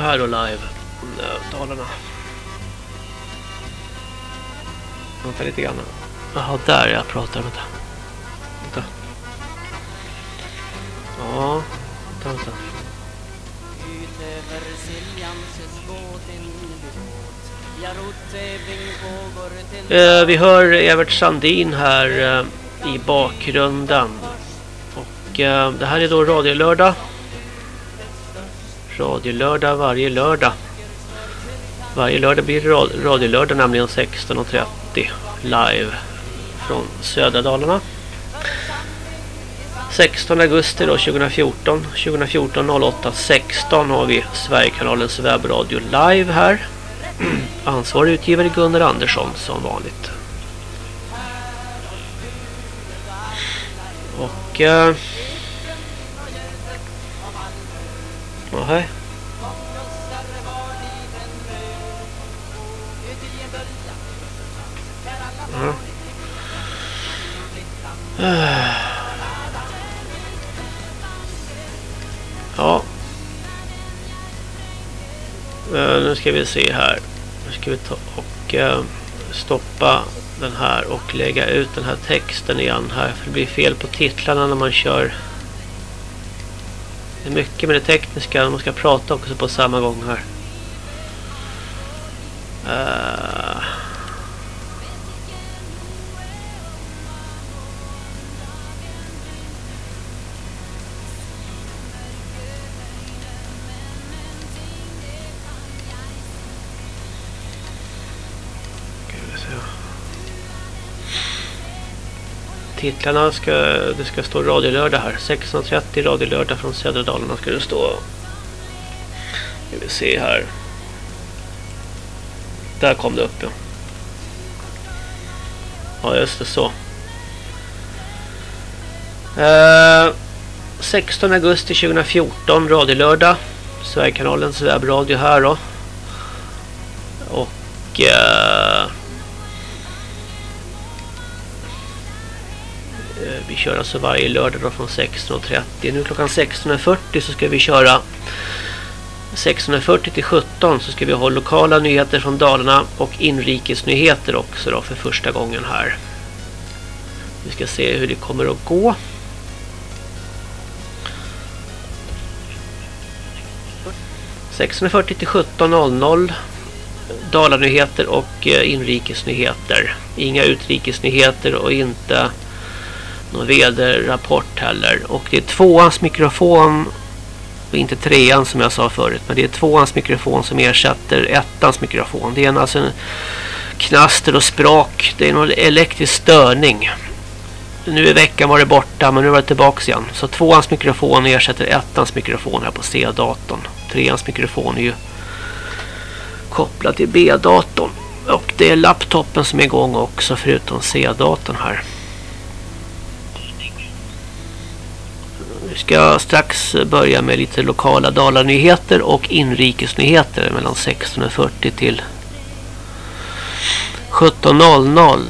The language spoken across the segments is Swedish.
Här då live. Dalarna. Vänta lite grann. Jaha, där jag pratar. Vänta. Vänta. Ja, vänta, vänta. Eh, vi hör Evert Sandin här eh, i bakgrunden. Och eh, det här är då Radio Lördag. Radiolördag varje lördag. Varje lördag blir det radiolördag nämligen 16.30 live från södra Dalarna. 16 augusti då 2014 2014 08 16 har vi Sverigekanalens webbradio live här. Ansvarig utgivare Gunnar Andersson som vanligt. Och eh, ska vi se här. Nu ska vi ta och eh, stoppa den här och lägga ut den här texten igen här. För det blir fel på titlarna när man kör det är mycket med det tekniska. Man ska prata också på samma gång här. Titlarna ska det ska stå radiolördag här. 16.30 radiolördag från södra Dalarna ska det stå. Vi vill se här. Där kom det upp ja. Ja just det så. Eh, 16 augusti 2014 radiolördag. Sverigekanalens webbradio här då. Kör alltså varje lördag då från 16.30. Nu klockan 16.40 så ska vi köra 16.40 till 17 så ska vi ha lokala nyheter från Dalarna och inrikesnyheter också då för första gången här. Vi ska se hur det kommer att gå. till 17.00 Dalanyheter och eh, inrikesnyheter. Inga utrikesnyheter och inte någon väderrapport heller. Och det är tvåans mikrofon och inte trean som jag sa förut. Men det är tvåans mikrofon som ersätter ettans mikrofon. Det är alltså en knaster och sprak. Det är någon elektrisk störning. Nu i veckan var det borta men nu var det tillbaka igen. Så tvåans mikrofon ersätter ettans mikrofon här på C-datorn. Treans mikrofon är ju kopplad till B-datorn. Och det är laptopen som är igång också förutom C-datorn här. Vi ska strax börja med lite lokala Dalanyheter och inrikesnyheter mellan 16.40 till 17.00.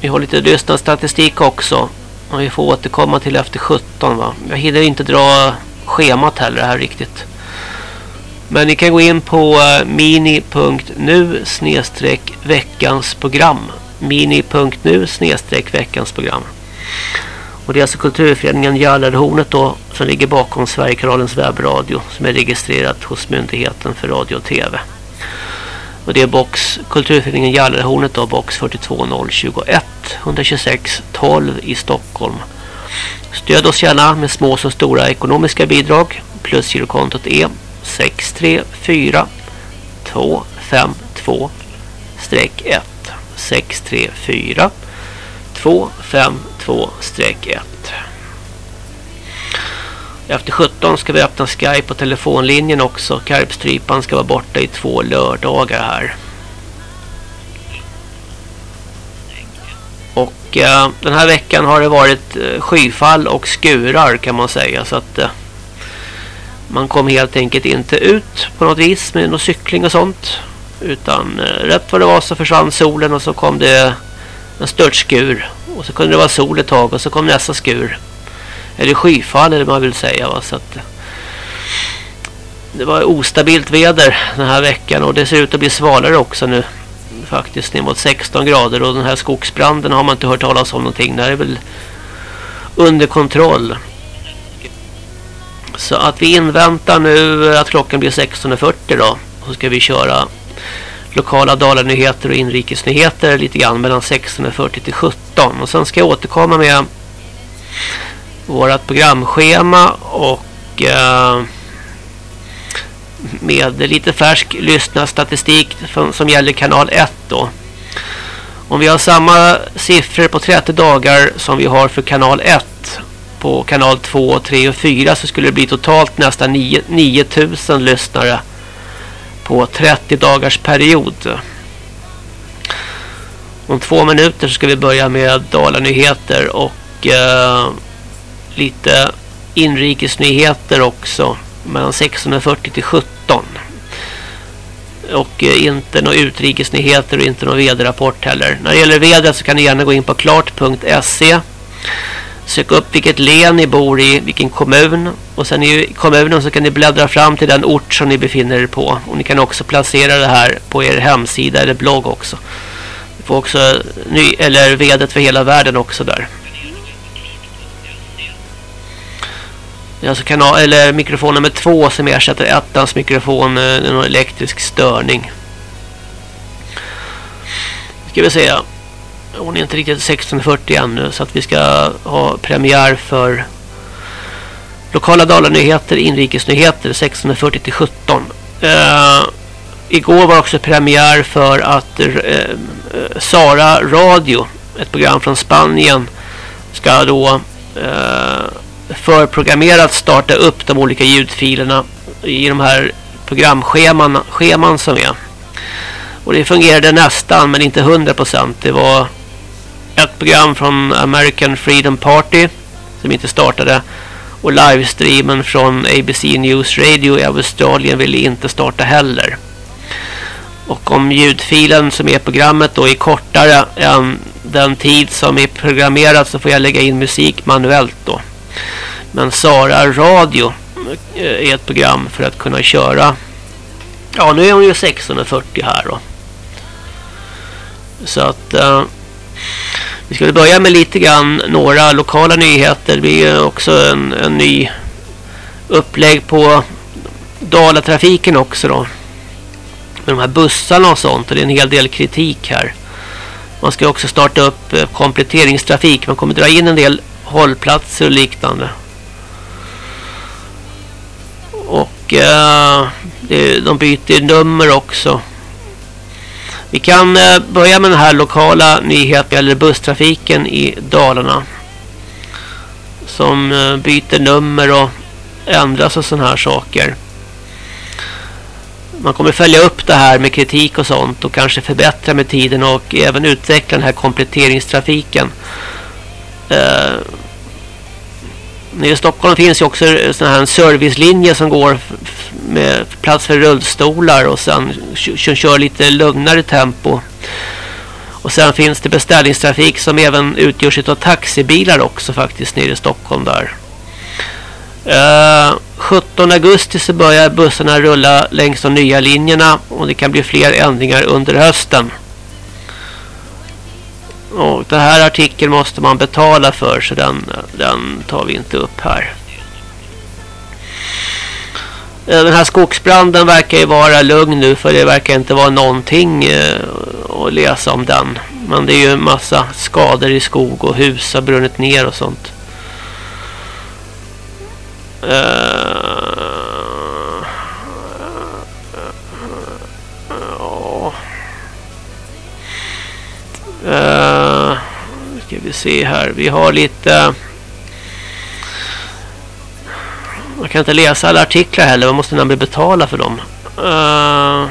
Vi har lite lyssnarstatistik också. Och vi får återkomma till efter 17 va. Jag hinner inte dra schemat heller här riktigt. Men ni kan gå in på eh, mini.nu snedstreck veckans program. mini.nu snedstreck veckans program. Och det är alltså kulturföreningen Jallarhornet då som ligger bakom Sverigekanalens webbradio som är registrerat hos Myndigheten för radio och tv. Och det är box kulturföreningen Jallarhornet då box 42021 126 12 i Stockholm. Stöd oss gärna med små som stora ekonomiska bidrag. Plusgirokontot är 634 252 1 634 2-1. efter 17 ska vi öppna Skype och telefonlinjen också. Karpstrypan ska vara borta i två lördagar här. Och eh, den här veckan har det varit eh, skyfall och skurar kan man säga. Så att eh, man kom helt enkelt inte ut på något vis med någon cykling och sånt. Utan eh, rätt vad det var så försvann solen och så kom det en störtskur. Och så kunde det vara sol ett tag och så kom nästa skur. Eller skyfall eller man vill säga. Va? Så att, eh, det var ostabilt väder den här veckan och det ser ut att bli svalare också nu. Faktiskt ner mot 16 grader och den här skogsbranden har man inte hört talas om någonting. Det är väl under kontroll. Så att vi inväntar nu eh, att klockan blir 16.40 då. Så ska vi köra lokala Dalanyheter och inrikesnyheter lite grann mellan 16.40 till 17. Och sen ska jag återkomma med vårt programschema och eh, med lite färsk lyssnarstatistik som gäller kanal 1 då. Om vi har samma siffror på 30 dagar som vi har för kanal 1 på kanal 2, 3 och 4 så skulle det bli totalt nästan 9, 9000 lyssnare på 30 dagars period. Om två minuter ska vi börja med Dalanyheter och eh, lite inrikesnyheter också mellan 16.40 till 17. Och eh, inte några utrikesnyheter och inte någon väderrapport heller. När det gäller vädret så kan ni gärna gå in på klart.se Sök upp vilket län ni bor i, vilken kommun. Och sen i kommunen så kan ni bläddra fram till den ort som ni befinner er på. Och ni kan också placera det här på er hemsida eller blogg också. Ni får också ny, eller vedet för hela världen också där. Det är alltså kanal, eller mikrofon nummer två som ersätter ettans mikrofon. Eh, det är någon elektrisk störning. Ska vi se hon är inte riktigt 1640 ännu så att vi ska ha premiär för lokala Dalanyheter, inrikesnyheter 1640 till 17. Uh, eh, igår var också premiär för att uh, Sara Radio, ett program från Spanien, ska då uh, förprogrammerat starta upp de olika ljudfilerna i de här programscheman scheman som är. Och det fungerade nästan men inte 100%. Det var ett program från American Freedom Party som inte startade och livestreamen från ABC News Radio i Australien ville inte starta heller. Och om ljudfilen som är programmet då är kortare än den tid som är programmerad så får jag lägga in musik manuellt då. Men Sara Radio eh, är ett program för att kunna köra. Ja, nu är hon ju 1640 här då. Så att uh, vi ska börja med lite grann några lokala nyheter. Det blir också en, en ny upplägg på Dalatrafiken också då. Med de här bussarna och sånt. Och det är en hel del kritik här. Man ska också starta upp eh, kompletteringstrafik. Man kommer dra in en del hållplatser och liknande. Och eh, det, de byter nummer också. Vi kan eh, börja med den här lokala nyheten eller busstrafiken i Dalarna. Som eh, byter nummer och ändras och sådana här saker. Man kommer följa upp det här med kritik och sånt och kanske förbättra med tiden och även utveckla den här kompletteringstrafiken. Eh, Nere i Stockholm finns ju också eh, sån här en servicelinje som går med plats för rullstolar och sen kör lite lugnare tempo. Och sen finns det beställningstrafik som även utgörs av taxibilar också faktiskt nere i Stockholm där. Eh, uh, 17 augusti så börjar bussarna rulla längs de nya linjerna och det kan bli fler ändringar under hösten. Och den här artikeln måste man betala för så den, den tar vi inte upp här. Eh, den här skogsbranden verkar ju vara lugn nu för det verkar inte vara någonting eh, att läsa om den. Men det är ju en massa skador i skog och hus har brunnit ner och sånt. Eh, se här. Vi har lite... Man kan inte läsa alla artiklar heller. Man måste nämligen betala för dem. Uh,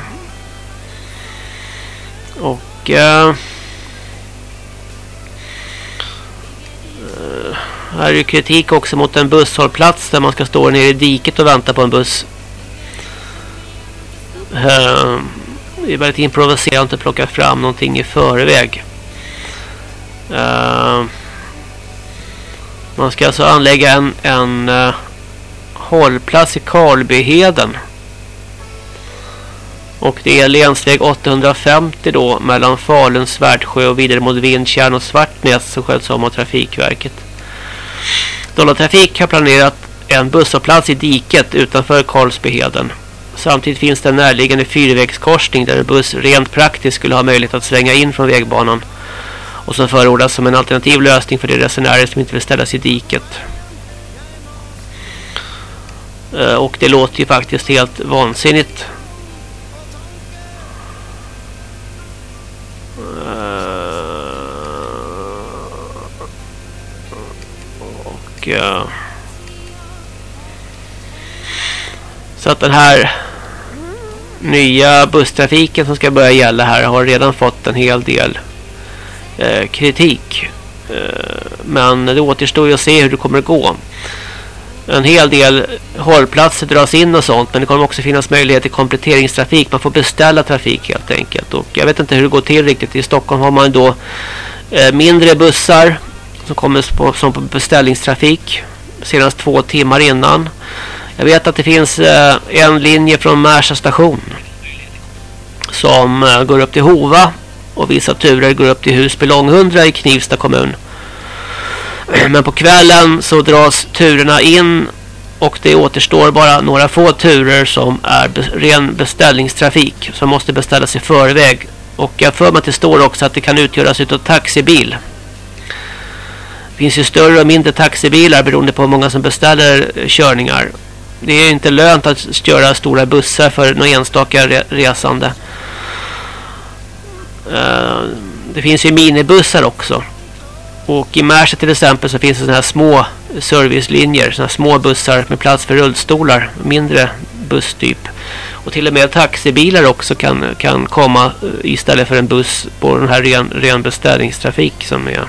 och... Uh, här är kritik också mot en busshållplats där man ska stå nere i diket och vänta på en buss. Uh, det är väldigt improviserande att plocka fram någonting i förväg. Uh, man ska alltså anlägga en, en uh, hållplats i Karlbyheden. Och det är länsväg 850 då mellan Falun, Svärdsjö och vidare mot Vindtjärn och Svartnäs som sköts om av Trafikverket. Dalatrafik har planerat en busshållplats i diket utanför Karlsbyheden. Samtidigt finns det en närliggande fyrvägskorsning där en buss rent praktiskt skulle ha möjlighet att svänga in från vägbanan och som förordas som en alternativ lösning för de resenärer som inte vill ställa sig i diket. Eh, och det låter ju faktiskt helt vansinnigt. Eh, och eh, så att den här nya busstrafiken som ska börja gälla här har redan fått en hel del eh, kritik. Eh, men det återstår ju att se hur det kommer att gå. En hel del hållplatser dras in och sånt. Men det kommer också finnas möjlighet till kompletteringstrafik. Man får beställa trafik helt enkelt. Och jag vet inte hur det går till riktigt. I Stockholm har man då eh, mindre bussar som kommer på, som på beställningstrafik. Senast två timmar innan. Jag vet att det finns eh, en linje från Märsta station. Som eh, går upp till Hova och vissa turer går upp till Husby Långhundra i Knivsta kommun. Men på kvällen så dras turerna in och det återstår bara några få turer som är ren beställningstrafik som måste beställas i förväg. Och jag för mig att det står också att det kan utgöras av taxibil. Det finns ju större och mindre taxibilar beroende på hur många som beställer eh, körningar. Det är inte lönt att köra stora bussar för några enstaka resande. Eh, det finns ju minibussar också. Och i Märsta till exempel så finns det sådana här små servicelinjer. Sådana här små bussar med plats för rullstolar. Mindre busstyp. Och till och med taxibilar också kan, kan komma eh, istället för en buss på den här ren, ren beställningstrafik som är.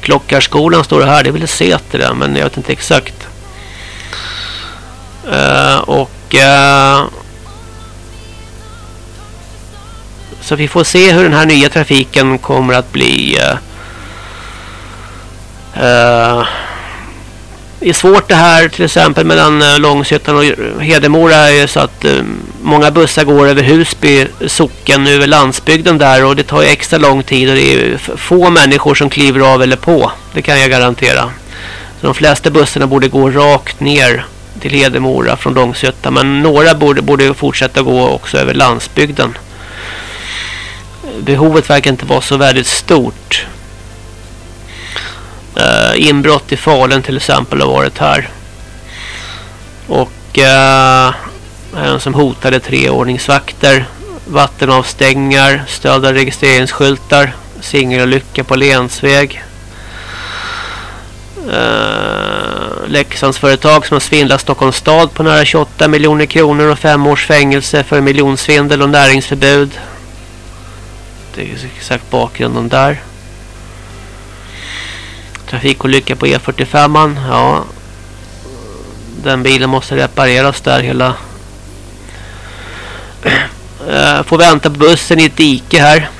Klockarskolan står det här. Det är väl till där men jag vet inte exakt. Uh, och uh, Så vi får se hur den här nya trafiken kommer att bli. Uh, det är svårt det här till exempel mellan eh, Långsötan och Hedemora är så att um, många bussar går över Husby socken över landsbygden där och det tar ju extra lång tid och det är få människor som kliver av eller på. Det kan jag garantera. Så de flesta bussarna borde gå rakt ner till Hedemora från Långsötan men några borde, borde fortsätta gå också över landsbygden. Behovet verkar inte vara så väldigt stort Uh, inbrott i Falun till exempel har varit här. Och uh, en som hotade tre ordningsvakter. Vattenavstängningar, stöd av registreringsskyltar, singelolycka på Lensväg. Uh, Leksandsföretag som har svindlat Stockholms stad på nära 28 miljoner kronor och fem års fängelse för miljonsvindel och näringsförbud inte exakt bakgrunden där. Trafikolycka på E45. Ja. Den bilen måste repareras där hela. Eh, får vänta på bussen i ett dike här.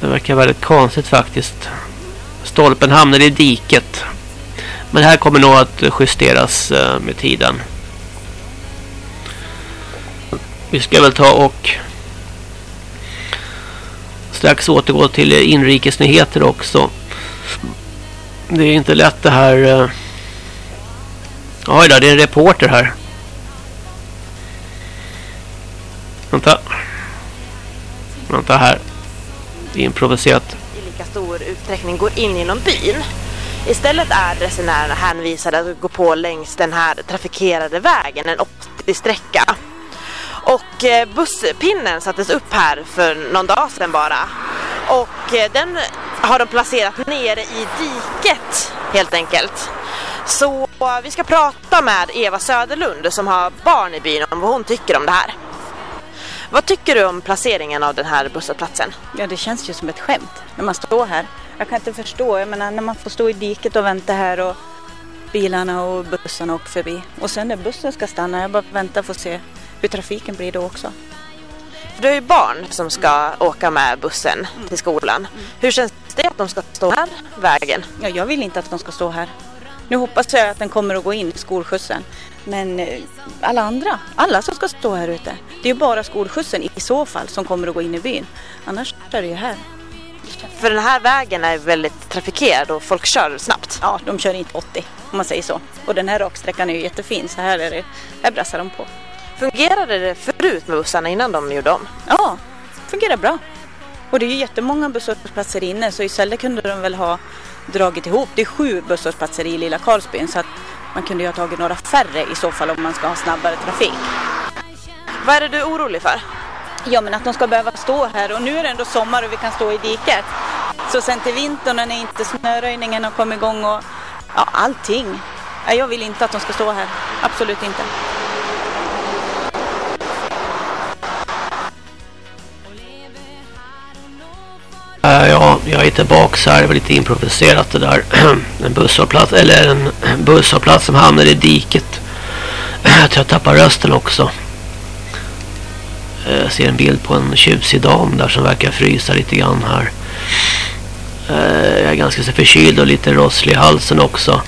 Det verkar väldigt konstigt faktiskt. Stolpen hamnade i diket. Men här kommer nog att justeras eh, med tiden. Vi ska väl ta och strax återgå till inrikesnyheter också. Det är inte lätt det här. Eh, Oj då, det är en reporter här. Vänta. Vänta här. Det är improviserat. I lika stor utsträckning går in genom byn. Istället är resenärerna hänvisade att gå på längs den här trafikerade vägen, en 80 sträcka. Och eh, busspinnen sattes upp här för någon dag sedan bara. Och eh, den har de placerat nere i diket helt enkelt. Så eh, vi ska prata med Eva Söderlund som har barn i byn om vad hon tycker om det här. Vad tycker du om placeringen av den här busshållplatsen? Ja, det känns ju som ett skämt när man står här. Jag kan inte förstå, jag menar när man får stå i diket och vänta här och bilarna och bussarna åker förbi. Och sen när bussen ska stanna, jag bara väntar för att se hur trafiken blir då också. För du har ju barn som ska åka med bussen mm. till skolan. Mm. Hur känns det att de ska stå här vägen? Ja, jag vill inte att de ska stå här. Nu hoppas jag att den kommer att gå in i skolskjutsen. Men eh, alla andra, alla som ska stå här ute. Det är ju bara skolskjutsen i så fall som kommer att gå in i byn. Annars är det ju här. För den här vägen är väldigt trafikerad och folk kör snabbt. Ja, de kör inte 80 om man säger så. Och den här raksträckan är ju jättefin så här, är det, här brassar de på. Fungerade det förut med bussarna innan de gjorde om? Ja, fungerar bra. Och det är ju jättemånga busshållplatser inne så istället kunde de väl ha dragit ihop. Det är sju busshållplatser i lilla Karlsbyn så att man kunde ju ha tagit några färre i så fall om man ska ha snabbare trafik. Vad är det du är orolig för? Ja men att de ska behöva stå här och nu är det ändå sommar och vi kan stå i diket. Så sen till vintern när inte snöröjningen har kommit igång och ja, allting. Jag vill inte att de ska stå här. Absolut inte. Eh, ja, jag är tillbaka här. Det var lite improviserat det där. en busshållplats, eller en busshållplats som hamnade i diket. jag tror jag tappar rösten också. Eh, jag ser en bild på en tjusig dam där som verkar frysa lite grann här. Eh, jag är ganska så förkyld och lite rosslig i halsen också.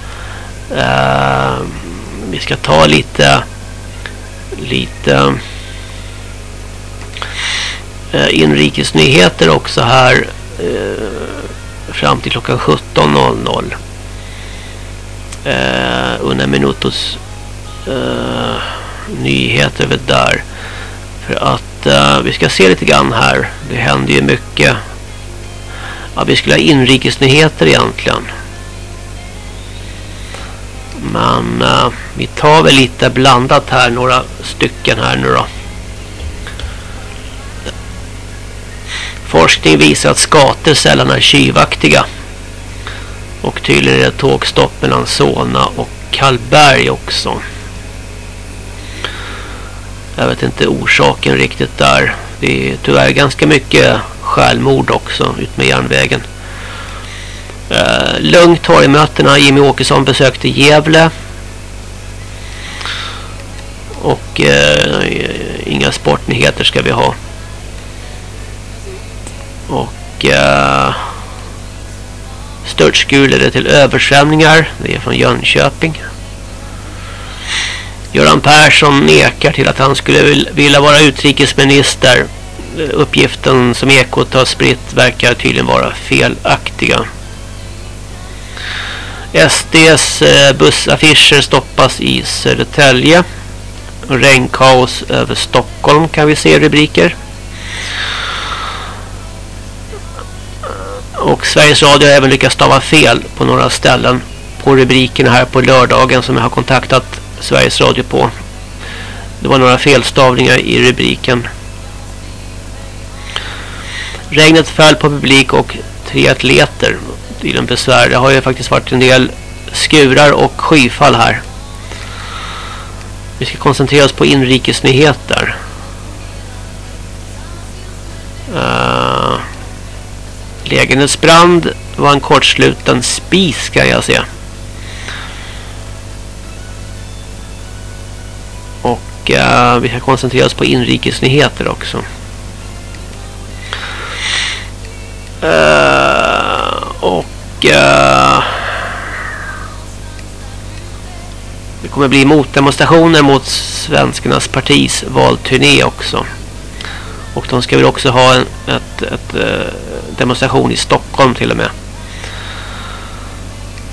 Vi ska ta lite lite inrikesnyheter också här Eh, fram till klockan 17.00. Eh, Una minutos eh, nyheter över där. För att eh, vi ska se lite grann här. Det händer ju mycket. Ja, vi skulle ha inrikesnyheter egentligen. Men eh, vi tar väl lite blandat här. Några stycken här nu då. Forskning visar att skator sällan är kyvaktiga. Och tydligen är det tågstopp mellan Solna och Kallberg också. Jag vet inte orsaken riktigt där. Det är tyvärr ganska mycket självmord också ut med järnvägen. Uh, lugnt torgmötena. Jimmy Åkesson besökte Gävle. Och uh, inga sportnyheter ska vi ha. Och eh, uh, Störtskur till översvämningar. Det är från Jönköping. Göran Persson nekar till att han skulle vilja vara utrikesminister. Uppgiften som Ekot har spritt verkar tydligen vara felaktiga. SDs eh, bussaffischer stoppas i Södertälje. Regnkaos över Stockholm kan vi se rubriker. Och Sveriges Radio har även lyckats stava fel på några ställen på rubrikerna här på lördagen som jag har kontaktat Sveriges Radio på. Det var några felstavningar i rubriken. Regnet föll på publik och tre atleter. Tydligen besvär. Det har ju faktiskt varit en del skurar och skyfall här. Vi ska koncentrera oss på inrikesnyheter. Uh, lägenhetsbrand var en kortsluten spis kan jag se. Och eh, vi ska koncentrera oss på inrikesnyheter också. Eh, och eh, det kommer bli motdemonstrationer mot svenskarnas partis valturné också. Och de ska väl också ha en ett, ett, ett demonstration i Stockholm till och med.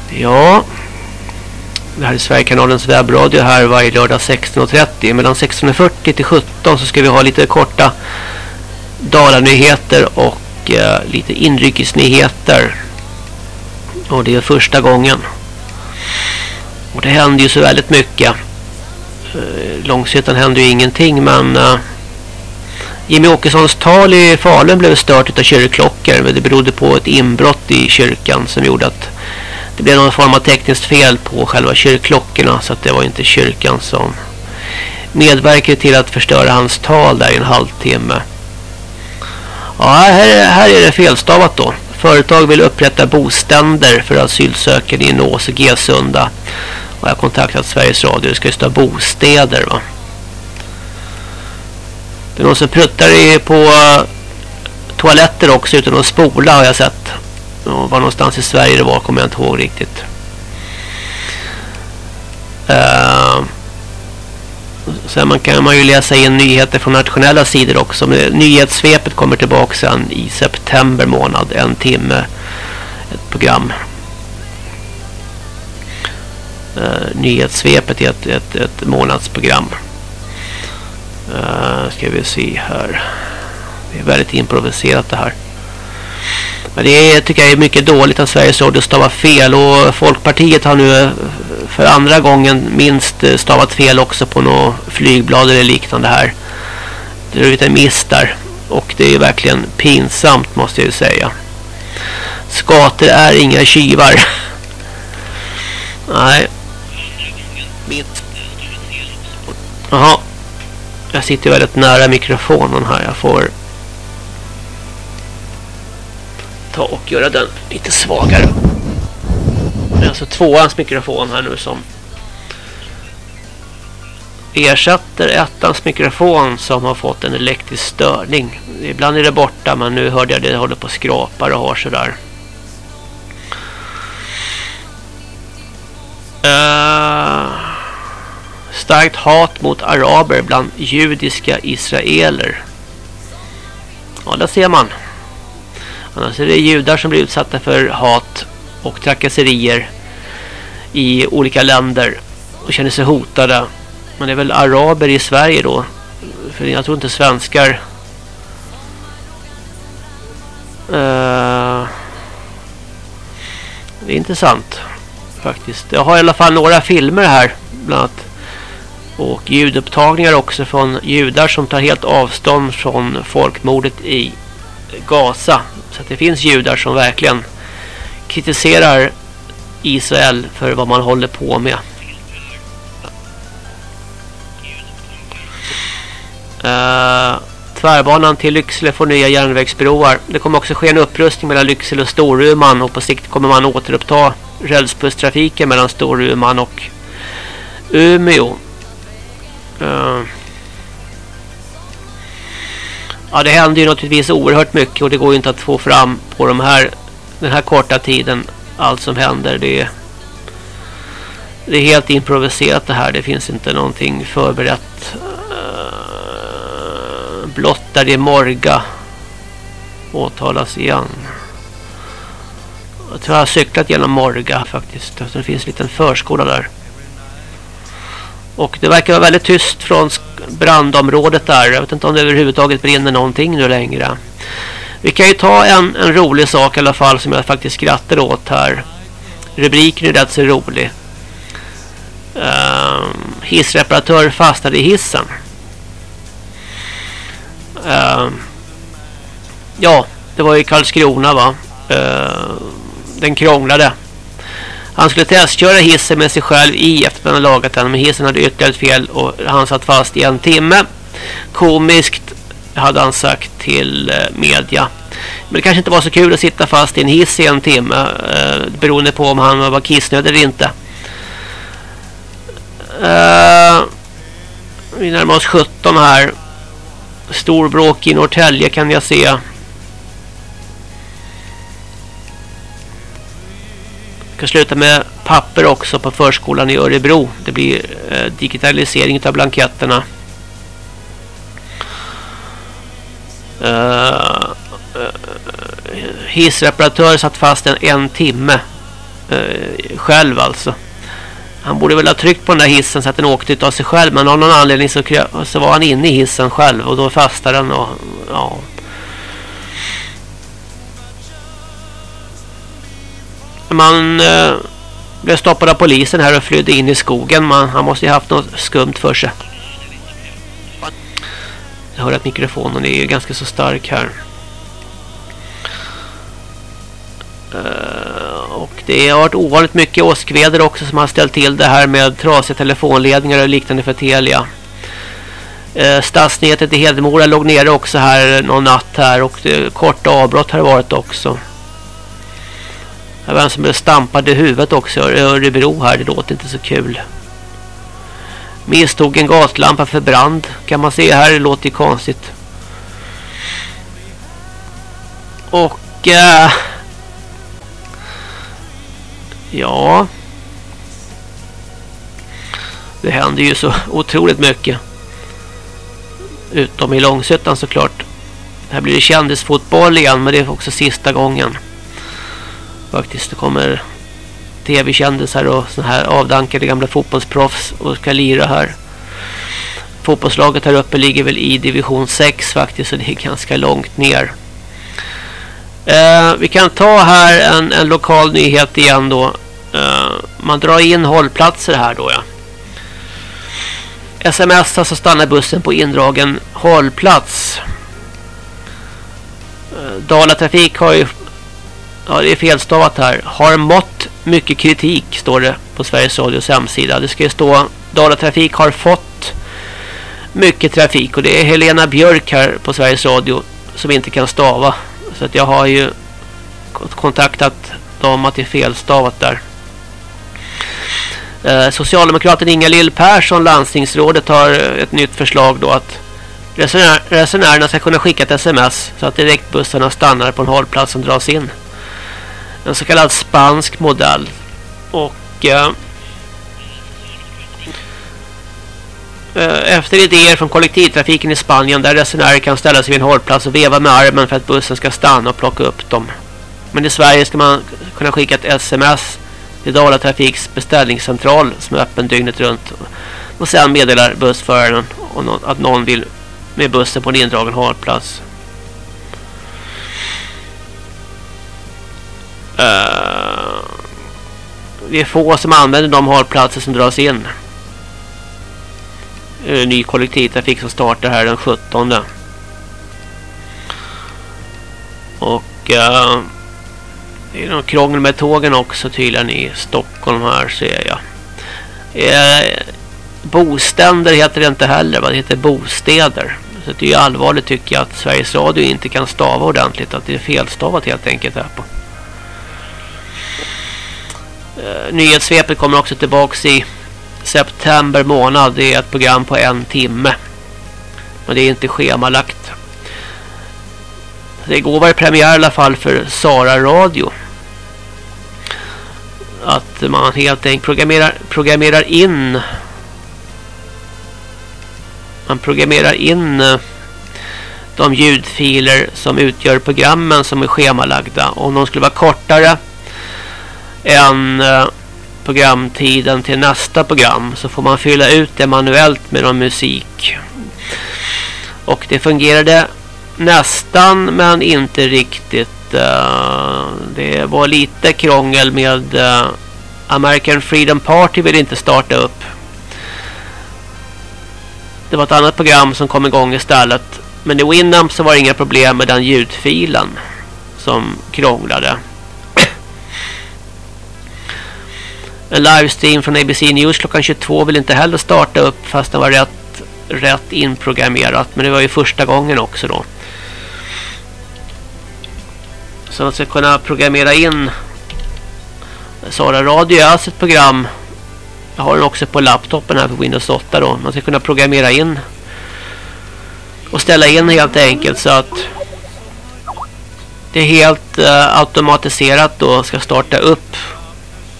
Ja. Det här är Sverigekanalens webbradio här varje lördag 16.30. Mellan 16.40 till 17 så ska vi ha lite korta Dalanyheter och eh, lite inrikesnyheter. Och det är första gången. Och det händer ju så väldigt mycket. Eh, långsiktigt händer ju ingenting men eh, Jimmy Åkessons tal i Falun blev stört av kyrkklockor. Men det berodde på ett inbrott i kyrkan som gjorde att det blev någon form av tekniskt fel på själva kyrkklockorna. Så att det var inte kyrkan som medverkade till att förstöra hans tal där i en halvtimme. Ja, här, här är det felstavat då. Företag vill upprätta boständer för asylsökande i Nås och Gesunda. Och jag har kontaktat Sveriges Radio. Det ska ju stå bostäder va. Det är någon som pruttar på eh, toaletter också utan att spola har jag sett. Var någonstans i Sverige det var kommer jag inte ihåg riktigt. Uh, sen man kan man ju läsa in nyheter från nationella sidor också. Men nyhetssvepet kommer tillbaka sen i september månad. En timme. Ett program. Uh, nyhetssvepet är ett, ett, ett månadsprogram. Uh, ska vi se här. Det är väldigt improviserat det här. Men det är, tycker jag är mycket dåligt att Sveriges Radio stavar fel. Och Folkpartiet har nu eh, för andra gången minst eh, stavat fel också på något flygblad eller liknande här. Det är en miss där. Och det är verkligen pinsamt måste jag ju säga. Skater är inga kivar. Nej. Jaha. Jag sitter väldigt nära mikrofonen här. Jag får ta och göra den lite svagare. Det är alltså tvåans mikrofon här nu som ersätter ettans mikrofon som har fått en elektrisk störning. Ibland är det borta men nu hörde jag det håller på att skrapa och har sådär. Uh, starkt hat mot araber bland judiska israeler. Ja, där ser man. Annars är det judar som blir utsatta för hat och trakasserier i olika länder och känner sig hotade. Men det är väl araber i Sverige då. För jag tror inte svenskar uh, det är intressant faktiskt. Jag har i alla fall några filmer här bland annat och ljudupptagningar också från judar som tar helt avstånd från folkmordet i Gaza. Så det finns judar som verkligen kritiserar Israel för vad man håller på med. Uh, tvärbanan till Lycksele får nya järnvägsbroar. Det kommer också ske en upprustning mellan Lycksele och Storuman och på sikt kommer man återuppta rälsbusstrafiken mellan Storuman och Umeå. Uh, ja, det händer ju naturligtvis oerhört mycket och det går ju inte att få fram på de här, den här korta tiden allt som händer. Det är, det är helt improviserat det här. Det finns inte någonting förberett. Eh, uh, blottare i Morga åtalas igen. Jag tror jag har cyklat genom Morga faktiskt. Det finns en liten förskola där. Och det verkar vara väldigt tyst från brandområdet där. Jag vet inte om det överhuvudtaget brinner någonting nu längre. Vi kan ju ta en, en rolig sak i alla fall som jag faktiskt skrattar åt här. Rubriken är rätt så rolig. Uh, hissreparatör fastnade i hissen. Uh, ja, det var i Karlskrona va. Uh, den krånglade. Han skulle testköra hissen med sig själv i efter att han lagat den. Men hissen hade ytterligare ett fel och han satt fast i en timme. Komiskt hade han sagt till eh, media. Men det kanske inte var så kul att sitta fast i en hiss i en timme. Eh, beroende på om han var kissnödig eller inte. Eh, vi närmar oss 17 här. Storbråk i Norrtälje kan jag se. Ska sluta med papper också på förskolan i Örebro. Det blir eh, digitalisering av blanketterna. Eh, eh, uh, hissreparatör satt fast en, en timme uh, själv alltså. Han borde väl ha tryckt på den där hissen så att den åkte av sig själv. Men av någon anledning så, så var han inne i hissen själv och då fastade den och ja... Man eh, blev stoppad av polisen här och flydde in i skogen. Man, han måste ju haft något skumt för sig. Jag hör att mikrofonen är ganska så stark här. Uh, och det har varit ovanligt mycket åskväder också som har ställt till det här med trasiga telefonledningar och liknande för Telia. Uh, Stadsnätet i Hedemora låg nere också här någon natt här och det, korta avbrott har det varit också. Det var en som blev stampad i huvudet också i Örebro här, det låter inte så kul. Misstog en gaslampa för brand kan man se här, det låter ju konstigt. Och äh, ja det händer ju så otroligt mycket. Utom i Långsötan såklart. Här blir det kändisfotboll igen men det är också sista gången. Faktiskt det kommer tv-kändisar och såna här avdankade gamla fotbollsproffs och ska lira här. Fotbollslaget här uppe ligger väl i division 6 faktiskt så det är ganska långt ner. Eh, vi kan ta här en, en lokal nyhet igen då. Eh, man drar in hållplatser här då ja. SMS så alltså stannar bussen på indragen hållplats. Eh, Dala Trafik har ju Ja, det är felstavat här. Har mått mycket kritik står det på Sveriges Radios hemsida. Det ska ju stå Dala Trafik har fått mycket trafik och det är Helena Björk här på Sveriges Radio som inte kan stava. Så att jag har ju kontaktat dem att det är felstavat där. Eh, Socialdemokraten Inga Lill Persson, landstingsrådet, har ett nytt förslag då att resenär, resenärerna ska kunna skicka ett sms så att direktbussarna stannar på en hållplats som dras in en så kallad spansk modell och eh, eh, efter idéer från kollektivtrafiken i Spanien där resenärer kan ställa sig vid en hållplats och veva med armen för att bussen ska stanna och plocka upp dem. Men i Sverige ska man kunna skicka ett sms till Dala Trafiks beställningscentral som är öppen dygnet runt och sen meddelar bussföraren att någon vill med bussen på en indragen hållplats. Uh, det är få som använder de hållplatser som dras in. Uh, ny kollektivtrafik som startar här den 17. Och uh, det är någon krångel med tågen också tydligen i Stockholm här ser jag. Uh, boständer heter det inte heller, vad det heter bostäder. Så det är ju allvarligt tycker jag att Sveriges Radio inte kan stava ordentligt. Att det är felstavat helt enkelt här på. Eh, nyhetssvepet kommer också tillbaks i september månad. Det är ett program på en timme. Men det är inte schemalagt. Det går var premiär i alla fall för Sara Radio. att man helt enkelt programmerar, programmerar in man programmerar in eh, de ljudfiler som utgör programmen som är schemalagda. Om de skulle vara kortare än eh, programtiden till nästa program så får man fylla ut det manuellt med någon musik. Och det fungerade nästan men inte riktigt. Eh, det var lite krångel med eh, American Freedom Party vill inte starta upp. Det var ett annat program som kom igång istället. Men i Winamp så var det inga problem med den ljudfilen som krånglade. En livestream från ABC News klockan 22 vill inte heller starta upp fast den var rätt, rätt inprogrammerat. Men det var ju första gången också då. Så man ska kunna programmera in Sara Radio är alltså ett program jag har den också på laptopen här för Windows 8 då. Man ska kunna programmera in och ställa in helt enkelt så att det är helt uh, automatiserat då ska starta upp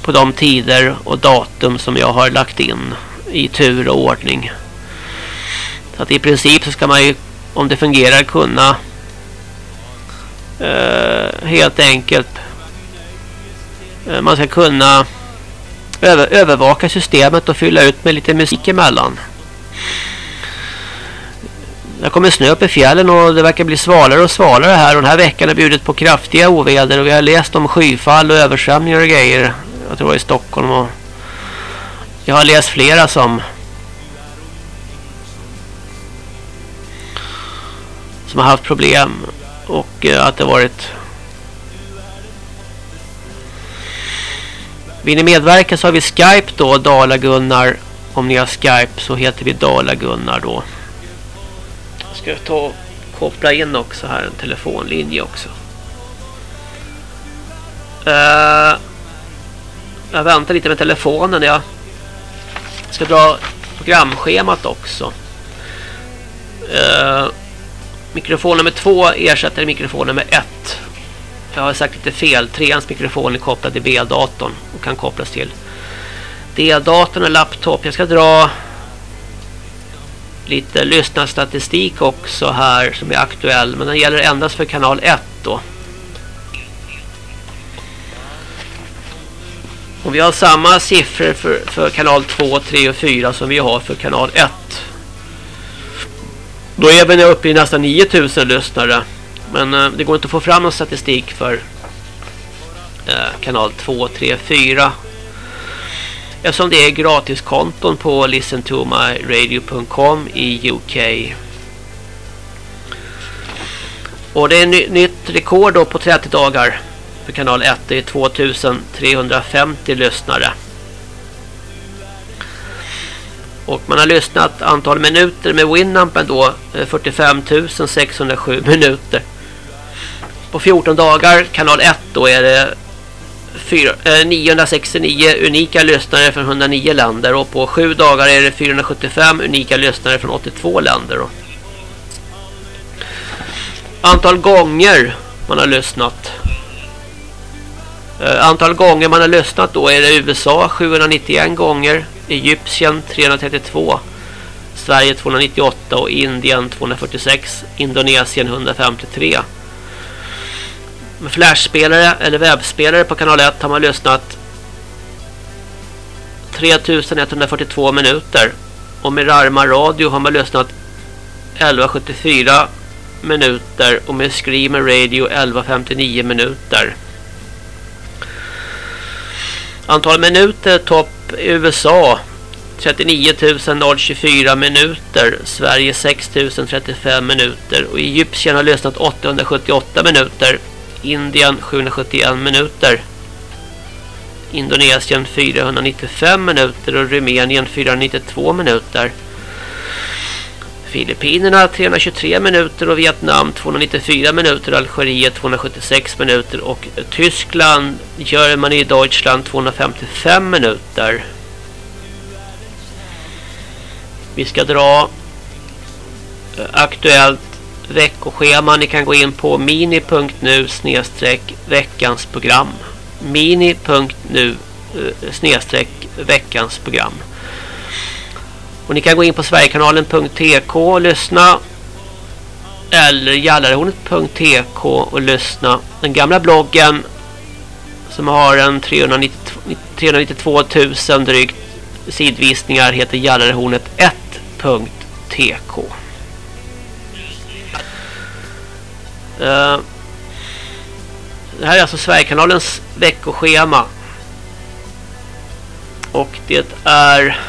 på de tider och datum som jag har lagt in i tur och ordning. Så att i princip så ska man ju om det fungerar kunna eh, helt enkelt eh, man ska kunna över, övervaka systemet och fylla ut med lite musik emellan. Det kommer snö upp i fjällen och det verkar bli svalare och svalare här. Och den här veckan har bjudit på kraftiga oväder och vi har läst om skyfall och översvämningar och grejer. Jag tror det var i Stockholm och jag har läst flera som som har haft problem och eh, att det varit Vill ni medverka så har vi Skype då, Dala Gunnar. Om ni har Skype så heter vi Dala Gunnar då. Jag ska ta och koppla in också här en telefonlinje också. Uh, jag väntar lite med telefonen. Jag ska dra programschemat också. Uh, mikrofon nummer två ersätter mikrofon nummer ett. Jag har sagt lite fel. Treans mikrofon är kopplad till B-datorn och kan kopplas till D-datorn och laptop. Jag ska dra lite lyssnarstatistik också här som är aktuell. Men den gäller endast för kanal 1 då. Och vi har samma siffror för, för kanal 2, 3 och 4 som vi har för kanal 1. Då är vi uppe i nästan 9000 lyssnare. Men eh, det går inte att få fram någon statistik för eh, kanal 2, 3, 4. Eftersom det är gratiskonton på listentomyradio.com i UK. Och det är ny nytt rekord då på 30 dagar för kanal 1. Det är 2350 lyssnare. Och man har lyssnat antal minuter med Winampen då eh, 45 607 minuter. På 14 dagar, kanal 1, då är det 4, eh, 969 unika lyssnare från 109 länder. Och på 7 dagar är det 475 unika lyssnare från 82 länder. Då. Antal gånger man har lyssnat. Eh, antal gånger man har lyssnat då är det USA 791 gånger. Egypten 332. Sverige 298 och Indien 246. Indonesien 153 med flashspelare eller webbspelare på kanal 1 har man lyssnat 3142 minuter. Och med Rarma Radio har man lyssnat 1174 minuter. Och med Screamer Radio 1159 minuter. Antal minuter topp USA 39 024 minuter. Sverige 6 035 minuter. Och Egypten har lyssnat 878 minuter. Indien 771 minuter. Indonesien 495 minuter och Rumänien 492 minuter. Filippinerna 323 minuter och Vietnam 294 minuter, Algeriet 276 minuter och Tyskland, Germany, Deutschland 255 minuter. Vi ska dra eh, aktuellt veckoschema. Ni kan gå in på mini.nu snedstreck veckans program. mini.nu eh, snedstreck veckans program. Och ni kan gå in på sverigekanalen.tk och lyssna eller jallarhornet.tk och lyssna. Den gamla bloggen som har en 392, 392 000 drygt sidvisningar heter jallarhornet1.tk. Eh, det här är alltså Sverigekanalens veckoschema. Och det är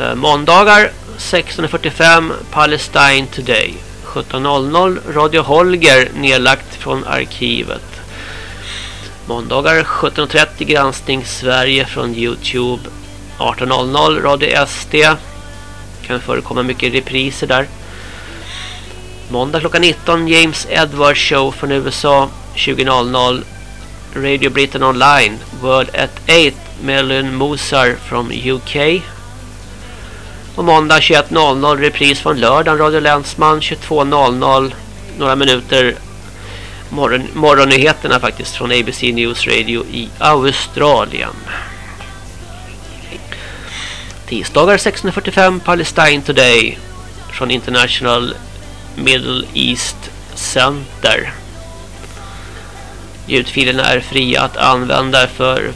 Eh, måndagar 16.45 Palestine Today. 17.00 Radio Holger nedlagt från arkivet. Måndagar 17.30 Granskning Sverige från Youtube. 18.00 Radio SD. Kan förekomma mycket repriser där. Måndag klockan 19 James Edwards Show från USA 20.00 Radio Britain Online World at 8 Lynn Mozart från UK och måndag 21.00 repris från lördagen Radio Länsman 22.00 några minuter morgon, morgonnyheterna faktiskt från ABC News Radio i Australien. Tisdagar 16.45 Palestine Today från International Middle East Center. Ljudfilerna är fria att använda för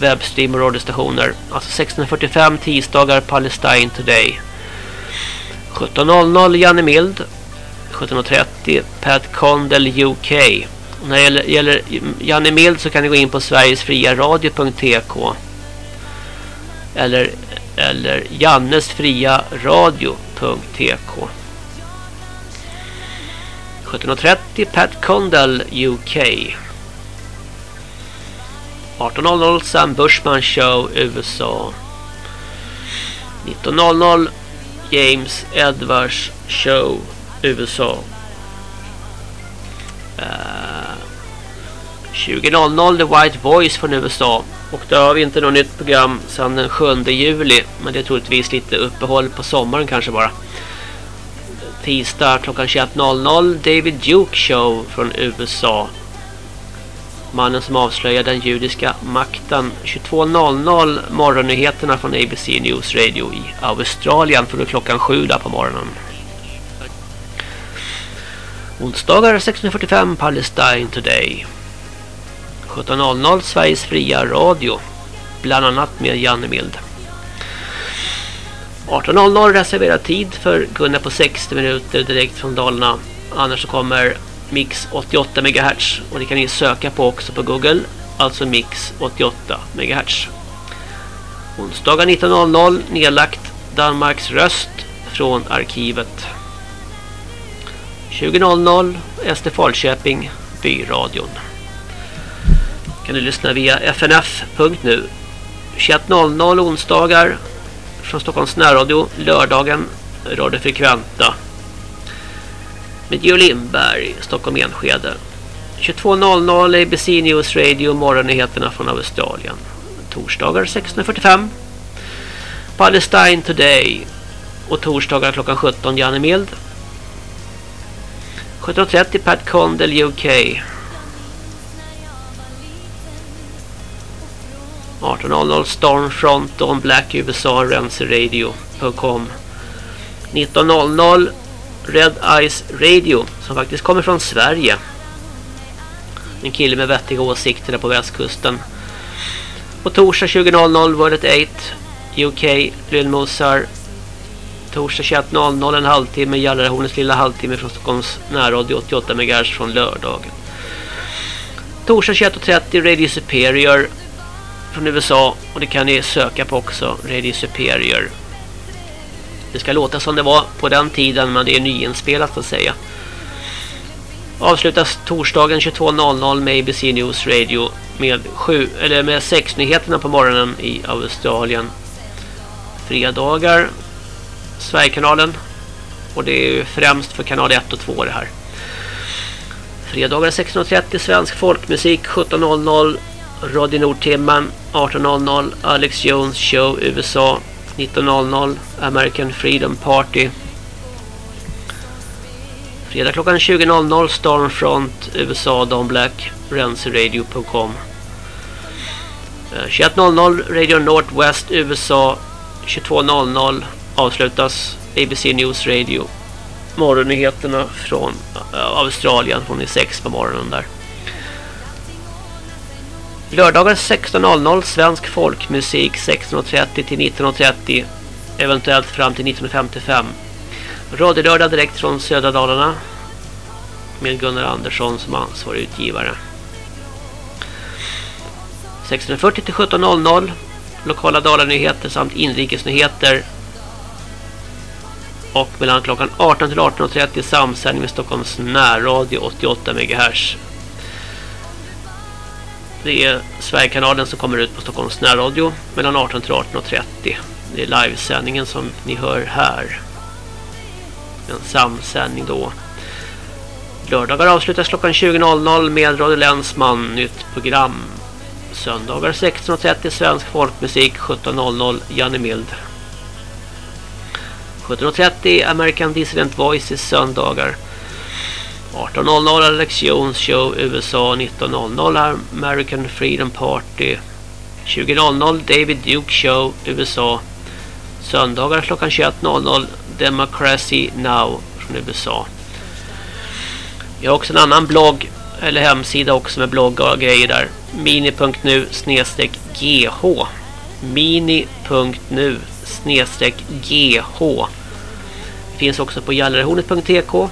webbstream och radiostationer. Alltså 16.45 tisdagar Palestine Today. 17.00 Janne Mild. 17.30 Pat Condell UK. Och när det gäller, gäller Janne Mild så kan ni gå in på sverigesfriaradio.tk eller, eller jannesfriaradio.tk 17.30 Pat Condell UK 18.00 Sam Bushman Show USA 19.00 James Edwards Show USA uh, 20.00 The White Voice från USA och då har vi inte något nytt program sedan den 7 juli men det är troligtvis lite uppehåll på sommaren kanske bara. Tisdag klockan 21.00 David Duke Show från USA Mannen som avslöjade den judiska makten 22.00 morgonnyheterna från ABC News Radio i Australien från klockan 7 där på morgonen. Onsdagar 16.45 Palestine Today. 17.00 Sveriges fria radio. Bland annat med Janne Mild. 18.00 reserverad tid för Gunnar på 60 minuter direkt från Dalarna. Annars så kommer Mix 88 MHz och det kan ni söka på också på Google. Alltså Mix 88 MHz. Onsdagar 19.00 nedlagt Danmarks röst från arkivet. 20.00 SD Falköping Byradion. Kan du lyssna via fnf.nu. 21.00 onsdagar från Stockholms närradio lördagen radiofrekventa med Geo Lindberg, Stockholm Enskede. 22.00 ABC News Radio, morgonnyheterna från Australien. Torsdagar 16.45. Palestine Today. Och torsdagar klockan 17 Janne Mild. 17.30 Pat Condell UK. 18.00 Stormfront on Black USA Renzi Radio.com 19.00 Red Eyes Radio som faktiskt kommer från Sverige. En kille med vettiga åsikter där på västkusten. På torsdag 20.00 World 8 UK Lynn Mozart. Torsdag 21.00 en halvtimme Jallarhornets lilla halvtimme från Stockholms närradio 88 MHz från lördagen. Torsdag 21.30 Radio Superior från USA och det kan ni söka på också Radio Superior det ska låta som det var på den tiden men det är nyinspelat att säga. Avslutas torsdagen 22.00 med ABC News Radio med, sju, eller med sex nyheterna på morgonen i Australien. Fredagar Sverigekanalen och det är ju främst för kanal 1 och 2 det här. Fredagar 16.30 svensk folkmusik 17.00 Radio Nordtimman 18.00 Alex Jones show USA 19.00 American Freedom Party. Fredag klockan 20.00 Stormfront USA Don Black Radio.com 21.00 eh, Radio Northwest USA 22.00 avslutas ABC News Radio morgonnyheterna från eh, Australien från 6 på morgonen där. Lördagar 16.00 svensk folkmusik 16.30 till 19.30 eventuellt fram till 1955. Radiolördag direkt från södra Dalarna med Gunnar Andersson som ansvarig utgivare. 16.40 till 17.00 lokala Dalarnyheter samt inrikesnyheter och mellan klockan 18 till 18.30 samsändning med Stockholms närradio 88 MHz. Det är Sverigekanalen som kommer ut på Stockholms närradio mellan 18 till 18.30. Det är livesändningen som ni hör här. En samsändning då. Lördagar avslutas klockan 20.00 med Radio Länsman, nytt program. Söndagar 16.30 svensk folkmusik, 17.00 Janne Mild. 17.30 American Dissident Voices söndagar. 18.00 Alex Jones Show USA 19.00 American Freedom Party. 20.00 David Duke Show USA Söndagar klockan 21.00 Democracy Now! från USA Jag har också en annan blogg eller hemsida också med bloggar och grejer där. Mini.nu snedstreck gh mini.nu snedstreck gh finns också på gallerhornet.tk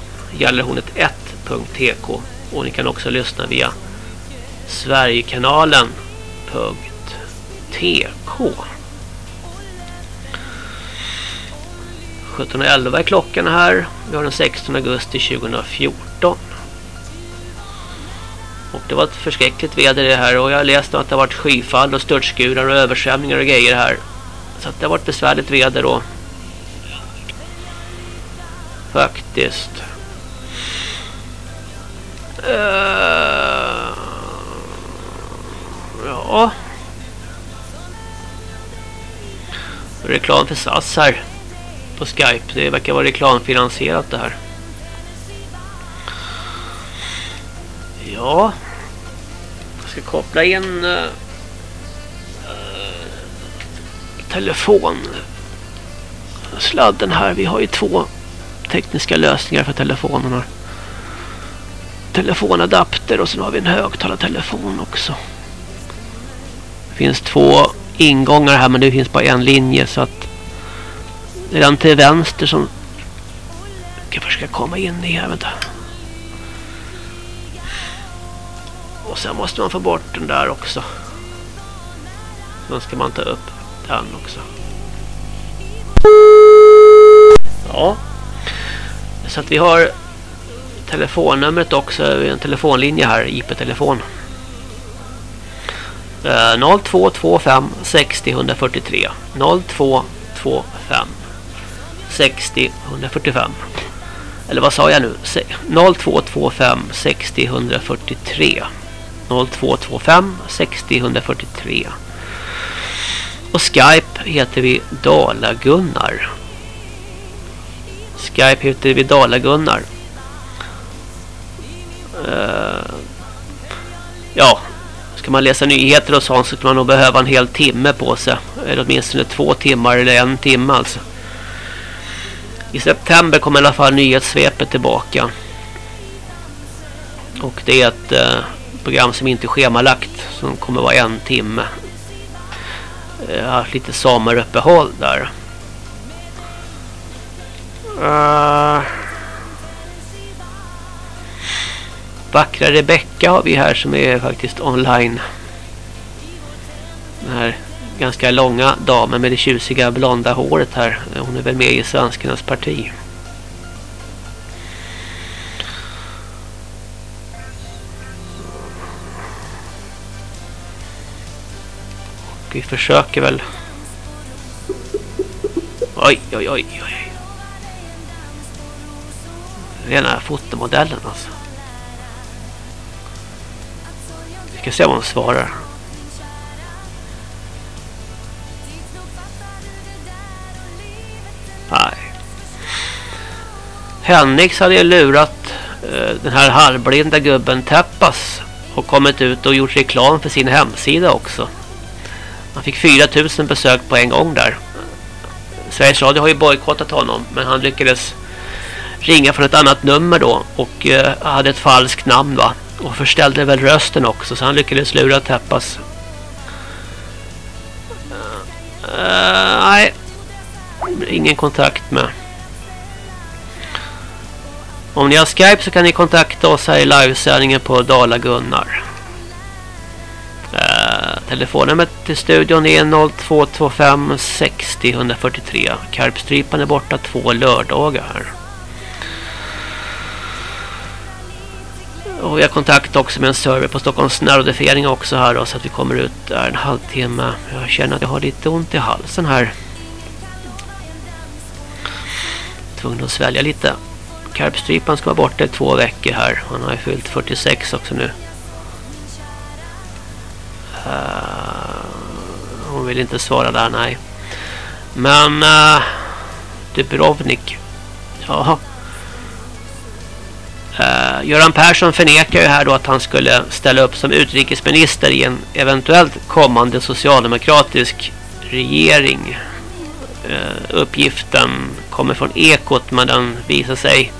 www.sverigekanalen.tk och ni kan också lyssna via Sverigekanalen.tk 17.11 är klockan här. Vi har den 16 augusti 2014. Och det var ett förskräckligt väder det här och jag har läst att det har varit skyfall och störtskurar och översvämningar och grejer här. Så det har varit besvärligt väder då. Faktiskt. Uh, ja. Reklam för SAS här på Skype. Det verkar vara reklamfinansierat det här. Ja. Jag ska koppla in uh, telefon sladden här. Vi har ju två tekniska lösningar för telefonerna. Telefonadapter och sen har vi en högtalartelefon också. Det finns två ingångar här men det finns bara en linje så att det är den till vänster som jag försöka komma in i här. Vänta. Och sen måste man få bort den där också. Sen ska man ta upp den också. Ja. Så att vi har telefonnumret också, en telefonlinje här, IP-telefon. 0225 60 143 0225 60 145 eller vad sa jag nu 0225 60 143 0225 60 143 och Skype heter vi Dalagunnar. Skype heter vi Dalagunnar. Eh, ja ska man läsa nyheter och sånt så kan man nog behöva en hel timme på sig. Eller åtminstone två timmar eller en timme alltså. I september kommer i alla fall nyhetssvepet tillbaka. Och det är ett eh, program som inte är schemalagt som kommer vara en timme. Jag har haft lite sommaruppehåll där. Uh, Vackra Rebecka har vi här som är faktiskt online. Den här ganska långa damen med det tjusiga blonda håret här. Hon är väl med i Svenskarnas parti. Och vi försöker väl... Oj, oj, oj, oj. Rena fotomodellen alltså. Ska se vad hon svarar. Nej. Hennix hade lurat eh, den här halvblinda gubben Teppas och kommit ut och gjort reklam för sin hemsida också. Han fick 4000 besök på en gång där. Sveriges Radio har ju bojkottat honom men han lyckades ringa från ett annat nummer då och eh, hade ett falskt namn va och förställde väl rösten också så han lyckades lura Täppas. Uh, eh, nej, ingen kontakt med. Om ni har Skype så kan ni kontakta oss här i livesändningen på Dala Gunnar. Uh, eh, telefonnumret till studion är 0225 60 143. Karpstrypan är borta två lördagar här. Och vi har kontakt också med en server på Stockholms närrådeförening också här då, så att vi kommer ut där en halvtimme. Jag känner att jag har lite ont i halsen här. Tvungen att svälja lite. Karpstrypan ska vara borta i två veckor här. Han har ju fyllt 46 också nu. Uh, hon vill inte svara där, nej. Men uh, Dubrovnik. Jaha. Uh, Göran Persson förnekar ju här då att han skulle ställa upp som utrikesminister i en eventuellt kommande socialdemokratisk regering. Uh, uppgiften kommer från Ekot men den visar sig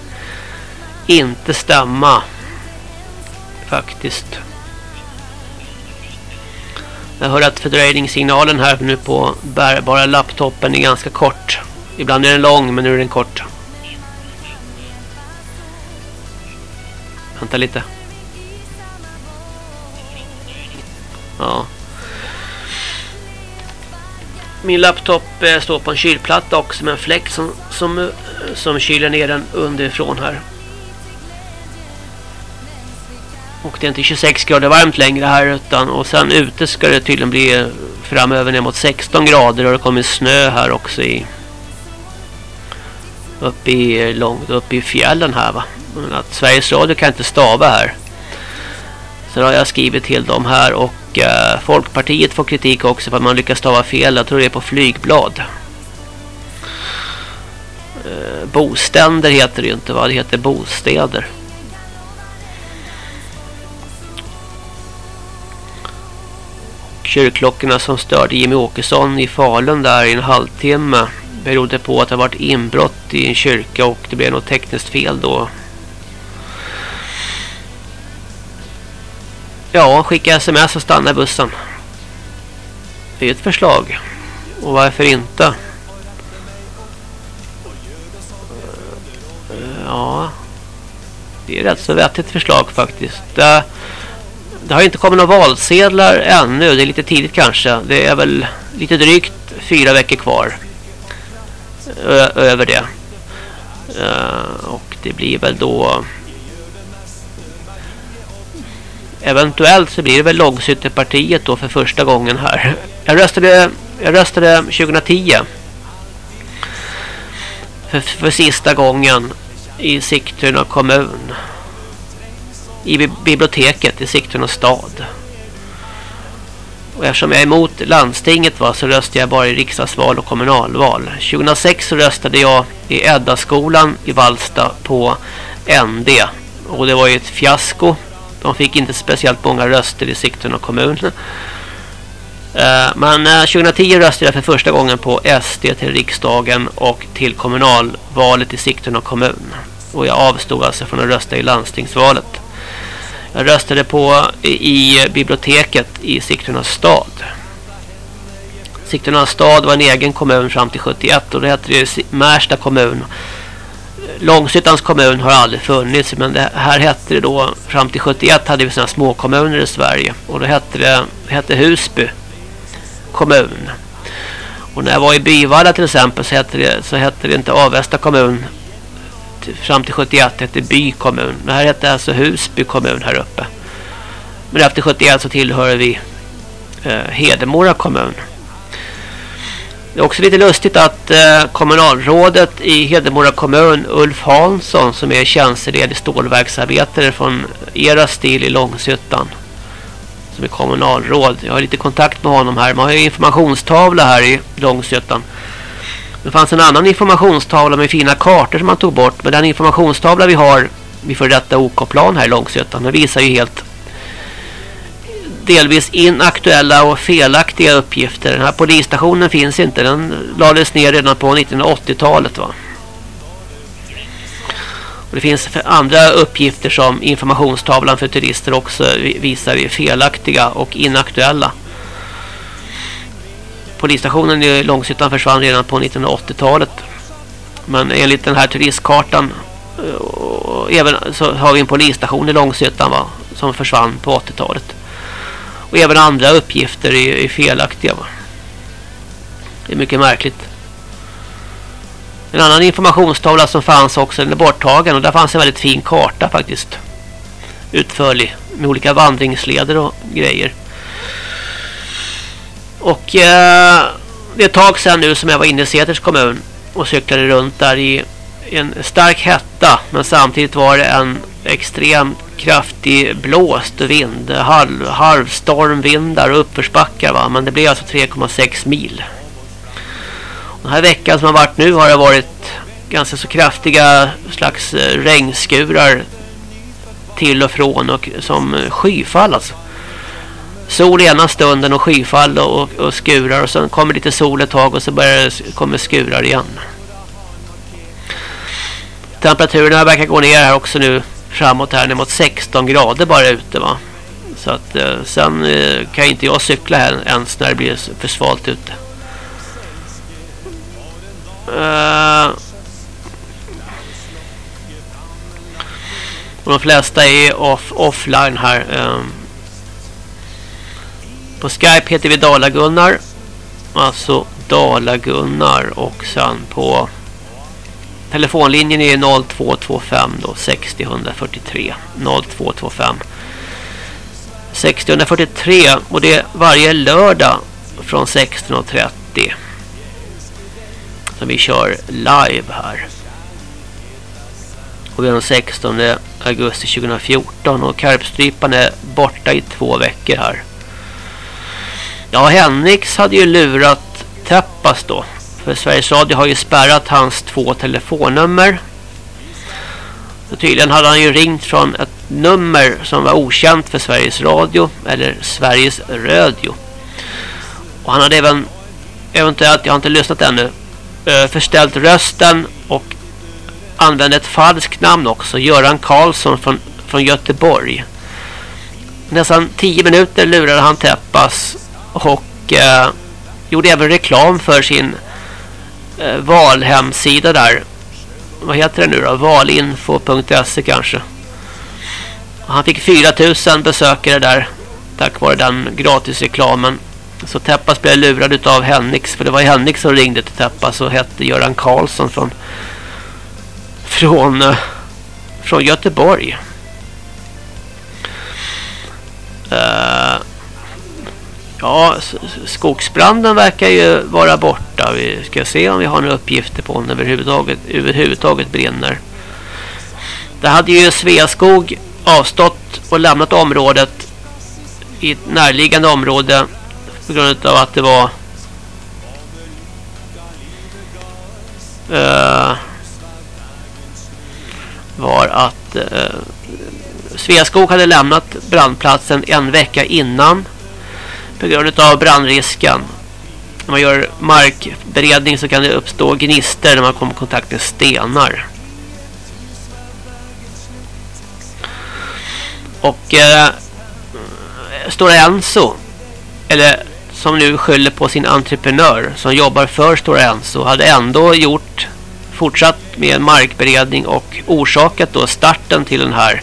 inte stämma faktiskt. Jag hör att fördröjningssignalen här nu på bärbara laptopen är ganska kort. Ibland är den lång men nu är den kort. Vänta lite. Ja. Min laptop eh, står på en kylplatta också med en fläck som, som, eh, som kyler ner den underifrån här. Och det är inte 26 grader varmt längre här utan och sen ute ska det tydligen bli eh, framöver ner mot 16 grader och det kommer snö här också i uppe i långt uppe i fjällen här va. Men att Sveriges Radio kan inte stava här. Sen har jag skrivit till dem här och eh, Folkpartiet får kritik också för att man lyckas stava fel. Jag tror det är på flygblad. Eh, boständer heter det ju inte va? Det heter bostäder. Kyrkklockorna som störde Jimmy Åkesson i Falun där i en halvtimme berodde på att det varit inbrott i en kyrka och det blev något tekniskt fel då. Ja, skicka sms och stanna bussen. Det är ett förslag. Och varför inte? Eh, ja, det är rätt så vettigt förslag faktiskt. Det, det har inte kommit några valsedlar ännu. Det är lite tidigt kanske. Det är väl lite drygt fyra veckor kvar. Över det. Eh, och det blir väl då Eventuellt så blir det väl Långsytterpartiet då för första gången här. Jag röstade, jag röstade 2010. För, för sista gången i Sigtuna kommun. I biblioteket i Sigtuna stad. Och eftersom jag är emot landstinget va, så röstade jag bara i riksdagsval och kommunalval. 2006 så röstade jag i Eddaskolan i Valsta på ND. Och det var ju ett fiasko de fick inte speciellt många röster i Sigtuna kommun. Eh, men eh, 2010 röstade jag för första gången på SD till riksdagen och till kommunalvalet i Sigtuna kommun. Och jag avstod alltså från att rösta i landstingsvalet. Jag röstade på i biblioteket i Sigtuna stad. Sigtuna stad var en egen kommun fram till 71 och det hette det Märsta kommun. Långsyttans kommun har aldrig funnits men det här hette det då fram till 71 hade vi sådana små kommuner i Sverige och då hette det, det hette Husby kommun. Och när jag var i Byvalla till exempel så hette det, så hette det inte Avesta kommun fram till 71 hette By kommun. Det här hette alltså Husby kommun här uppe. Men efter 71 så tillhör vi eh, Hedemora kommun. Det är också lite lustigt att eh, kommunalrådet i Hedemora kommun, Ulf Hansson, som är tjänsteledig stålverksarbetare från era stil i Långshyttan, som är kommunalråd. Jag har lite kontakt med honom här. Man har ju informationstavla här i Långshyttan. Det fanns en annan informationstavla med fina kartor som man tog bort. Men den informationstavla vi har vid för detta OK-plan här i Långshyttan, den visar ju helt delvis inaktuella och felaktiga uppgifter. Den här polisstationen finns inte. Den lades ner redan på 1980-talet va. Och det finns andra uppgifter som informationstavlan för turister också visar är felaktiga och inaktuella. Polisstationen i Långshyttan försvann redan på 1980-talet. Men enligt den här turistkartan och även så har vi en polisstation i Långshyttan va, som försvann på 80-talet. Och även andra uppgifter är, är felaktiga va. Det är mycket märkligt. En annan informationstavla som fanns också, den är borttagen och där fanns en väldigt fin karta faktiskt. Utförlig med olika vandringsleder och grejer. Och eh, det är ett tag sedan nu som jag var inne i Säters kommun och cyklade runt där i en stark hetta men samtidigt var det en extremt kraftig blåst och vind, halv, halvstormvindar och uppförsbackar va? men det blev alltså 3,6 mil. Den här veckan som har varit nu har det varit ganska så kraftiga slags eh, regnskurar till och från och som skyfall alltså. Sol ena stunden och skyfall och, och skurar och sen kommer lite sol ett tag och så börjar det, kommer skurar igen. Temperaturerna verkar gå ner här också nu framåt här ner mot 16 grader bara ute va. Så att eh, sen eh, kan inte jag cykla här ens när det blir för svalt ute. Och de flesta är off, offline här. Um, på Skype heter vi Dalagunnar. Alltså Dalagunnar och sen på telefonlinjen är 0225 då 60 143 0225 60 143 och det är varje lördag från 16.30 som vi kör live här. Och vi är den 16 augusti 2014 och Karpstrypan är borta i två veckor här. Ja, Henriks hade ju lurat Teppas då. För Sveriges Radio har ju spärrat hans två telefonnummer. Och tydligen hade han ju ringt från ett nummer som var okänt för Sveriges Radio eller Sveriges Radio. Och han hade även eventuellt, jag har inte lyssnat ännu, eh, förställt rösten och använde ett falskt namn också. Göran Karlsson från, från Göteborg. Nästan tio minuter lurade han Teppas och eh, gjorde även reklam för sin eh, valhemsida där. Vad heter det nu då? Valinfo.se kanske. Han fick 4000 besökare där tack vare den gratisreklamen. Så Teppas blev lurad av Hennix för det var Hennix som ringde till Teppas och hette Göran Karlsson från från eh, från Göteborg. Ja, skogsbranden verkar ju vara borta. Vi ska se om vi har några uppgifter på om den överhuvudtaget, överhuvudtaget brinner. Det hade ju Sveaskog avstått och lämnat området i ett närliggande område på grund av att det var uh, var att uh, Sveaskog hade lämnat brandplatsen en vecka innan på grund av brandrisken. När man gör markberedning så kan det uppstå gnister när man kommer i kontakt med stenar. Och eh, Stora Enso eller som nu skyller på sin entreprenör som jobbar för Stora Enso hade ändå gjort fortsatt med markberedning och orsakat då starten till den här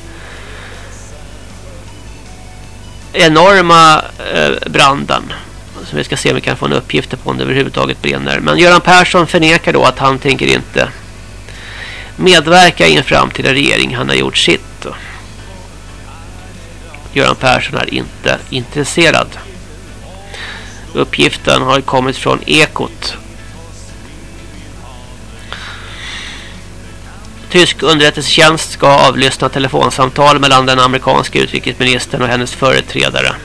enorma eh, branden som vi ska se om vi kan få en uppgift på om det överhuvudtaget brinner. Men Göran Persson förnekar då att han tänker inte medverka i en framtida regering. Han har gjort sitt. Göran Persson är inte intresserad. Uppgiften har kommit från Ekot. Tysk underrättelsetjänst ska avlyssna telefonsamtal mellan den amerikanska utrikesministern och hennes företrädare.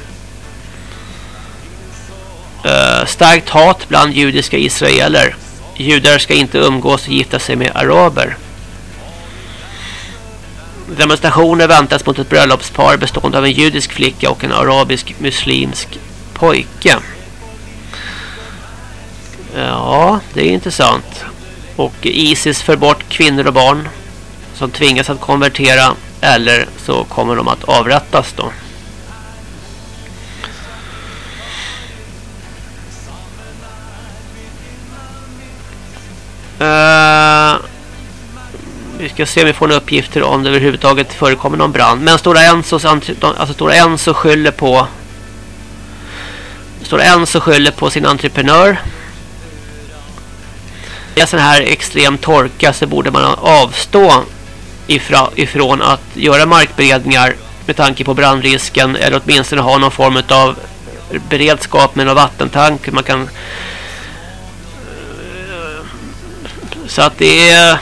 Uh, starkt hat bland judiska israeler. Judar ska inte umgås och gifta sig med araber. Demonstrationer väntas mot ett bröllopspar bestående av en judisk flicka och en arabisk muslimsk pojke. Ja, det är intressant. Och Isis för bort kvinnor och barn som tvingas att konvertera eller så kommer de att avrättas då. Uh, vi ska se om vi får några uppgifter om det överhuvudtaget förekommer någon brand. Men Stora Enso, alltså Stora Enso skyller på Stora Enso skyller på sin entreprenör. I en sån här extrem torka så borde man avstå ifra, ifrån att göra markberedningar med tanke på brandrisken eller åtminstone ha någon form av beredskap med någon vattentank man kan så att det är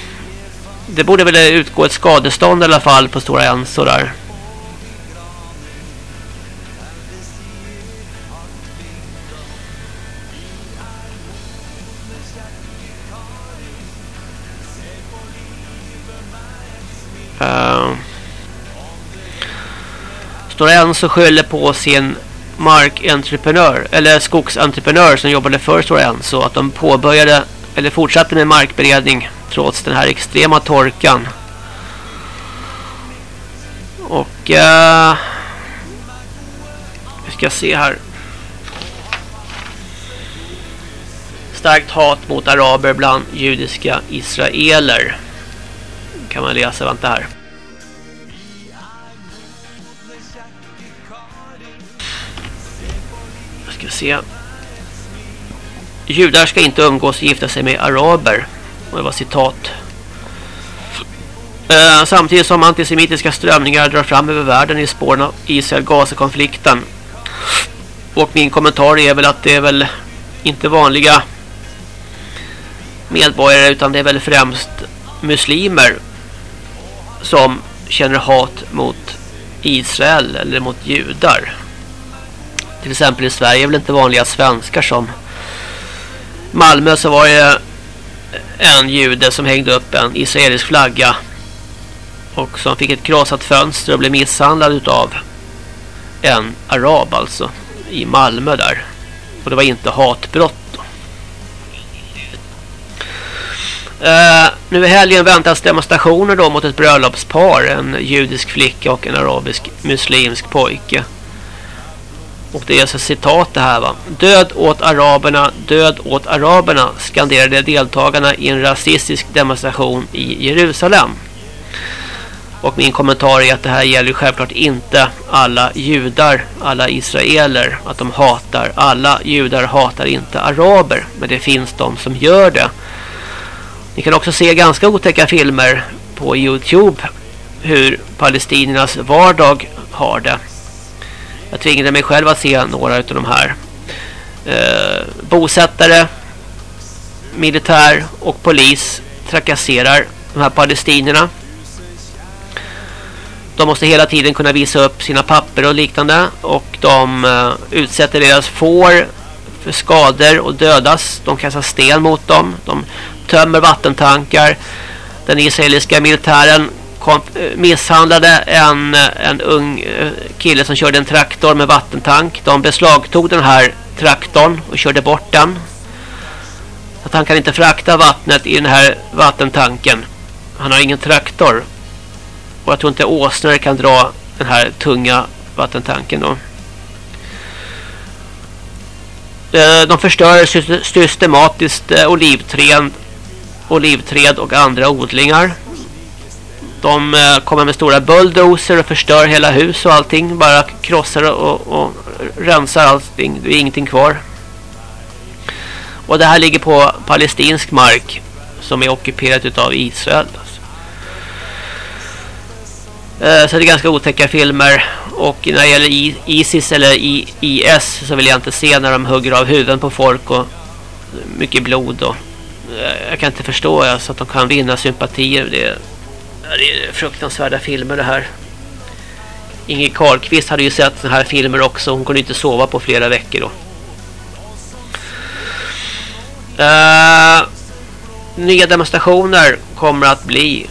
det borde väl utgå ett skadestånd i alla fall på Stora Enso där. Stora Enso skyller på sin markentreprenör eller skogsentreprenör som jobbade för Stora Enso att de påbörjade eller fortsatte med markberedning trots den här extrema torkan. Och eh, vi ska se här. Starkt hat mot araber bland judiska israeler. Kan man läsa, vänta här. Ska vi se. Judar ska inte umgås och gifta sig med araber. Och det var citat. Eh, samtidigt som antisemitiska strömningar drar fram över världen i spåren av Israel-Gaza-konflikten. Och min kommentar är väl att det är väl inte vanliga medborgare utan det är väl främst muslimer som känner hat mot Israel eller mot judar. Till exempel i Sverige är väl inte vanliga svenskar som Malmö så var det en jude som hängde upp en israelisk flagga och som fick ett krossat fönster och blev misshandlad utav en arab alltså i Malmö där. Och det var inte hatbrott. Uh, nu i helgen väntas demonstrationer då mot ett bröllopspar, en judisk flicka och en arabisk muslimsk pojke. Och det är alltså citat det här va. Död åt araberna, död åt araberna skanderade deltagarna i en rasistisk demonstration i Jerusalem. Och min kommentar är att det här gäller självklart inte alla judar, alla israeler, att de hatar. Alla judar hatar inte araber, men det finns de som gör det. Ni kan också se ganska otäcka filmer på Youtube hur palestiniernas vardag har det. Jag tvingade mig själv att se några av de här. Eh, bosättare, militär och polis trakasserar de här palestinierna. De måste hela tiden kunna visa upp sina papper och liknande. Och de eh, utsätter deras får för skador och dödas. De kastar sten mot dem. De tömmer vattentankar. Den israeliska militären Eh, misshandlade en, eh, en ung eh, kille som körde en traktor med vattentank. De beslagtog den här traktorn och körde bort den. Att han kan inte frakta vattnet i den här vattentanken. Han har ingen traktor. Och jag tror inte åsnor kan dra den här tunga vattentanken då. De förstör systematiskt olivträd, olivträd och andra odlingar. De eh, kommer med stora bulldozer och förstör hela hus och allting. Bara krossar och, och rensar allting. Det är ingenting kvar. Och det här ligger på palestinsk mark som är ockuperat av Israel. Alltså. Eh, så det är ganska otäcka filmer. Och när det gäller ISIS eller IS så vill jag inte se när de hugger av huvuden på folk och mycket blod. Och, eh, jag kan inte förstå alltså, att de kan vinna sympatier. Det är, det är fruktansvärda filmer det här. Inge Karlqvist hade ju sett sådana här filmer också. Hon kunde inte sova på flera veckor då. Uh, nya demonstrationer kommer att bli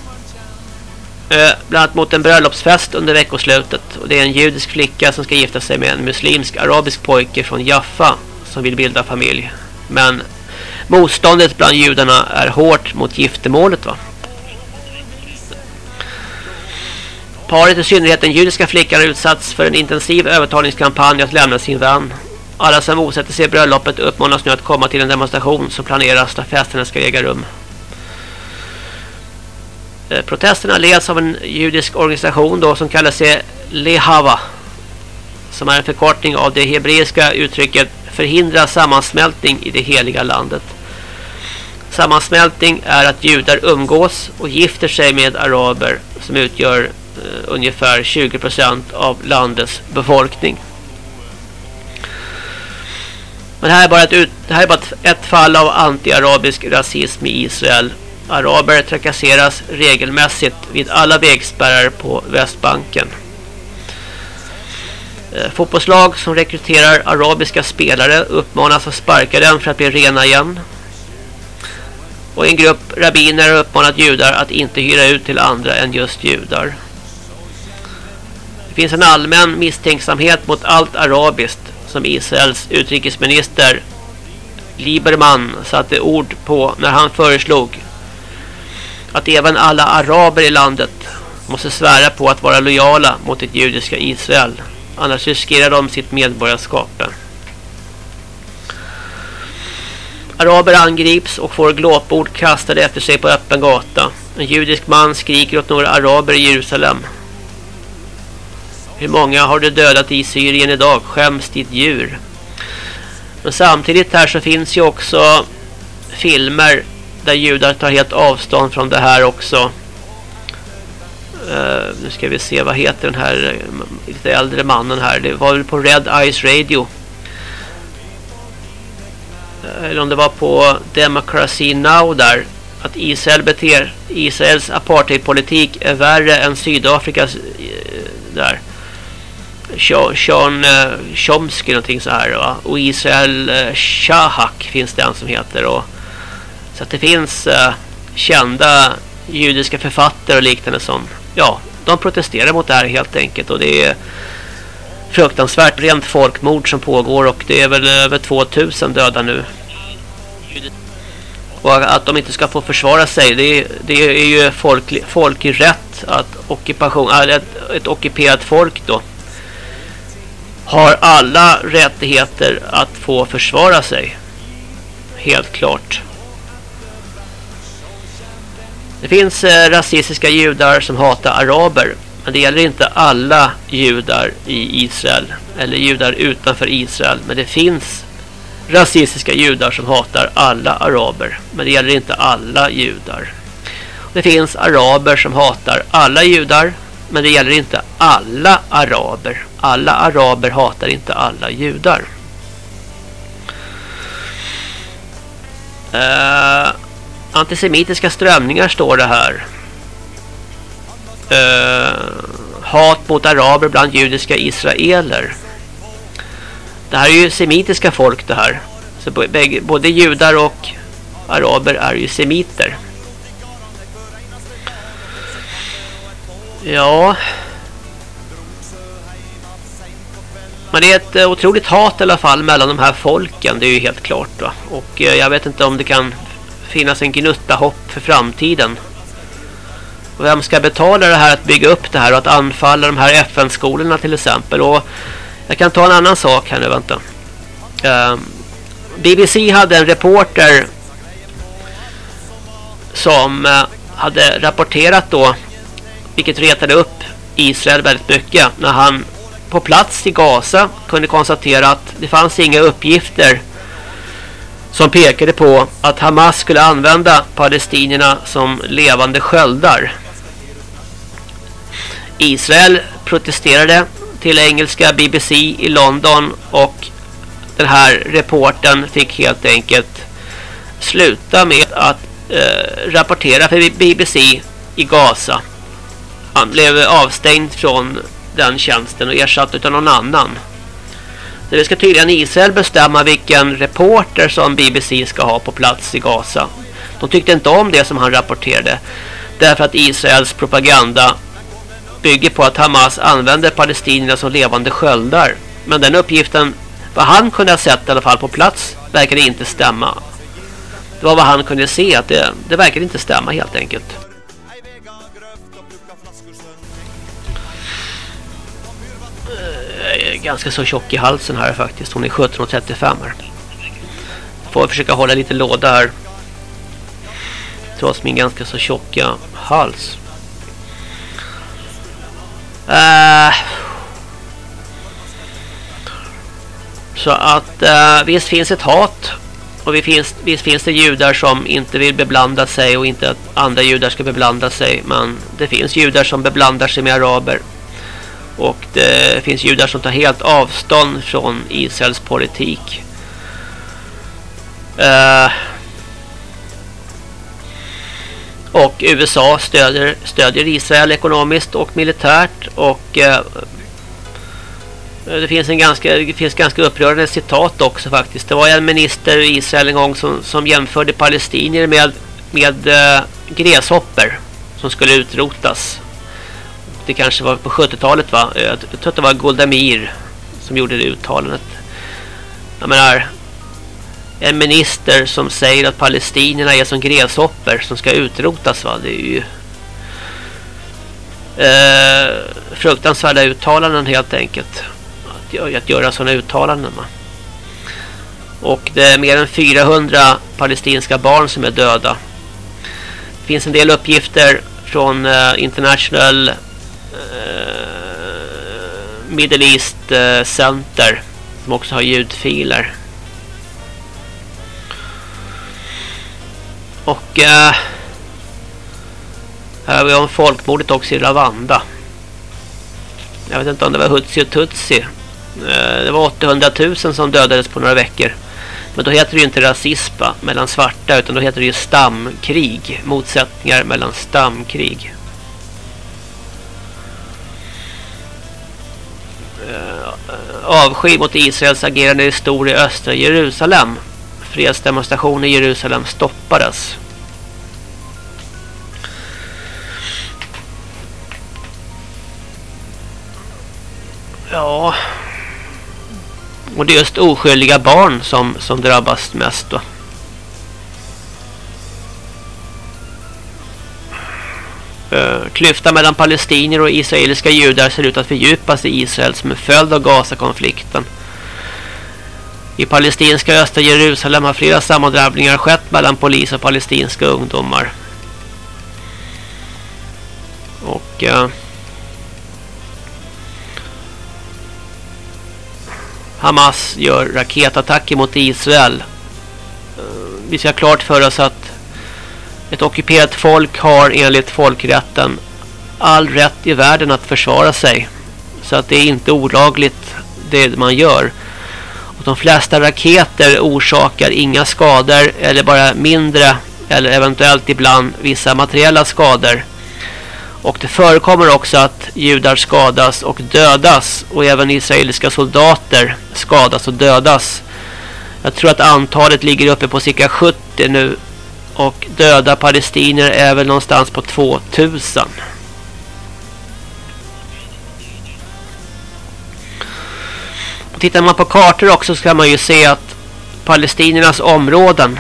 Uh, bland annat mot en bröllopsfest under veckoslutet. Och det är en judisk flicka som ska gifta sig med en muslimsk arabisk pojke från Jaffa som vill bilda familj. Men motståndet bland judarna är hårt mot giftermålet va. Paret, i synnerhet den judiska flickan, har utsatts för en intensiv övertalningskampanj att lämna sin vän. Alla som motsätter sig bröllopet uppmanas nu att komma till en demonstration som planeras där festerna ska äga rum. Eh, protesterna leds av en judisk organisation då som kallar sig Lehava som är en förkortning av det hebreiska uttrycket förhindra sammansmältning i det heliga landet. Sammansmältning är att judar umgås och gifter sig med araber som utgör Eh, ungefär 20% av landets befolkning. Men det här är bara ett, det här är bara ett, ett fall av antiarabisk rasism i Israel. Araber trakasseras regelmässigt vid alla vägspärrar på Västbanken. Eh, fotbollslag som rekryterar arabiska spelare uppmanas att sparka dem för att bli rena igen. Och en grupp rabbiner har uppmanat judar att inte hyra ut till andra än just judar. Det finns en allmän misstänksamhet mot allt arabiskt som Israels utrikesminister Lieberman satte ord på när han föreslog att även alla araber i landet måste svära på att vara lojala mot det judiska Israel. Annars riskerar de sitt medborgarskap. Araber angrips och får glåpord kastade efter sig på öppen gata. En judisk man skriker åt några araber i Jerusalem. Hur många har du dödat i Syrien idag? Skäms ditt djur. Men samtidigt här så finns ju också filmer där judar tar helt avstånd från det här också. Uh, nu ska vi se, vad heter den här eh, lite äldre mannen här? Det var väl på Red Eyes Radio. Eh, eller om det var på Democracy Now där. Att Israel beter, Israels apartheidpolitik är värre än Sydafrikas där. Sean eh, Chomsky någonting så här va? och Israel eh, Shahak finns det en som heter och så att det finns eh, kända judiska författare och liknande som ja, de protesterar mot det här helt enkelt och det är fruktansvärt rent folkmord som pågår och det är väl över 2000 döda nu. Och att de inte ska få försvara sig, det är, det är ju folk, folklig rätt att ockupation, äh, ett, ett ockuperat folk då har alla rättigheter att få försvara sig. Helt klart. Det finns eh, rasistiska judar som hatar araber. Men det gäller inte alla judar i Israel. Eller judar utanför Israel. Men det finns rasistiska judar som hatar alla araber. Men det gäller inte alla judar. Det finns araber som hatar alla judar. Men det gäller inte alla araber. Alla araber hatar inte alla judar. Uh, antisemitiska strömningar står det här. Uh, hat mot araber bland judiska israeler. Det här är ju semitiska folk det här. Så både judar och araber är ju semiter. Ja. Men det är ett eh, otroligt hat i alla fall mellan de här folken. Det är ju helt klart. Va? Och eh, jag vet inte om det kan finnas en gnutta hopp för framtiden. Och vem ska betala det här att bygga upp det här och att anfalla de här FN-skolorna till exempel. Och jag kan ta en annan sak här nu, vänta. Ehm, BBC hade en reporter som eh, hade rapporterat då, vilket retade upp Israel väldigt mycket, när han på plats i Gaza kunde konstatera att det fanns inga uppgifter som pekade på att Hamas skulle använda palestinierna som levande sköldar. Israel protesterade till engelska BBC i London och den här reporten fick helt enkelt sluta med att eh, rapportera för BBC i Gaza. Han blev avstängd från den tjänsten och ersatt av någon annan. Det ska tydligen Israel bestämma vilken reporter som BBC ska ha på plats i Gaza. De tyckte inte om det som han rapporterade. Därför att Israels propaganda bygger på att Hamas använder palestinierna som levande sköldar. Men den uppgiften, vad han kunde ha sett i alla fall på plats, verkade inte stämma. Det var vad han kunde se, att det, det verkade inte stämma helt enkelt. Ganska så tjock i halsen här faktiskt. Hon är 17.35 här. Får försöka hålla lite låda här. Trots min ganska så tjocka hals. Uh, så att uh, visst finns ett hat. Och visst finns, visst finns det judar som inte vill beblanda sig och inte att andra judar ska beblanda sig. Men det finns judar som beblandar sig med araber. Och det finns judar som tar helt avstånd från Israels politik. Uh, och USA stödjer, stödjer Israel ekonomiskt och militärt. Och uh, det finns en ganska det finns ganska upprörande citat också faktiskt. Det var en minister i Israel en gång som, som jämförde palestinier med, med uh, gräshopper som skulle utrotas det kanske var på 70-talet va? Jag tror att det var Golda Meir som gjorde det uttalandet. Jag menar, en minister som säger att palestinierna är som grevshopper som ska utrotas va? Det är ju eh, fruktansvärda uttalanden helt enkelt. Att, att göra sådana uttalanden va? Och det är mer än 400 palestinska barn som är döda. Det finns en del uppgifter från eh, International Eh, Middle East eh, Center som också har ljudfiler. Och eh, här har vi om folkmordet också i Rwanda. Jag vet inte om det var Hutsi och Tutsi. Eh, det var 800 000 som dödades på några veckor. Men då heter det ju inte rasism mellan svarta utan då heter det ju stamkrig. Motsättningar mellan stamkrig. Eh, avsky mot Israels agerande i stor i östra Jerusalem. Fredsdemonstrationer i Jerusalem stoppades. Ja. Och det är just oskyldiga barn som, som drabbas mest då. Eh, klyftan mellan palestinier och israeliska judar ser ut att fördjupas i Israel som en följd av Gaza-konflikten. I palestinska östra Jerusalem har flera sammandrabbningar skett mellan polis och palestinska ungdomar. Och... Uh, Hamas gör raketattacker mot Israel. Uh, vi ska klart för oss att ett ockuperat folk har enligt folkrätten all rätt i världen att försvara sig. Så att det är inte olagligt det man gör. Och de flesta raketer orsakar inga skador eller bara mindre eller eventuellt ibland vissa materiella skador. Och det förekommer också att judar skadas och dödas och även israeliska soldater skadas och dödas. Jag tror att antalet ligger uppe på cirka 70 nu och döda palestinier är väl någonstans på 2000. Och tittar man på kartor också så kan man ju se att palestiniernas områden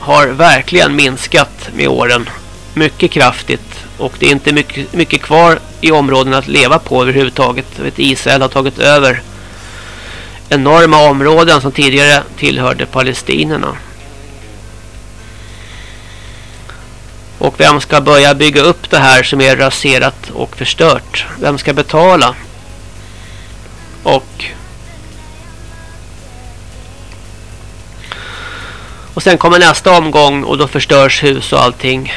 har verkligen minskat med åren. Mycket kraftigt. Och det är inte mycket, mycket kvar i områden att leva på överhuvudtaget. Israel har tagit över enorma områden som tidigare tillhörde palestinierna. Och vem ska börja bygga upp det här som är raserat och förstört? Vem ska betala? Och Och sen kommer nästa omgång och då förstörs hus och allting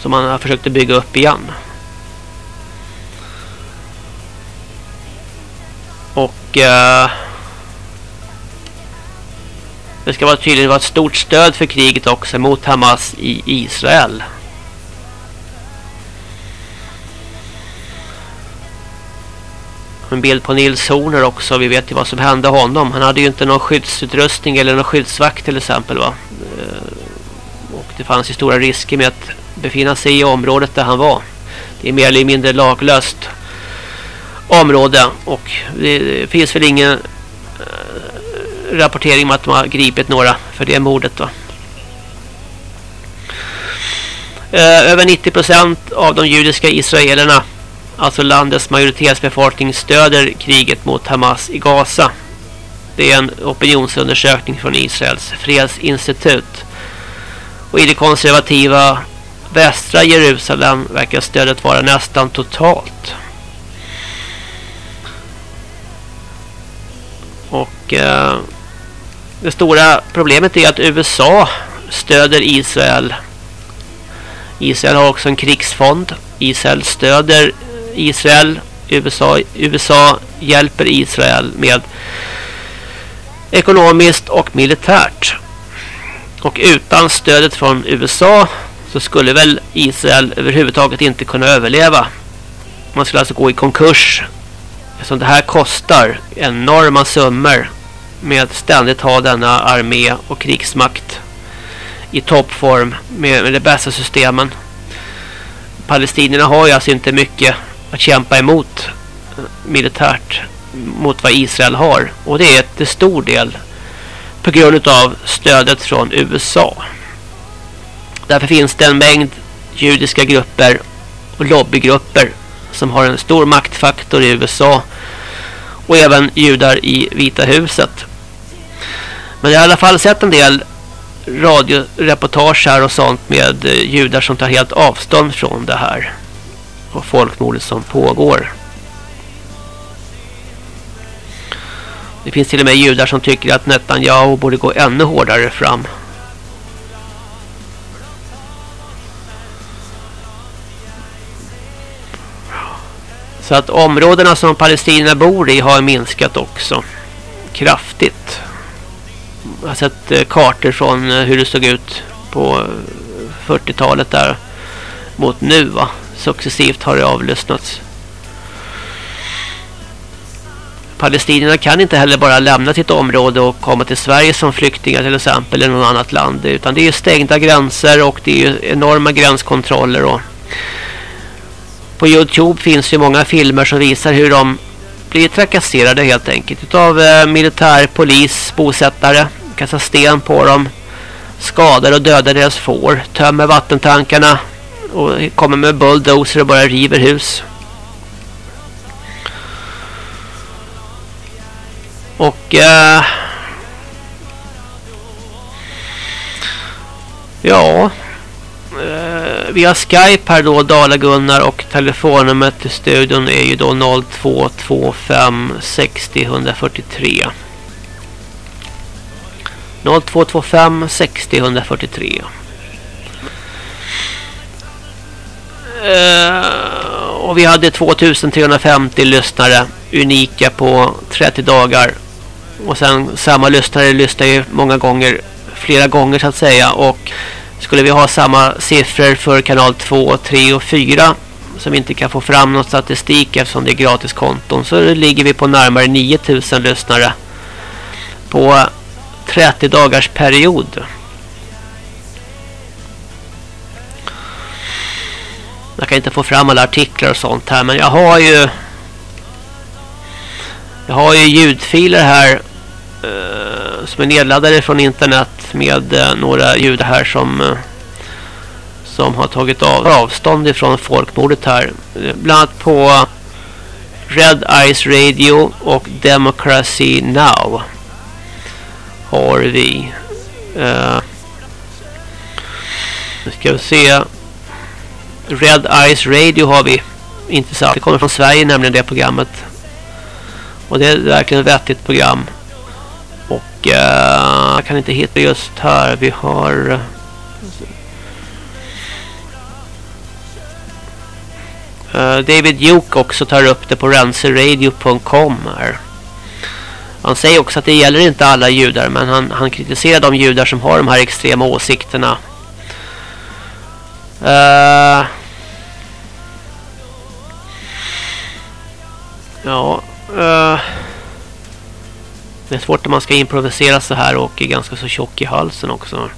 som man har försökt att bygga upp igen. Och uh, det ska vara tydligt vara ett stort stöd för kriget också mot Hamas i Israel. En bild på Nils Horner också. Vi vet ju vad som hände honom. Han hade ju inte någon skyddsutrustning eller någon skyddsvakt till exempel va. Eh, och det fanns ju stora risker med att befinna sig i området där han var. Det är mer eller mindre laglöst område och det finns väl ingen eh, rapportering om att de har gripit några för det mordet va. Eh, över 90% av de judiska israelerna alltså landets majoritetsbefolkning stöder kriget mot Hamas i Gaza. Det är en opinionsundersökning från Israels fredsinstitut. Och i det konservativa västra Jerusalem verkar stödet vara nästan totalt. Och eh, det stora problemet är att USA stöder Israel. Israel har också en krigsfond. Israel stöder Israel. USA, USA hjälper Israel med ekonomiskt och militärt. Och utan stödet från USA så skulle väl Israel överhuvudtaget inte kunna överleva. Man skulle alltså gå i konkurs. Eftersom det här kostar enorma summor med att ständigt ha denna armé och krigsmakt i toppform med, med de bästa systemen. Palestinierna har ju alltså inte mycket att kämpa emot eh, militärt mot vad Israel har. Och det är till stor del på grund av stödet från USA. Därför finns det en mängd judiska grupper och lobbygrupper som har en stor maktfaktor i USA och även judar i Vita huset. Men jag har i alla fall sett en del radioreportage här och sånt med eh, judar som tar helt avstånd från det här och folkmordet som pågår. Det finns till och med judar som tycker att Netanyahu borde gå ännu hårdare fram. Så att områdena som palestinierna bor i har minskat också. Kraftigt. Jag har sett eh, kartor från eh, hur det såg ut på eh, 40-talet där mot nu va. Successivt har det avlyssnats. Palestinierna kan inte heller bara lämna sitt område och komma till Sverige som flyktingar till exempel eller något annat land. Utan det är stängda gränser och det är enorma gränskontroller. Och på Youtube finns ju många filmer som visar hur de blir trakasserade helt enkelt. Utav eh, militär, polis, bosättare. Kastar sten på dem. Skadar och dödar deras får. Tömmer vattentankarna. Och kommer med bulldozer och bara river hus. Och eh, ja eh, via Skype här då Dala-Gunnar och telefonnumret till studion är ju då 0225 60 143. 0225 60 143. Eh, och vi hade 2350 lyssnare unika på 30 dagar och sen samma lyssnare lyssnar ju många gånger, flera gånger så att säga. Och skulle vi ha samma siffror för kanal 2, 3 och 4 som inte kan få fram någon statistik eftersom det är gratiskonton så ligger vi på närmare 9000 lyssnare på 30 dagars period. Jag kan inte få fram alla artiklar och sånt här men jag har ju jag har ju ljudfiler här eh, som är nedladdade från internet med eh, några ljud här som eh, som har tagit av, avstånd ifrån folkmordet här. Eh, bland annat på Red Eyes Radio och Democracy Now har vi. Uh, nu ska vi se. Red Eyes Radio har vi. Intressant. Det kommer från Sverige nämligen det programmet. Och det är verkligen ett vettigt program. Och uh, jag kan inte hitta just här. Vi har... Uh, David Duke också tar upp det på renseradio.com här. Han säger också att det gäller inte alla judar men han, han kritiserar de judar som har de här extrema åsikterna. Uh, ja, uh, det är svårt när man ska improvisera så här och är ganska så tjock i halsen också.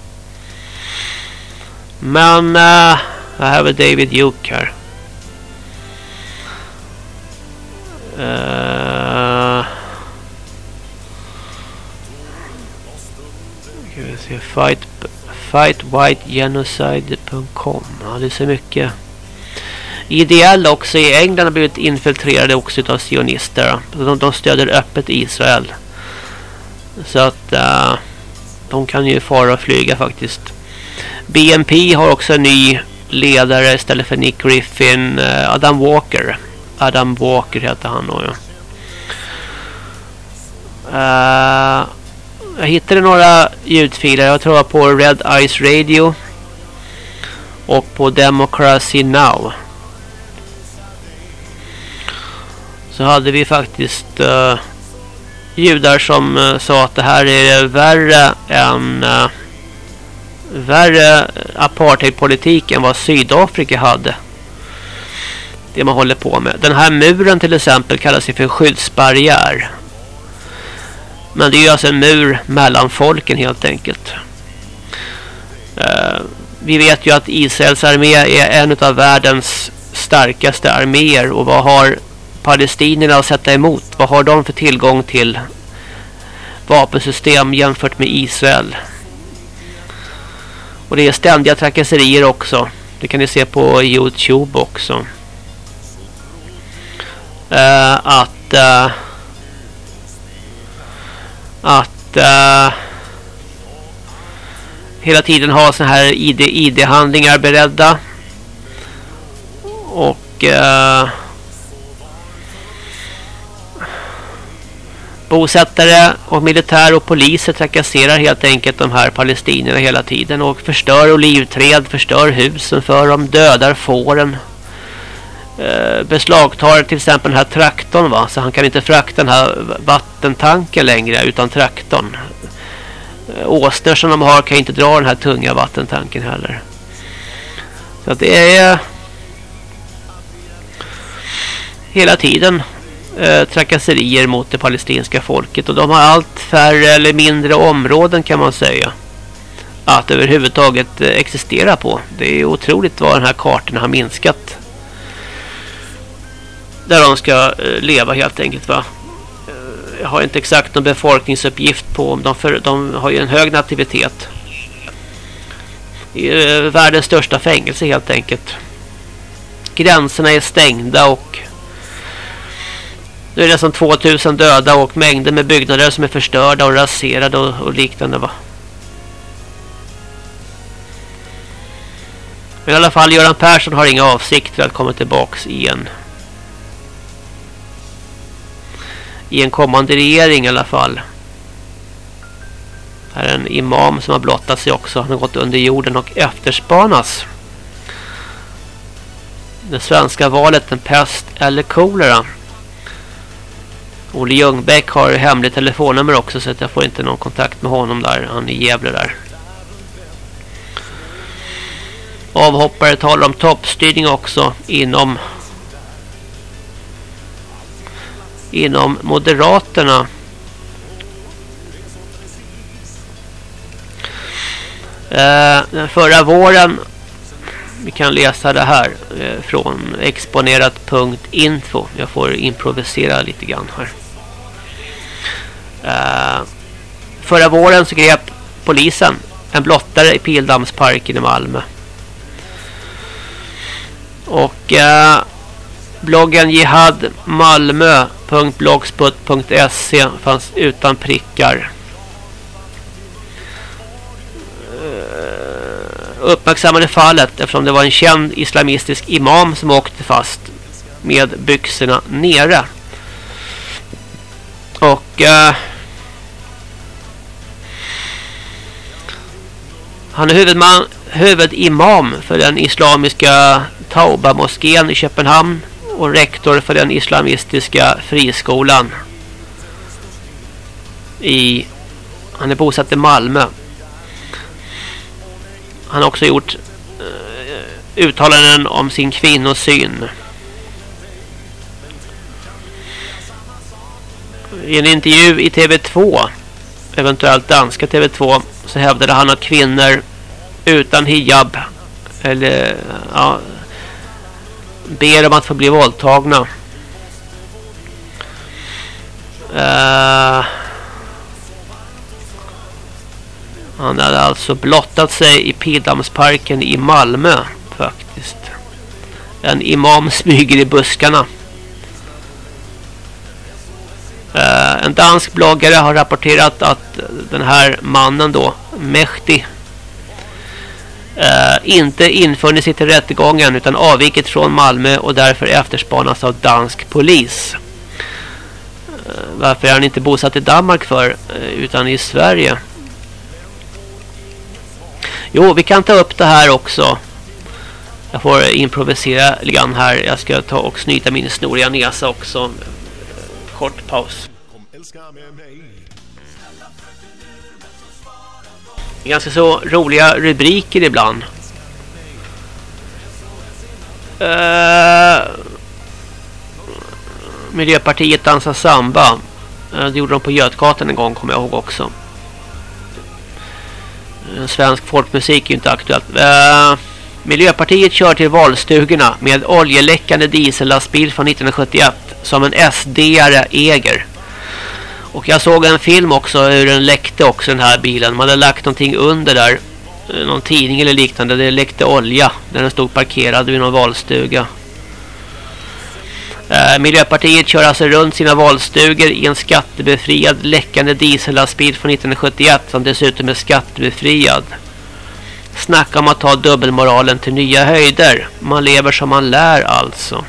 Men uh, jag har väl David Duke här. Uh, ska vi se. Fight, fightwhitegenocide.com. Ja, det är så mycket. IDL också i England har blivit infiltrerade också av sionister. De, de stöder öppet Israel. Så att uh, de kan ju fara och flyga faktiskt. BNP har också en ny ledare istället för Nick Griffin. Uh, Adam Walker. Adam Walker heter han då ja. Uh, jag hittade några ljudfiler. Jag tror på Red Eyes Radio. Och på Democracy Now. Så hade vi faktiskt uh, judar som uh, sa att det här är värre än uh, värre apartheidpolitik än vad Sydafrika hade. Det man håller på med. Den här muren till exempel kallas för skyddsbarriär. Men det är ju alltså en mur mellan folken helt enkelt. Uh, vi vet ju att Israels armé är en av världens starkaste arméer och vad har palestinierna att sätta emot? Vad har de för tillgång till vapensystem jämfört med Israel? Och det är ständiga trakasserier också. Det kan ni se på Youtube också. Uh, att uh, att uh, hela tiden ha så här ID, ID-handlingar beredda. Och uh, bosättare och militär och poliser trakasserar helt enkelt de här palestinierna hela tiden och förstör olivträd, förstör husen för dem, dödar fåren. Eh, beslagtar till exempel den här traktorn va så han kan inte frakta den här vattentanken längre utan traktorn. Eh, åsnor som de har kan inte dra den här tunga vattentanken heller. Så att det är hela tiden eh, trakasserier mot det palestinska folket och de har allt färre eller mindre områden kan man säga att överhuvudtaget eh, existera på. Det är otroligt vad den här kartan har minskat där de ska eh, leva helt enkelt va. Eh, jag har inte exakt någon befolkningsuppgift på om de, för, de har ju en hög nativitet. Eh, världens största fängelse helt enkelt. Gränserna är stängda och nu är det nästan 2000 döda och mängder med byggnader som är förstörda och raserade och, och liknande va. Men i alla fall Göran Persson har inga avsikter att komma tillbaks igen. i en kommande regering i alla fall. Här är en imam som har blottat sig också. Han har gått under jorden och efterspanas. Det svenska valet, en pest eller kolera. Olle Ljungbäck har hemligt telefonnummer också så att jag får inte någon kontakt med honom där. Han är i Gävle där. Avhoppare talar om toppstyrning också inom inom Moderaterna. Eh, förra våren vi kan läsa det här eh, från exponerat.info. Jag får improvisera lite grann här. Eh, förra våren så grep polisen en blottare i Pildammsparken i Malmö. Och eh, bloggen jihadmalmö.blogspot.se fanns utan prickar. Eh, uppmärksammade fallet eftersom det var en känd islamistisk imam som åkte fast med byxorna nere. Och eh, han är huvudman, huvudimam för den islamiska Tauba-moskén i Köpenhamn och rektor för den islamistiska friskolan i han är bosatt i Malmö. Han har också gjort uh, uttalanden om sin kvinnosyn. I en intervju i TV2, eventuellt danska TV2, så hävdade han att kvinnor utan hijab eller ja, ber om att få bli våldtagna. Uh, han hade alltså blottat sig i Pildammsparken i Malmö faktiskt. En imam smyger i buskarna. En dansk bloggare har rapporterat att den här mannen då, Mehdi, eh, inte infunnit sig till rättegången utan avvikit från Malmö och därför efterspanas av dansk polis. Eh, varför är han inte bosatt i Danmark för eh, utan i Sverige? Jo, vi kan ta upp det här också. Jag får improvisera lite grann här. Jag ska ta och snyta min snoriga näsa också. Kort paus. Ganska så roliga rubriker ibland. Uh, Miljöpartiet dansar samba. Uh, det gjorde de på Götgatan en gång, kommer jag ihåg också. Uh, svensk folkmusik är ju inte aktuellt. Uh, Miljöpartiet kör till valstugorna med oljeläckande diesellastbil från 1971 som en SD-are äger. Och jag såg en film också hur den läckte också den här bilen. Man hade lagt någonting under där. Eh, någon tidning eller liknande. Det läckte olja när den stod parkerad vid någon valstuga. Eh, Miljöpartiet kör alltså runt sina valstugor i en skattebefriad läckande diesellastbil från 1971 som dessutom är skattebefriad. Snacka om att ta dubbelmoralen till nya höjder. Man lever som man lär alltså.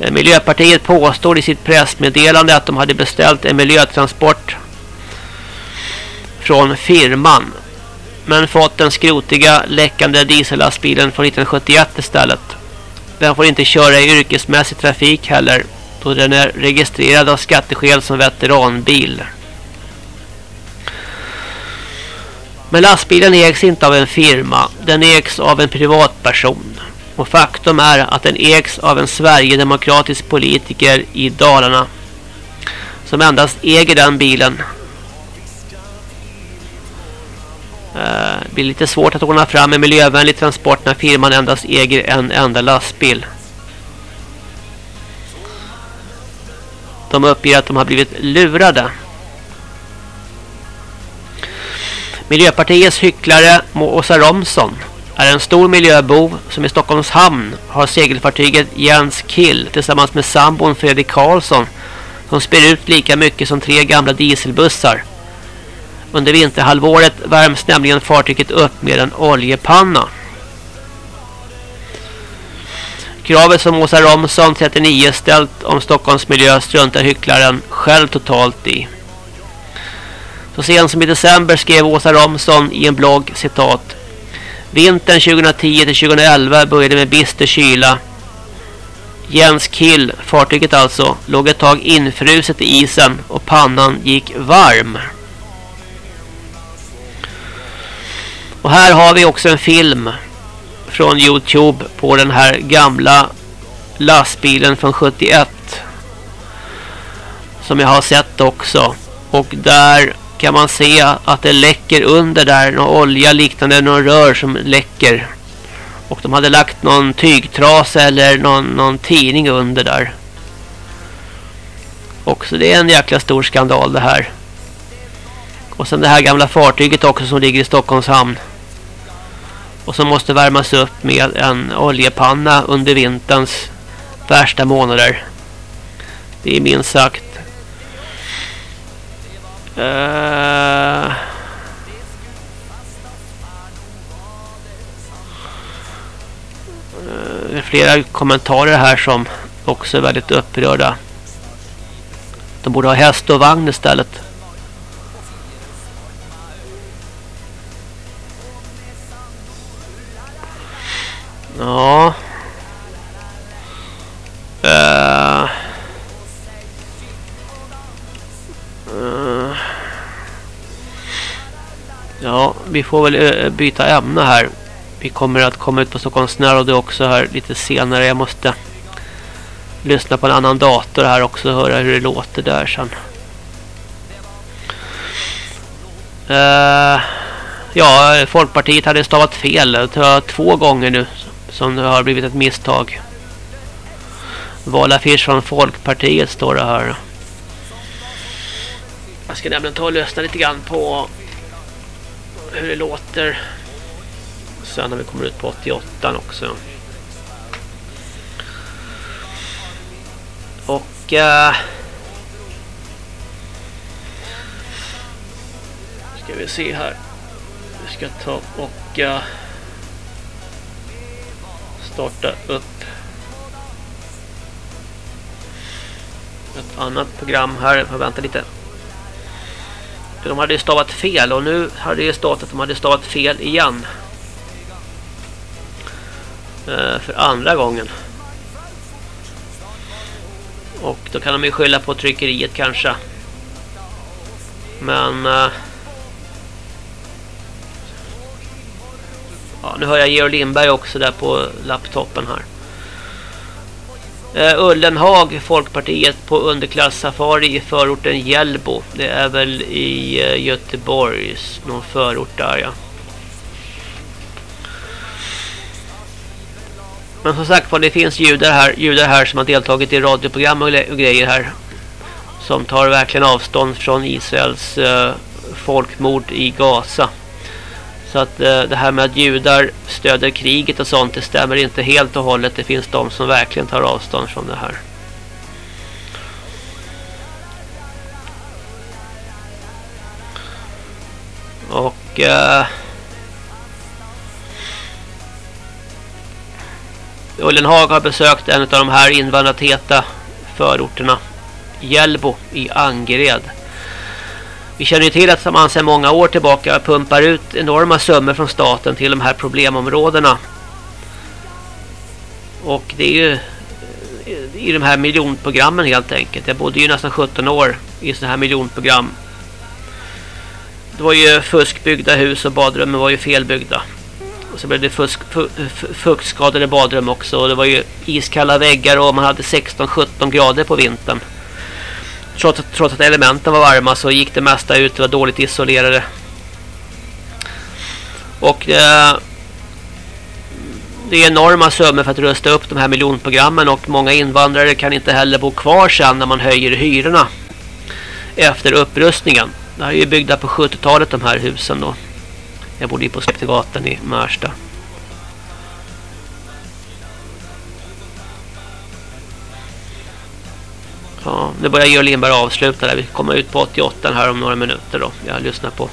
Eh, Miljöpartiet påstår i sitt pressmeddelande att de hade beställt en miljötransport från firman. Men fått den skrotiga läckande diesellastbilen från 1971 istället. Den får inte köra i yrkesmässig trafik heller då den är registrerad av skatteskäl som veteranbil. Men lastbilen ägs inte av en firma, den ägs av en privatperson. Och faktum är att den ägs av en Sverigedemokratisk politiker i Dalarna som endast äger den bilen. Eh, det blir lite svårt att ordna fram en miljövänlig transport när firman endast äger en enda lastbil. De uppger att de har blivit lurade. Miljöpartiets hycklare Åsa Romson är en stor miljöbov som i Stockholms hamn har segelfartyget Jens Kill tillsammans med sambon Fredrik Karlsson som spyr ut lika mycket som tre gamla dieselbussar. Under vinterhalvåret värms nämligen fartyget upp med en oljepanna. Kravet som Åsa Romson 39 ställt om Stockholms miljö struntar hycklaren själv totalt i. Så sent som i december skrev Åsa Romson i en blogg citat Vintern 2010-2011 började med bister kyla. Jens Kill, fartyget alltså, låg ett tag infruset i isen och pannan gick varm. Och här har vi också en film från Youtube på den här gamla lastbilen från 71 som jag har sett också och där kan man se att det läcker under där någon olja liknande någon rör som läcker. Och de hade lagt någon tygtrasa eller någon, någon tidning under där. Och så det är en jäkla stor skandal det här. Och sen det här gamla fartyget också som ligger i Stockholms hamn. Och som måste värmas upp med en oljepanna under vinterns värsta månader. Det är minst sagt Uh, det är flera kommentarer här som också är väldigt upprörda. De borde ha häst och vagn istället. Ja. Ja, vi får väl eh, byta ämne här. Vi kommer att komma ut på Stockholms också här lite senare. Jag måste lyssna på en annan dator här också och höra hur det låter där sen. Uh, Ja, Folkpartiet hade stavat fel två gånger nu som det har blivit ett misstag. Valaffisch från Folkpartiet står det här. Jag ska nämligen ta och lyssna lite grann på hur det låter sen när vi kommer ut på 88 också. Och äh, ska vi se här. Vi ska ta och äh, starta upp ett annat program här. Jag får vänta lite. För de hade ju stavat fel och nu hade det stått att de hade stavat fel igen. Eh, för andra gången. Och då kan de ju skylla på tryckeriet kanske. Men... Eh, ja, nu hör jag Georg Lindberg också där på laptopen här. Uh, Ullenhag, Folkpartiet på underklass-safari i förorten Hjällbo. Det är väl i eh, uh, Göteborgs någon förort där ja. Men som sagt var det finns judar här, judar här som har deltagit i radioprogram och, och grejer här. Som tar verkligen avstånd från Israels uh, folkmord i Gaza. Så att eh, det här med att judar stöder kriget och sånt det stämmer inte helt och hållet. Det finns de som verkligen tar avstånd från det här. Och eh, Ullenhag har besökt en av de här invandrartäta förorterna Hjällbo i Angered. Vi känner ju till att man sedan många år tillbaka pumpar ut enorma summor från staten till de här problemområdena. Och det är ju eh, i de här miljonprogrammen helt enkelt. Jag bodde ju nästan 17 år i sådana här miljonprogram. Det var ju fuskbyggda hus och badrummen var ju felbyggda. Och så blev det fusk, fuktskadade badrum också. Och det var ju iskalla väggar och man hade 16-17 grader på vintern. Trots, trots att elementen var varma så gick det mesta ut. Det var dåligt isolerade. Och eh, det är enorma summor för att rusta upp de här miljonprogrammen och många invandrare kan inte heller bo kvar sen när man höjer hyrorna efter upprustningen. Det här är ju byggda på 70-talet de här husen då. Jag bodde ju på Skeptegatan i Märsta. Ja, nu börjar Georg Lindberg avsluta där. Vi kommer ut på 88 här om några minuter då. Jag lyssnar på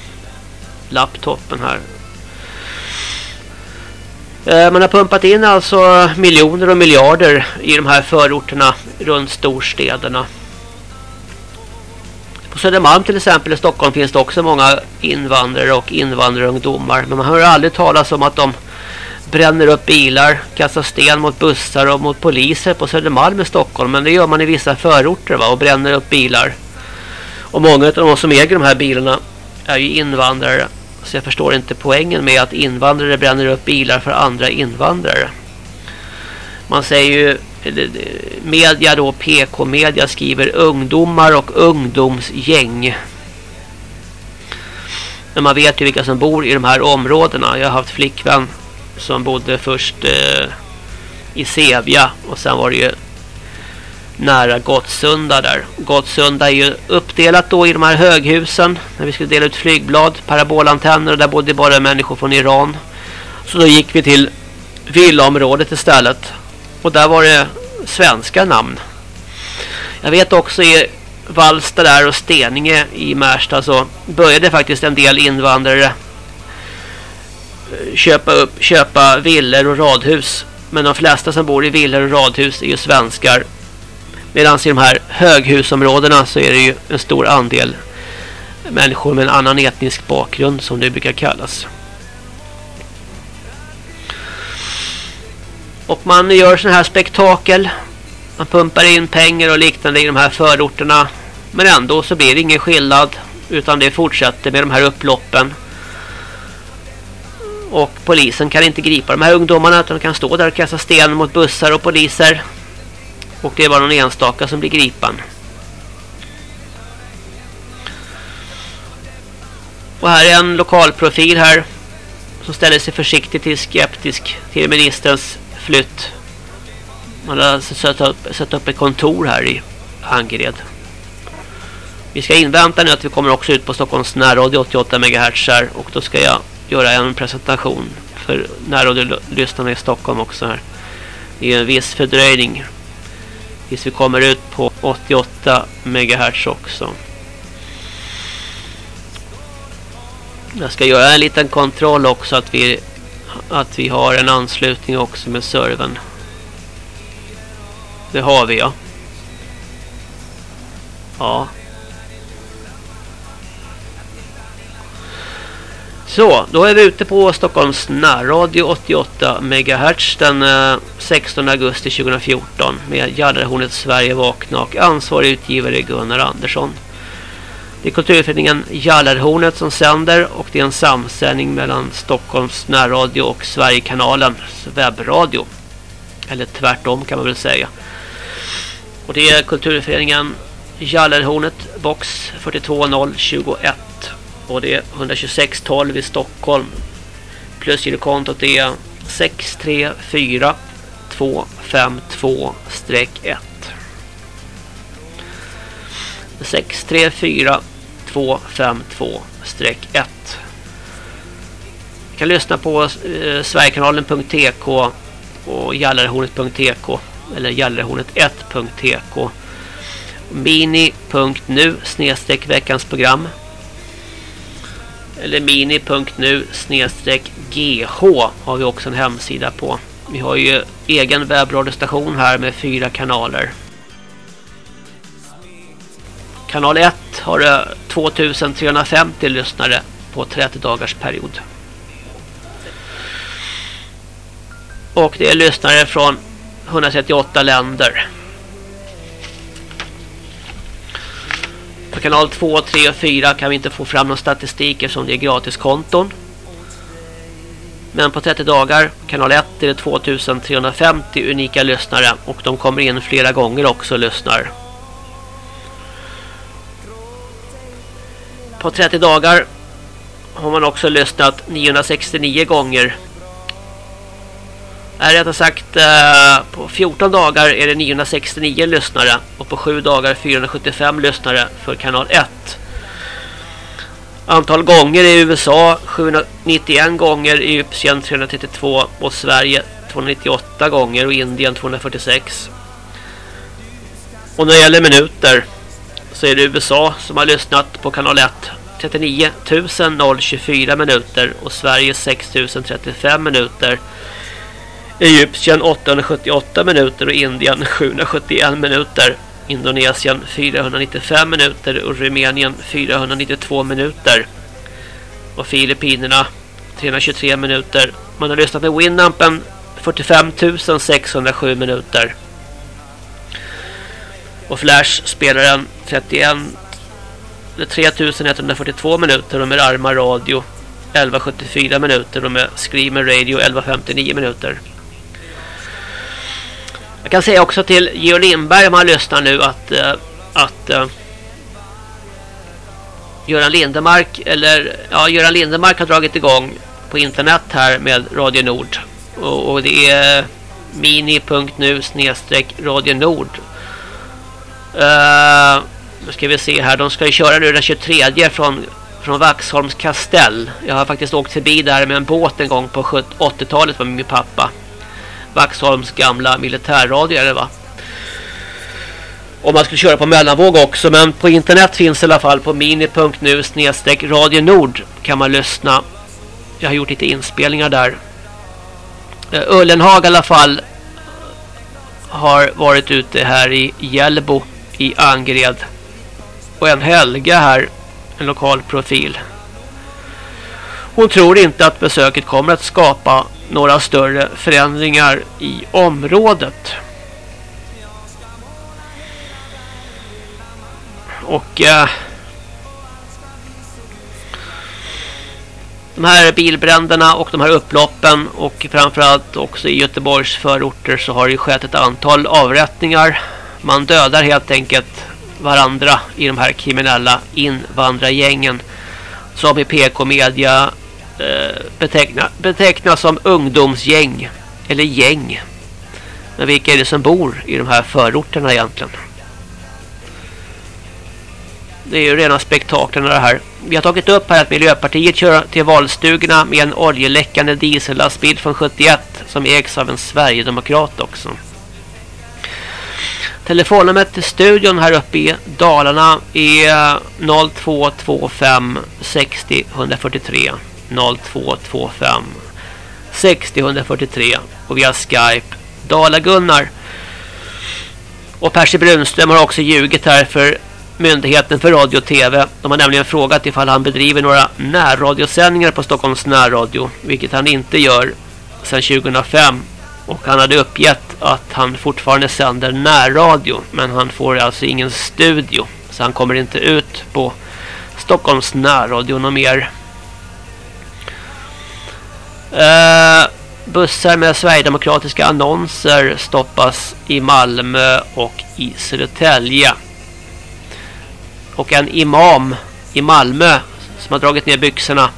laptopen här. Eh, man har pumpat in alltså miljoner och miljarder i de här förorterna runt storstäderna. På Södermalm till exempel i Stockholm finns det också många invandrare och invandrarungdomar. Men man hör aldrig talas om att de bränner upp bilar, kastar sten mot bussar och mot poliser på Södermalm i Stockholm. Men det gör man i vissa förorter va? och bränner upp bilar. Och många av de som äger de här bilarna är ju invandrare. Så jag förstår inte poängen med att invandrare bränner upp bilar för andra invandrare. Man säger ju media då, PK-media skriver ungdomar och ungdomsgäng. Men man vet ju vilka som bor i de här områdena. Jag har haft flickvän som bodde först eh, i Sevja och sen var det ju nära Gottsunda där. Gottsunda är ju uppdelat då i de här höghusen när vi skulle dela ut flygblad, parabolantenner och där bodde bara människor från Iran. Så då gick vi till villaområdet istället. Och där var det svenska namn. Jag vet också i Valsta där och Steninge i Märsta så började faktiskt en del invandrare köpa upp köpa villor och radhus. Men de flesta som bor i villor och radhus är ju svenskar. Medan i de här höghusområdena så är det ju en stor andel människor med en annan etnisk bakgrund som det brukar kallas. Och man gör sådana här spektakel. Man pumpar in pengar och liknande i de här förorterna. Men ändå så blir det ingen skillnad. Utan det fortsätter med de här upploppen. Och polisen kan inte gripa de här ungdomarna utan de kan stå där och kasta sten mot bussar och poliser. Och det är bara någon enstaka som blir gripen. Och här är en lokalprofil här som ställer sig försiktigt till skeptisk till ministerns flytt. Man har alltså satt upp, satt upp ett kontor här i Angered. Vi ska invänta nu att vi kommer också ut på Stockholms närradio 88 MHz här och då ska jag göra en presentation för närradiolyssnarna i Stockholm också här. Det är en viss fördröjning tills vi kommer ut på 88 MHz också. Jag ska göra en liten kontroll också att vi att vi har en anslutning också med servern. Det har vi ja. Ja. Så, då är vi ute på Stockholms närradio 88 MHz den eh, 16 augusti 2014 med Jallarhornet Sverige vakna och ansvarig utgivare Gunnar Andersson. Det är kulturföreningen Jallarhornet som sänder och det är en samsändning mellan Stockholms närradio och Sverigekanalens webbradio. Eller tvärtom kan man väl säga. Och det är kulturföreningen Jallarhornet box 42021 och det är 12612 i Stockholm. Plusgirokontot är 634252-1. 634252-1. Du kan lyssna på eh, sverigekanalen.tk och jallarhornet.tk eller jallarhornet1.tk mini.nu snedstreck veckans program eller mini.nu snedstreck gh har vi också en hemsida på. Vi har ju egen webbradiostation här med fyra kanaler. Kanal 1 har 2350 lyssnare på 30 dagars period. Och det är lyssnare från 138 länder. På kanal 2, 3 och 4 kan vi inte få fram någon statistik eftersom det är gratiskonton. Men på 30 dagar, kanal 1 är det 2350 unika lyssnare och de kommer in flera gånger också och lyssnar. På 30 dagar har man också lyssnat 969 gånger. Är rättare sagt eh, på 14 dagar är det 969 lyssnare och på 7 dagar 475 lyssnare för kanal 1. Antal gånger i USA 791 gånger, i Egypten 332 och Sverige 298 gånger och Indien 246. Och när det gäller minuter så är det USA som har lyssnat på kanal 1 39 024 minuter och Sverige 6 035 minuter. Egypten 878 minuter och Indien 771 minuter. Indonesien 495 minuter och Rumänien 492 minuter. Och Filippinerna 323 minuter. Man har lyssnat med Winampen 45 607 minuter. Och Flash-spelaren 31 3142 minuter och med Arma Radio 1174 minuter och med Screamer Radio 1159 minuter. Jag kan säga också till Georg Lindberg om han lyssnar nu att uh, att uh, Göran Lindemark eller ja Göran Lindemark har dragit igång på internet här med Radio Nord och, och det är mini.nu snedstreck Radio Nord. Uh, nu ska vi se här. De ska ju köra nu den 23 från, från Vaxholms kastell. Jag har faktiskt åkt förbi där med en båt en gång på 80-talet med min pappa. Vaxholms gamla militärradio är det va? Om man skulle köra på mellanvåg också. Men på internet finns i alla fall på mini.nu snedstreck Radio Nord kan man lyssna. Jag har gjort lite inspelningar där. Eh, Ullenhag i alla fall har varit ute här i Hjällbo i Angered och en Helga här, en lokal profil. Hon tror inte att besöket kommer att skapa några större förändringar i området. Och eh, de här bilbränderna och de här upploppen och framförallt också i Göteborgs förorter så har det skett ett antal avrättningar. Man dödar helt enkelt varandra i de här kriminella invandrargängen som i PK-media Eh, beteckna, betecknas som ungdomsgäng eller gäng. Men vilka är det som bor i de här förorterna egentligen? Det är ju rena spektaklerna det här. Vi har tagit upp här att Miljöpartiet kör till valstugorna med en oljeläckande diesellastbil från 71 som ägs av en Sverigedemokrat också. Telefonnumret till studion här uppe i Dalarna är 0225 60 143 0225 60 143 och via Skype Dala-Gunnar. Och Percy Brunström har också ljugit här för Myndigheten för radio och tv. De har nämligen frågat ifall han bedriver några närradiosändningar på Stockholms närradio. Vilket han inte gör sedan 2005. Och han hade uppgett att han fortfarande sänder närradio. Men han får alltså ingen studio. Så han kommer inte ut på Stockholms närradio något mer. Uh, bussar med Sverigedemokratiska annonser stoppas i Malmö och i Södertälje. Och en imam i Malmö som har dragit ner byxorna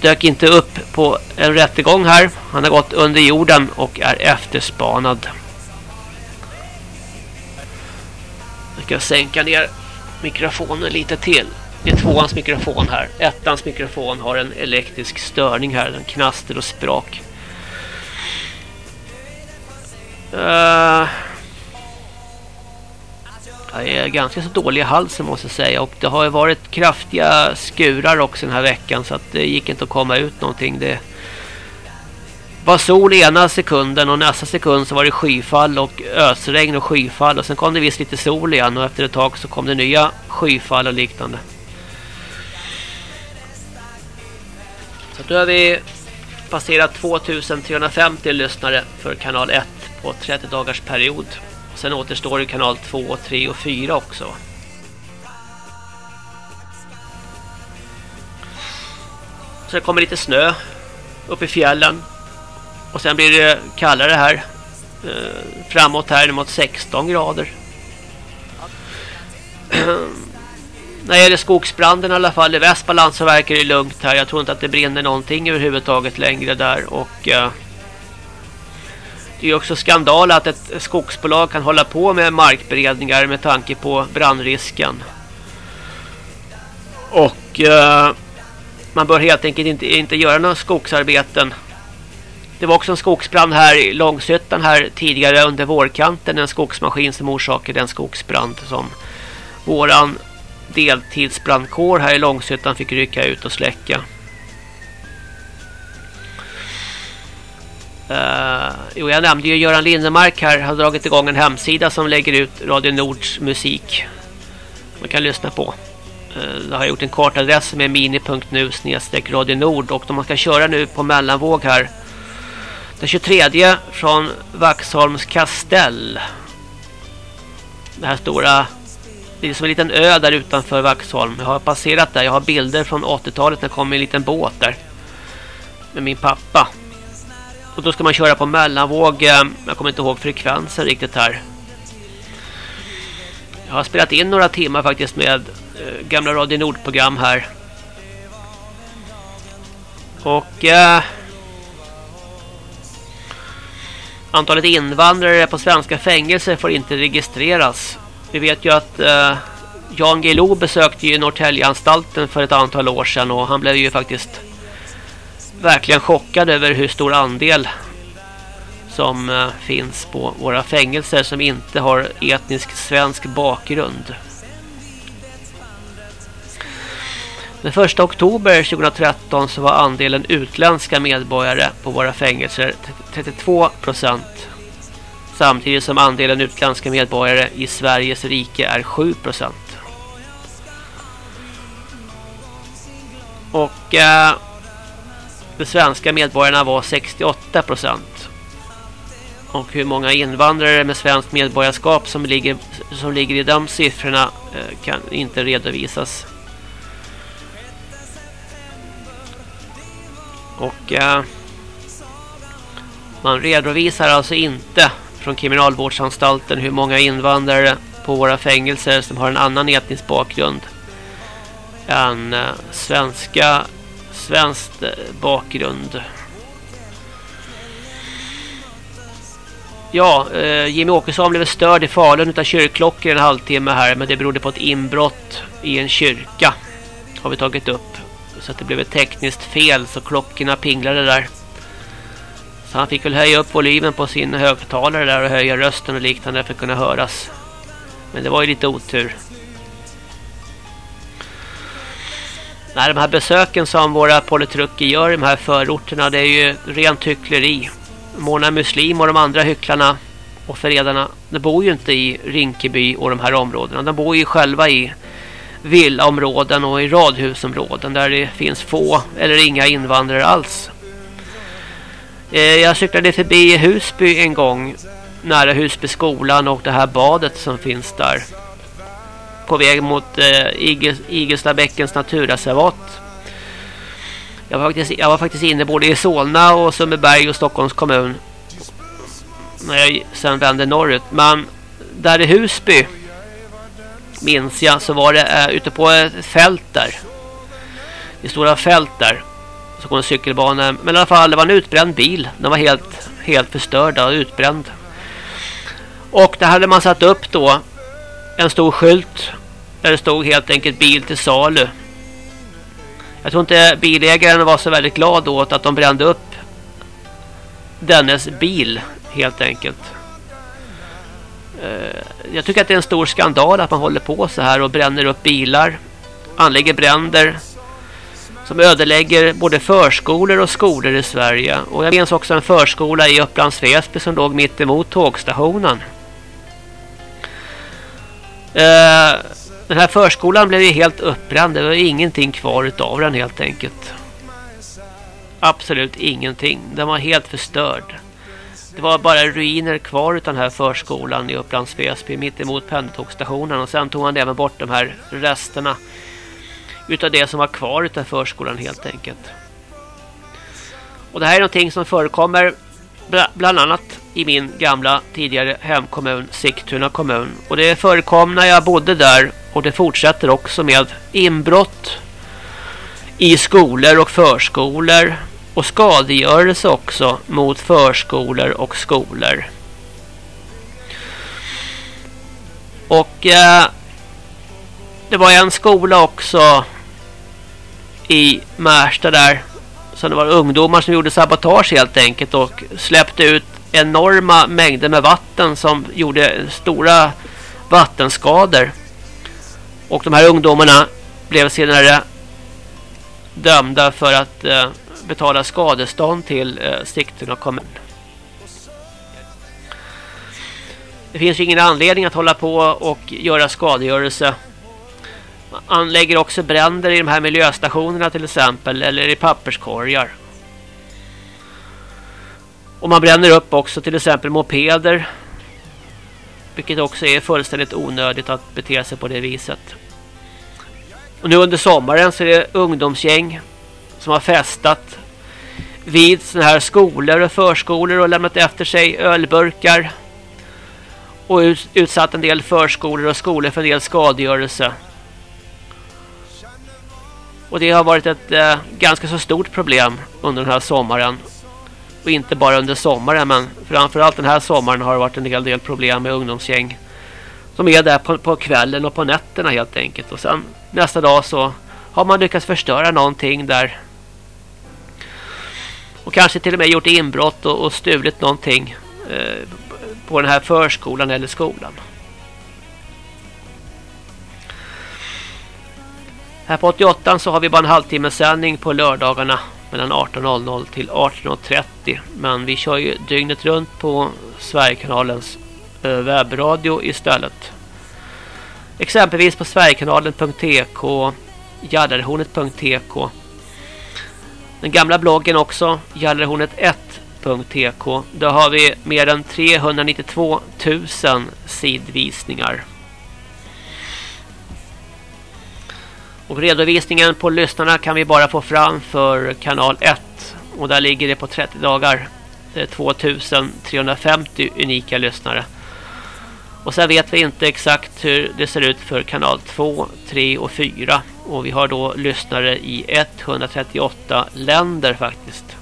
dök inte upp på en rättegång här. Han har gått under jorden och är efterspanad. Jag ska sänka ner mikrofonen lite till. Det är tvåans mikrofon här. Ettans mikrofon har en elektrisk störning här. Den knaster och sprak. Uh, eh, jag är ganska så dålig i halsen måste jag säga. Och det har ju varit kraftiga skurar också den här veckan. Så att det gick inte att komma ut någonting. Det var sol ena sekunden och nästa sekund så var det skyfall och ösregn och skyfall. Och sen kom det visst lite sol igen och efter ett tag så kom det nya skyfall och liknande. Då har vi passerat 2350 lyssnare för kanal 1 på 30 dagars period. Sen återstår det kanal 2, 3 och 4 också. Så det kommer lite snö upp i fjällen. Och sen blir det kallare här. Eh, framåt här mot 16 grader. När det gäller skogsbranden i alla fall i Västmanland så verkar det lugnt här. Jag tror inte att det brinner någonting överhuvudtaget längre där. Och eh, det är också skandal att ett skogsbolag kan hålla på med markberedningar med tanke på brandrisken. Och eh, man bör helt enkelt inte, inte göra några skogsarbeten. Det var också en skogsbrand här i Långshyttan här tidigare under vårkanten. En skogsmaskin som orsakade en skogsbrand som våran deltidsbrandkår här i Långshyttan fick rycka ut och släcka. Uh, jo, jag nämnde ju Göran Lindemark här har dragit igång en hemsida som lägger ut Radio Nords musik. Man kan lyssna på. Uh, jag har gjort en kartadress som är mini.nu snedstreck Radio Nord och de man ska köra nu på mellanvåg här den 23 från Vaxholms kastell. Det här stora det är som en liten ö där utanför Vaxholm. Jag har passerat där. Jag har bilder från 80-talet när jag kom i en liten båt där. Med min pappa. Och då ska man köra på mellanvåg. Eh, jag kommer inte ihåg frekvensen riktigt här. Jag har spelat in några timmar faktiskt med eh, gamla Radio Nord-program här. Och eh, antalet invandrare på svenska fängelser får inte registreras. Vi vet ju att eh, Jan Gelo besökte ju Norrtäljeanstalten för ett antal år sedan och han blev ju faktiskt verkligen chockad över hur stor andel som eh, finns på våra fängelser som inte har etnisk svensk bakgrund. Den 1 oktober 2013 så var andelen utländska medborgare på våra fängelser 32 procent. Samtidigt som andelen utländska medborgare i Sveriges rike är 7 procent. Och eh, de svenska medborgarna var 68 procent. Och hur många invandrare med svenskt medborgarskap som ligger, som ligger i de siffrorna eh, kan inte redovisas. Och eh, man redovisar alltså inte från kriminalvårdsanstalten hur många invandrare på våra fängelser som har en annan etnisk bakgrund än eh, svenska svenskt eh, bakgrund. Ja, eh, Jimmy Åkesson blev störd i Falun utav kyrkklockor en halvtimme här. Men det berodde på ett inbrott i en kyrka. Har vi tagit upp. Så att det blev ett tekniskt fel så klockorna pinglade där. Han fick väl höja upp volymen på sin högtalare där och höja rösten och liknande för att kunna höras. Men det var ju lite otur. Nej, de här besöken som våra politrucker gör i de här förorterna det är ju rent hyckleri. Mona Muslim och de andra hycklarna och förrädarna de bor ju inte i Rinkeby och de här områdena. De bor ju själva i villaområden och i radhusområden där det finns få eller inga invandrare alls. Eh, jag cyklade förbi Husby en gång nära Husby skolan och det här badet som finns där. På väg mot eh, Igelstabäckens naturreservat. Jag var, faktiskt, jag var faktiskt inne både i Solna och Sundbyberg och Stockholms kommun. När jag sen vände norrut. Men där i Husby minns jag så var det uh, ute på ett fält där. I stora fält där. Så går en cykelbana. Men i alla fall det var en utbränd bil. Den var helt, helt förstörd och utbränd. Och där hade man satt upp då en stor skylt. Där det stod helt enkelt bil till salu. Jag tror inte bilägaren var så väldigt glad åt att de brände upp dennes bil helt enkelt. Eh, jag tycker att det är en stor skandal att man håller på så här och bränner upp bilar. Anlägger bränder som ödelägger både förskolor och skolor i Sverige. Och jag minns också en förskola i Upplands Väsby som låg mitt emot tågstationen. Eh, den här förskolan blev ju helt uppbränd. Det var ingenting kvar utav den helt enkelt. Absolut ingenting. Den var helt förstörd. Det var bara ruiner kvar utan den här förskolan i Upplands Väsby mitt emot pendeltågstationen. Och sen tog man även bort de här resterna utav det som var kvar utav förskolan helt enkelt. Och det här är någonting som förekommer bland annat i min gamla tidigare hemkommun Sigtuna kommun. Och det förekom när jag bodde där och det fortsätter också med inbrott i skolor och förskolor och skadegörelse också mot förskolor och skolor. Och eh, det var en skola också i Märsta där så det var ungdomar som gjorde sabotage helt enkelt och släppte ut enorma mängder med vatten som gjorde stora vattenskador. Och de här ungdomarna blev senare dömda för att eh, betala skadestånd till eh, Sigtuna kommun. Det finns ju ingen anledning att hålla på och göra skadegörelse. Anlägger också bränder i de här miljöstationerna till exempel eller i papperskorgar. Och man bränner upp också till exempel mopeder. Vilket också är fullständigt onödigt att bete sig på det viset. Och nu under sommaren så är det ungdomsgäng som har festat vid sådana här skolor och förskolor och lämnat efter sig ölburkar och utsatt en del förskolor och skolor för en del skadegörelse. Och det har varit ett eh, ganska så stort problem under den här sommaren. Och inte bara under sommaren men framförallt den här sommaren har det varit en hel del problem med ungdomsgäng. Som är där på, på kvällen och på nätterna helt enkelt. Och sen nästa dag så har man lyckats förstöra någonting där. Och kanske till och med gjort inbrott och, och stulit någonting eh, på den här förskolan eller skolan. Här på 88 så har vi bara en halvtimme sändning på lördagarna mellan 18.00 till 18.30. Men vi kör ju dygnet runt på Sverigekanalens eh, webbradio istället. Exempelvis på sverigekanalen.tk jallarhornet.tk Den gamla bloggen också, jallarhornet1.tk Där har vi mer än 392 000 sidvisningar. Och redovisningen på lyssnarna kan vi bara få fram för kanal 1. Och där ligger det på 30 dagar. Eh, 2350 unika lyssnare. Och sen vet vi inte exakt hur det ser ut för kanal 2, 3 och 4. Och vi har då lyssnare i 138 länder faktiskt.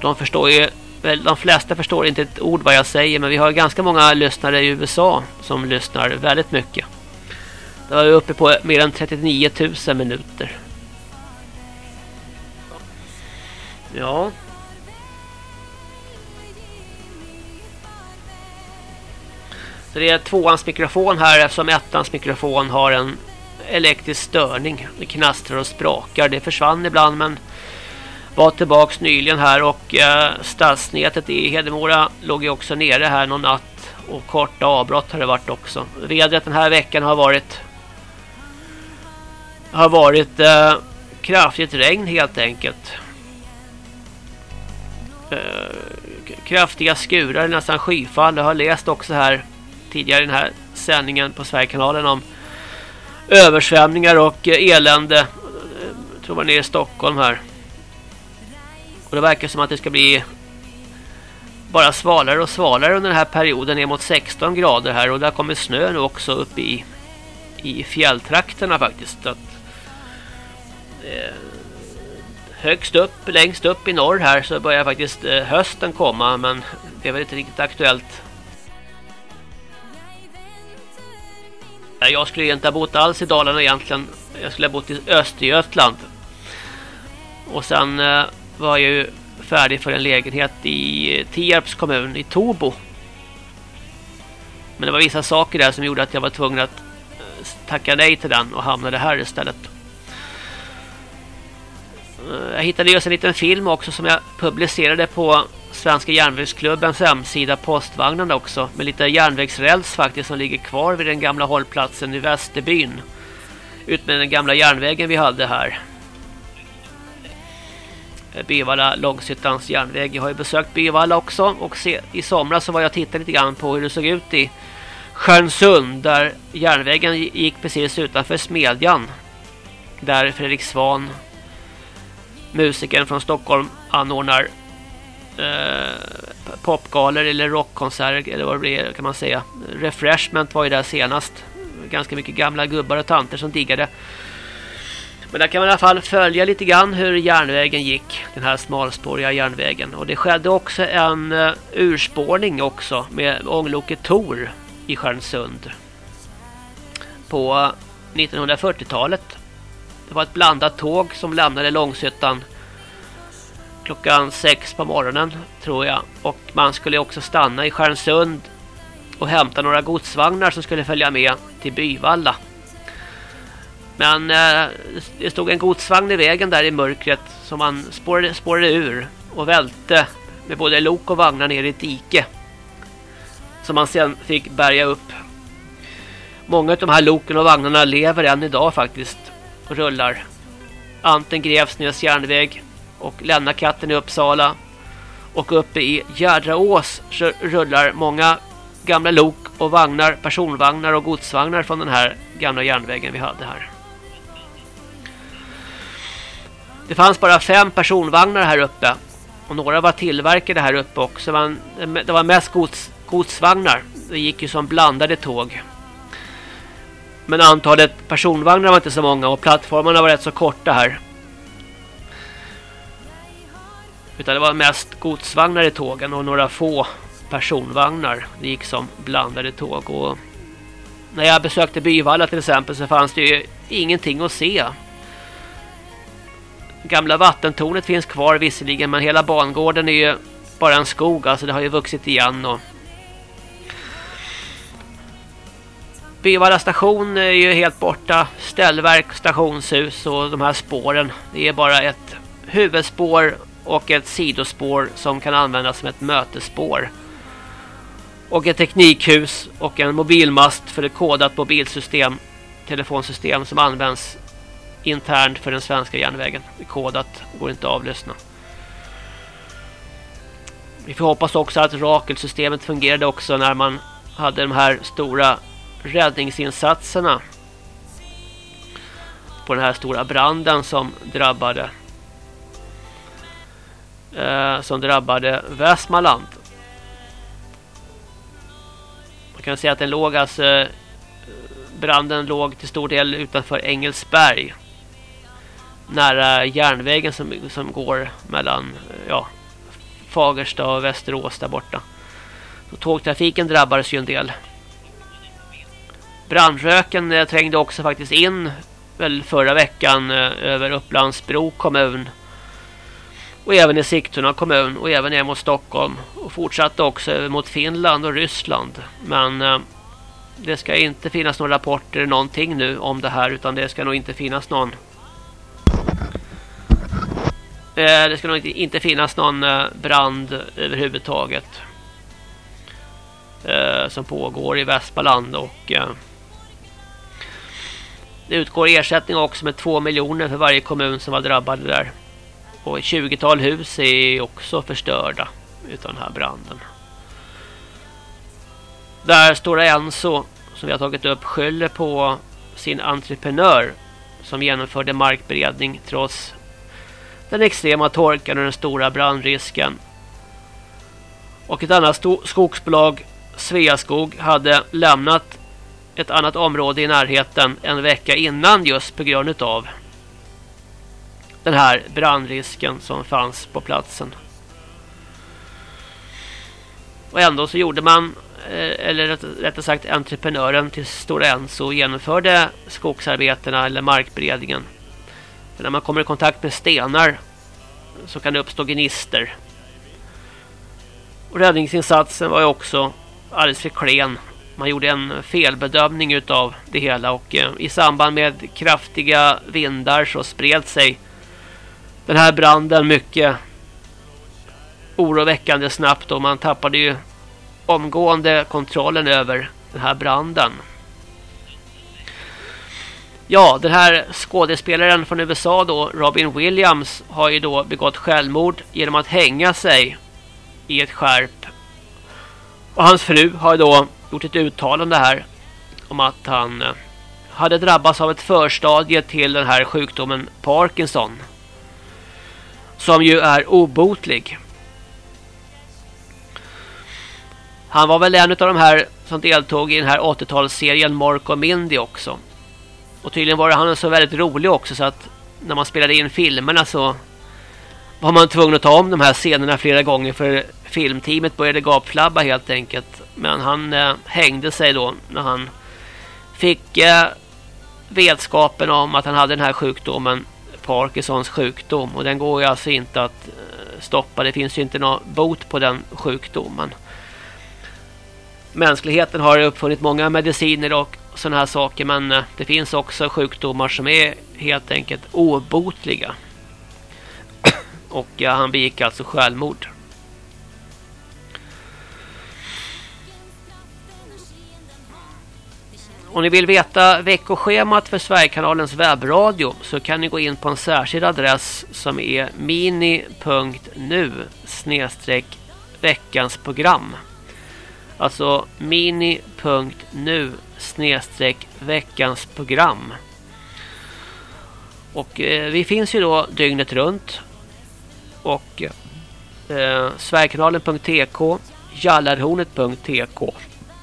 De förstår ju de flesta förstår inte ett ord vad jag säger men vi har ganska många lyssnare i USA som lyssnar väldigt mycket. Det var uppe på mer än 39 000 minuter. Ja. Så det är tvåans mikrofon här eftersom ettans mikrofon har en elektrisk störning. Det knastrar och sprakar. Det försvann ibland men var tillbaks nyligen här och eh, stadsnätet i Hedemora låg ju också nere här någon natt och korta avbrott har det varit också. Vädret den här veckan har varit har varit eh, kraftigt regn helt enkelt. Eh, kraftiga skurar, nästan skyfall. Jag har läst också här tidigare i den här sändningen på Sverigekanalen om översvämningar och eh, elände. Jag tror man är i Stockholm här. Och det verkar som att det ska bli bara svalare och svalare under den här perioden ner mot 16 grader här. Och där kommer snö nu också upp i, i fjälltrakterna faktiskt. Att, Eh, högst upp, längst upp i norr här så börjar faktiskt eh, hösten komma. Men det är väl inte riktigt aktuellt. Jag skulle inte ha bott alls i Dalarna egentligen. Jag skulle ha bott i Östergötland. Och sen... Eh, var jag ju färdig för en lägenhet i Tierps kommun i Tobo. Men det var vissa saker där som gjorde att jag var tvungen att tacka nej till den och hamnade här istället. Eh, jag hittade just en liten film också som jag publicerade på Svenska järnvägsklubbens hemsida Postvagnen också. Med lite järnvägsräls faktiskt som ligger kvar vid den gamla hållplatsen i Västerbyn. Ut med den gamla järnvägen vi hade här. Eh, Bivalla Långsittans järnväg. Jag har ju besökt Bivalla också och se, i somras så var jag och tittade lite grann på hur det såg ut i Stjärnsund där järnvägen gick precis utanför Smedjan. Där Fredrik Svan musikern från Stockholm anordnar eh, popgaler eller rockkonserter eller vad det blir kan man säga. Refreshment var ju där senast. Ganska mycket gamla gubbar och tanter som diggade men där kan man i alla fall följa lite grann hur järnvägen gick. Den här smalspåriga järnvägen. Och det skedde också en uh, urspårning också med ångloket Tor i Stjärnsund. På eh, 1940-talet. Det var ett blandat tåg som lämnade Långshyttan klockan sex på morgonen tror jag. Och man skulle också stanna i Stjärnsund och hämta några godsvagnar som skulle följa med till Byvalla. Men eh, det stod en godsvagn i vägen där i mörkret som man spårade, spårade ur och välte med både lok och vagnar ner i ett dike. Som man sen fick bärga upp. Många av de här loken och vagnarna lever än idag faktiskt och rullar. Anten Grevsnäs järnväg och Lennakatten i Uppsala. Och uppe i Gärdraås rullar många gamla lok och vagnar, personvagnar och godsvagnar från den här gamla järnvägen vi hade här. Det fanns bara fem personvagnar här uppe. Och några var tillverkade här uppe också. Det var mest gods, godsvagnar. Det gick ju som blandade tåg. Men antalet personvagnar var inte så många och plattformarna var rätt så korta här. Utan det var mest godsvagnar i tågen och några få personvagnar. Det gick som blandade tåg. Och när jag besökte Byvalla till exempel så fanns det ju ingenting att se gamla vattentornet finns kvar visserligen men hela bangården är ju bara en skog alltså det har ju vuxit igen och Byvalla station är ju helt borta ställverk, stationshus och de här spåren det är bara ett huvudspår och ett sidospår som kan användas som ett mötesspår och ett teknikhus och en mobilmast för ett kodat mobilsystem telefonsystem som används internt för den svenska järnvägen. Det är kodat, går inte att avlyssna. Vi får hoppas också att Rakelsystemet fungerade också när man hade de här stora räddningsinsatserna på den här stora branden som drabbade eh, som drabbade Västmanland. Man kan säga att den låg alltså eh, branden låg till stor del utanför Engelsberg. Nära järnvägen som, som går mellan eh, ja, Fagersta och Västerås där borta. Så tågtrafiken drabbades ju en del. Brandröken eh, trängde också faktiskt in väl förra veckan eh, över Upplandsbro kommun. Och även i Sigtuna kommun och även ner mot Stockholm. Och fortsatte också över mot Finland och Ryssland. Men eh, det ska inte finnas några rapporter någonting nu om det här utan det ska nog inte finnas någon eh, det ska nog inte finnas någon eh, brand överhuvudtaget eh, som pågår i Västmanland och eh, det utgår ersättning också med 2 miljoner för varje kommun som var drabbade där. Och ett 20-tal hus är också förstörda utan den här branden. Där Stora Enso, som vi har tagit upp, skyller på sin entreprenör som genomförde markberedning trots den extrema torkan och den stora brandrisken. Och ett annat skogsbolag, Sveaskog, hade lämnat ett annat område i närheten en vecka innan just på grund av den här brandrisken som fanns på platsen. Och ändå så gjorde man, eh, eller rättare sagt entreprenören till Stora Enso genomförde skogsarbetena eller markberedningen. För när man kommer i kontakt med stenar så kan det uppstå gnister. Och räddningsinsatsen var ju också alldeles för klen man gjorde en felbedömning utav det hela och eh, i samband med kraftiga vindar så spred sig den här branden mycket oroväckande snabbt och man tappade ju omgående kontrollen över den här branden. Ja, den här skådespelaren från USA då, Robin Williams, har ju då begått självmord genom att hänga sig i ett skärp. Och hans fru har då gjort ett uttalande här om att han eh, hade drabbats av ett förstadie till den här sjukdomen Parkinson. Som ju är obotlig. Han var väl en av de här som deltog i den här 80-talsserien Mark och Mindy också. Och tydligen var han så väldigt rolig också så att när man spelade in filmerna så var man tvungen att ta om de här scenerna flera gånger för filmteamet började gapflabba helt enkelt. Men han eh, hängde sig då när han fick eh, vetskapen om att han hade den här sjukdomen Parkinsons sjukdom och den går ju alltså inte att eh, stoppa. Det finns ju inte någon bot på den sjukdomen. Mänskligheten har uppfunnit många mediciner och sådana här saker men eh, det finns också sjukdomar som är helt enkelt obotliga. och ja, han begick alltså självmord. Om ni vill veta veckoschemat för Sverigekanalens webbradio så kan ni gå in på en särskild adress som är mini.nu snedstreck veckans program. Alltså mini.nu snedstreck veckans program. Och eh, vi finns ju då dygnet runt. Och eh, Sverigekanalen.tk Jallarhornet.tk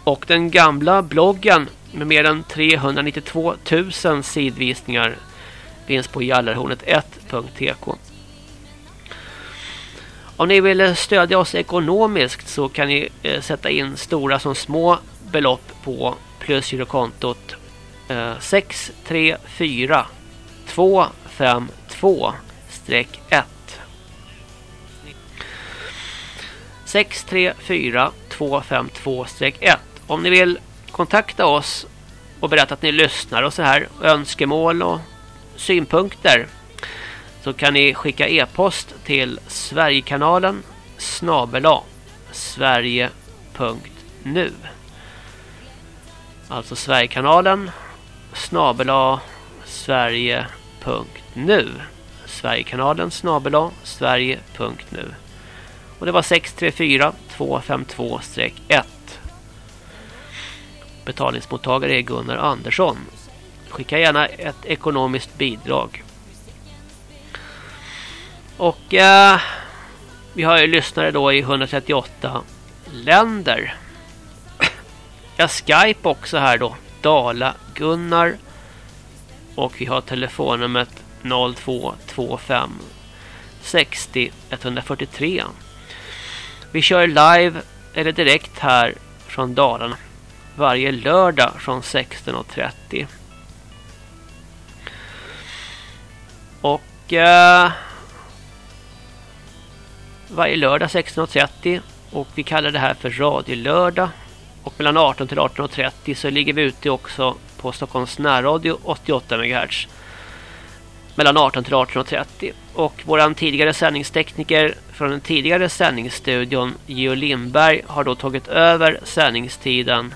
och den gamla bloggen med mer än 392 000 sidvisningar finns på jallarhornet1.tk. Om ni vill stödja oss ekonomiskt så kan ni eh, sätta in stora som små belopp på plusgirokontot eh, 634 252 1 634 252 1 Om ni vill kontakta oss och berätta att ni lyssnar och så här önskemål och synpunkter så kan ni skicka e-post till Sverigekanalen snabela sverige.nu Alltså Sverigekanalen snabela sverige.nu Sverigekanalen snabela sverige.nu Och det var 634 252-1 Betalningsmottagare är Gunnar Andersson. Skicka gärna ett ekonomiskt bidrag. Och eh, vi har ju lyssnare då i 138 länder. Jag Skype också här då. Dala-Gunnar. Och vi har telefonnumret 0225 60 143. Vi kör live eller direkt här från Dalarna varje lördag från 16.30. Och eh, varje lördag 16.30 och vi kallar det här för radiolördag. Och mellan 18 till 18.30 så ligger vi ute också på Stockholms närradio 88 MHz. Mellan 18 till 18.30. Och våran tidigare sändningstekniker från den tidigare sändningsstudion Geo Lindberg har då tagit över sändningstiden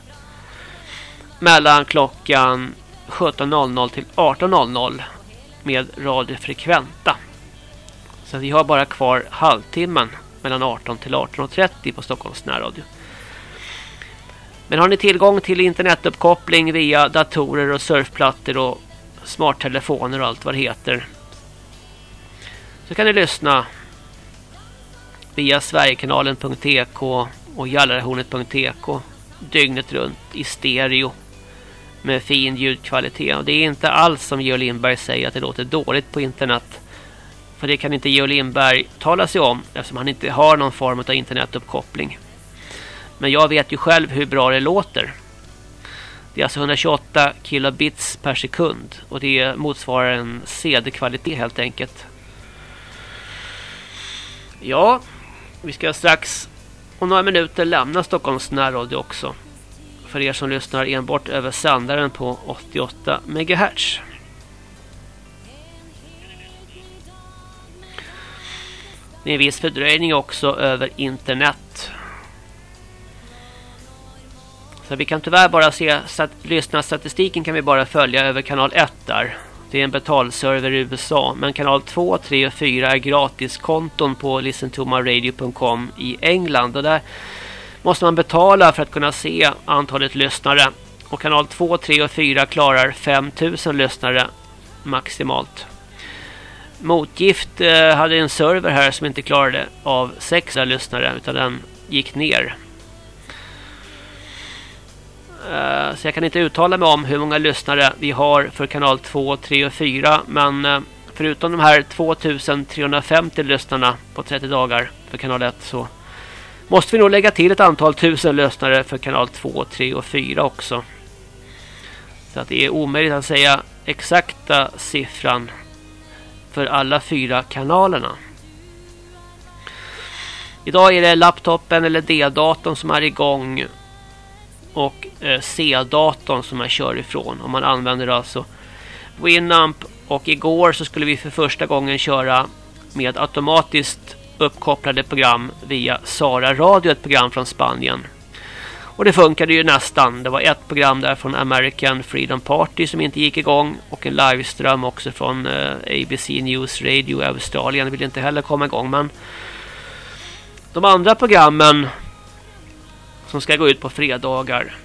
mellan klockan 17.00 till 18.00 med radiofrekventa. Så vi har bara kvar halvtimmen mellan 18 till 18.30 på Stockholms närradio. Men har ni tillgång till internetuppkoppling via datorer och surfplattor och smarttelefoner och allt vad det heter så kan ni lyssna via sverigekanalen.tk och jallarhornet.tk dygnet runt i stereo med fin ljudkvalitet. Och det är inte alls som Geo Lindberg säger att det låter dåligt på internet. För det kan inte Geo Lindberg tala sig om eftersom han inte har någon form av internetuppkoppling. Men jag vet ju själv hur bra det låter. Det är alltså 128 kilobits per sekund och det motsvarar en CD-kvalitet helt enkelt. Ja, vi ska strax om några minuter lämna Stockholms närradio också. För er som lyssnar enbart över sändaren på 88 MHz. Det är en viss fördröjning också över internet. Så vi kan tyvärr bara se lyssnarstatistiken kan vi bara följa över kanal 1 där. Det är en betalserver i USA. Men kanal 2, 3 och 4 är gratiskonton på listentomaradio.com i England. Och där måste man betala för att kunna se antalet lyssnare. Och kanal 2, 3 och 4 klarar 5000 lyssnare maximalt. Motgift eh, hade en server här som inte klarade av 6 lyssnare utan den gick ner. Eh, så jag kan inte uttala mig om hur många lyssnare vi har för kanal 2, 3 och 4. Men eh, förutom de här 2350 lyssnarna på 30 dagar för kanal 1 så måste vi nog lägga till ett antal tusen lösnare för kanal 2, 3 och 4 också. Så att det är omöjligt att säga exakta siffran för alla fyra kanalerna. Idag är det laptopen eller D-datorn som är igång och eh, C-datorn som man kör ifrån. Om man använder alltså Winamp och igår så skulle vi för första gången köra med automatiskt uppkopplade program via Sara Radio, ett program från Spanien. Och det funkade ju nästan. Det var ett program där från American Freedom Party som inte gick igång. Och en liveström också från eh, ABC News Radio i Australien. Det ville inte heller komma igång. Men de andra programmen som ska gå ut på fredagar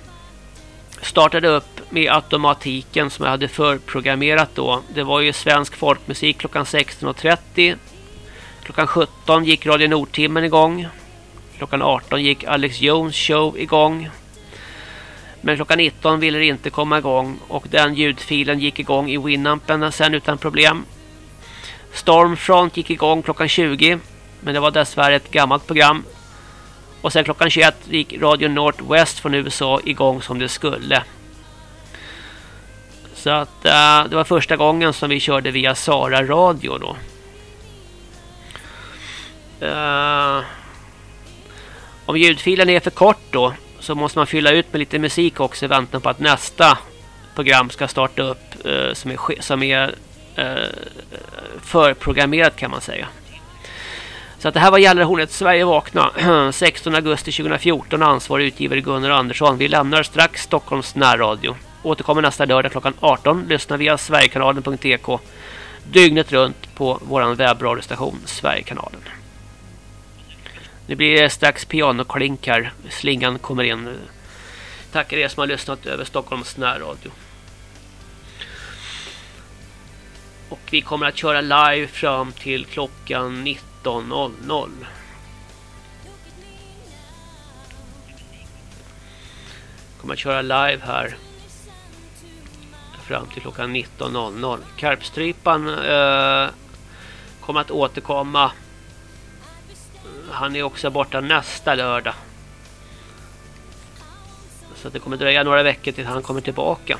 startade upp med automatiken som jag hade förprogrammerat då. Det var ju svensk folkmusik klockan 16.30. Klockan 17 gick Radio Nordtimmen igång. Klockan 18 gick Alex Jones show igång. Men klockan 19 ville det inte komma igång och den ljudfilen gick igång i Winampen sen utan problem. Stormfront gick igång klockan 20 men det var dessvärre ett gammalt program och sen klockan 21 gick Radio Northwest från USA igång som det skulle. Så att uh, det var första gången som vi körde via Sara Radio då. Uh, om ljudfilen är för kort då så måste man fylla ut med lite musik också i väntan på att nästa program ska starta upp uh, som är, som är eh, förprogrammerat kan man säga. Så att det här var Gällarhornet Sverige vakna 16 augusti 2014 ansvarig utgivare Gunnar Andersson. Vi lämnar strax Stockholms närradio. Återkommer nästa lördag klockan 18. Lyssna via sverigekanalen.tk dygnet runt på vår webbradiostation Sverigekanalen. Nu blir det strax pianoklink här. Slingan kommer in. Tackar er som har lyssnat över Stockholms närradio. Och vi kommer att köra live fram till klockan 19.00. Kommer att köra live här fram till klockan 19.00. Karpstrypan eh, kommer att återkomma. Han är också borta nästa lördag. Så det kommer dröja några veckor tills han kommer tillbaka.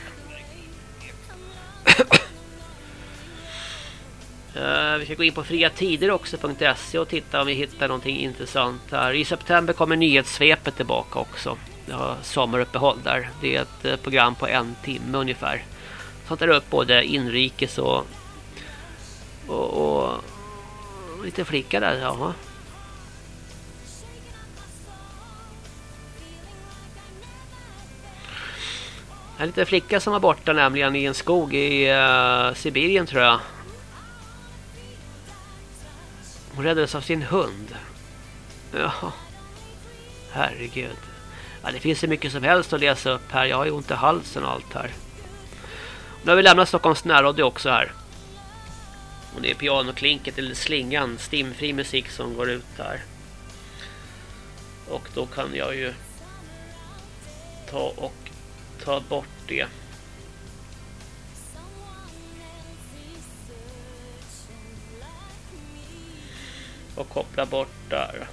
Uh, vi ska gå in på friatider också.se och titta om vi hittar någonting intressant här. I september kommer nyhetssvepet tillbaka också. Jag har sommaruppehåll där. Det är ett eh, program på en timme ungefär. Som tar upp både inrikes och, och, och lite flicka där. Jaha. En liten flicka som var borta nämligen i en skog i uh, Sibirien tror jag. Hon räddades av sin hund. Ja. Herregud. Ja, det finns så mycket som helst att läsa upp här. Jag har ju ont i halsen och allt här. Nu har vi lämnat Stockholms närradio också här. Och det är pianoklinket eller slingan, stimfri musik som går ut här. Och då kan jag ju ta och ta bort det. Och koppla bort där.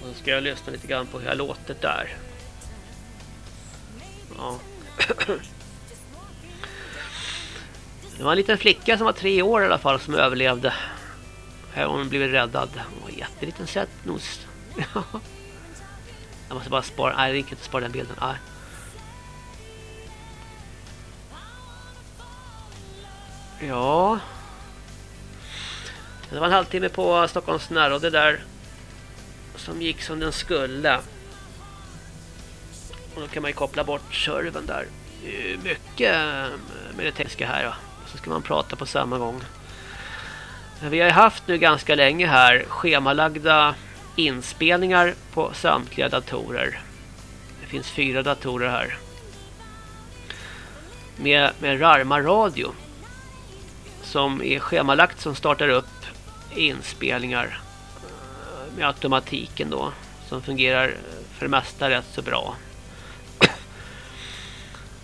Och så ska jag lyssna lite grann på hur jag låter där. Ja. Det var en liten flicka som var tre år i alla fall som överlevde. Här har hon blivit räddad. Hon var jätteliten sättnos. Jag måste bara spara. Nej, det gick inte att spara den bilden. Nej. Ja. Det var en halvtimme på Stockholms närradio där. Som gick som den skulle. Och då kan man ju koppla bort serven där. Mycket med det tekniska här. Då. Så ska man prata på samma gång. Vi har haft nu ganska länge här schemalagda inspelningar på samtliga datorer. Det finns fyra datorer här. Med, med Rarma radio. Som är schemalagt som startar upp inspelningar eh, med automatiken då. Som fungerar eh, för det mesta rätt så bra.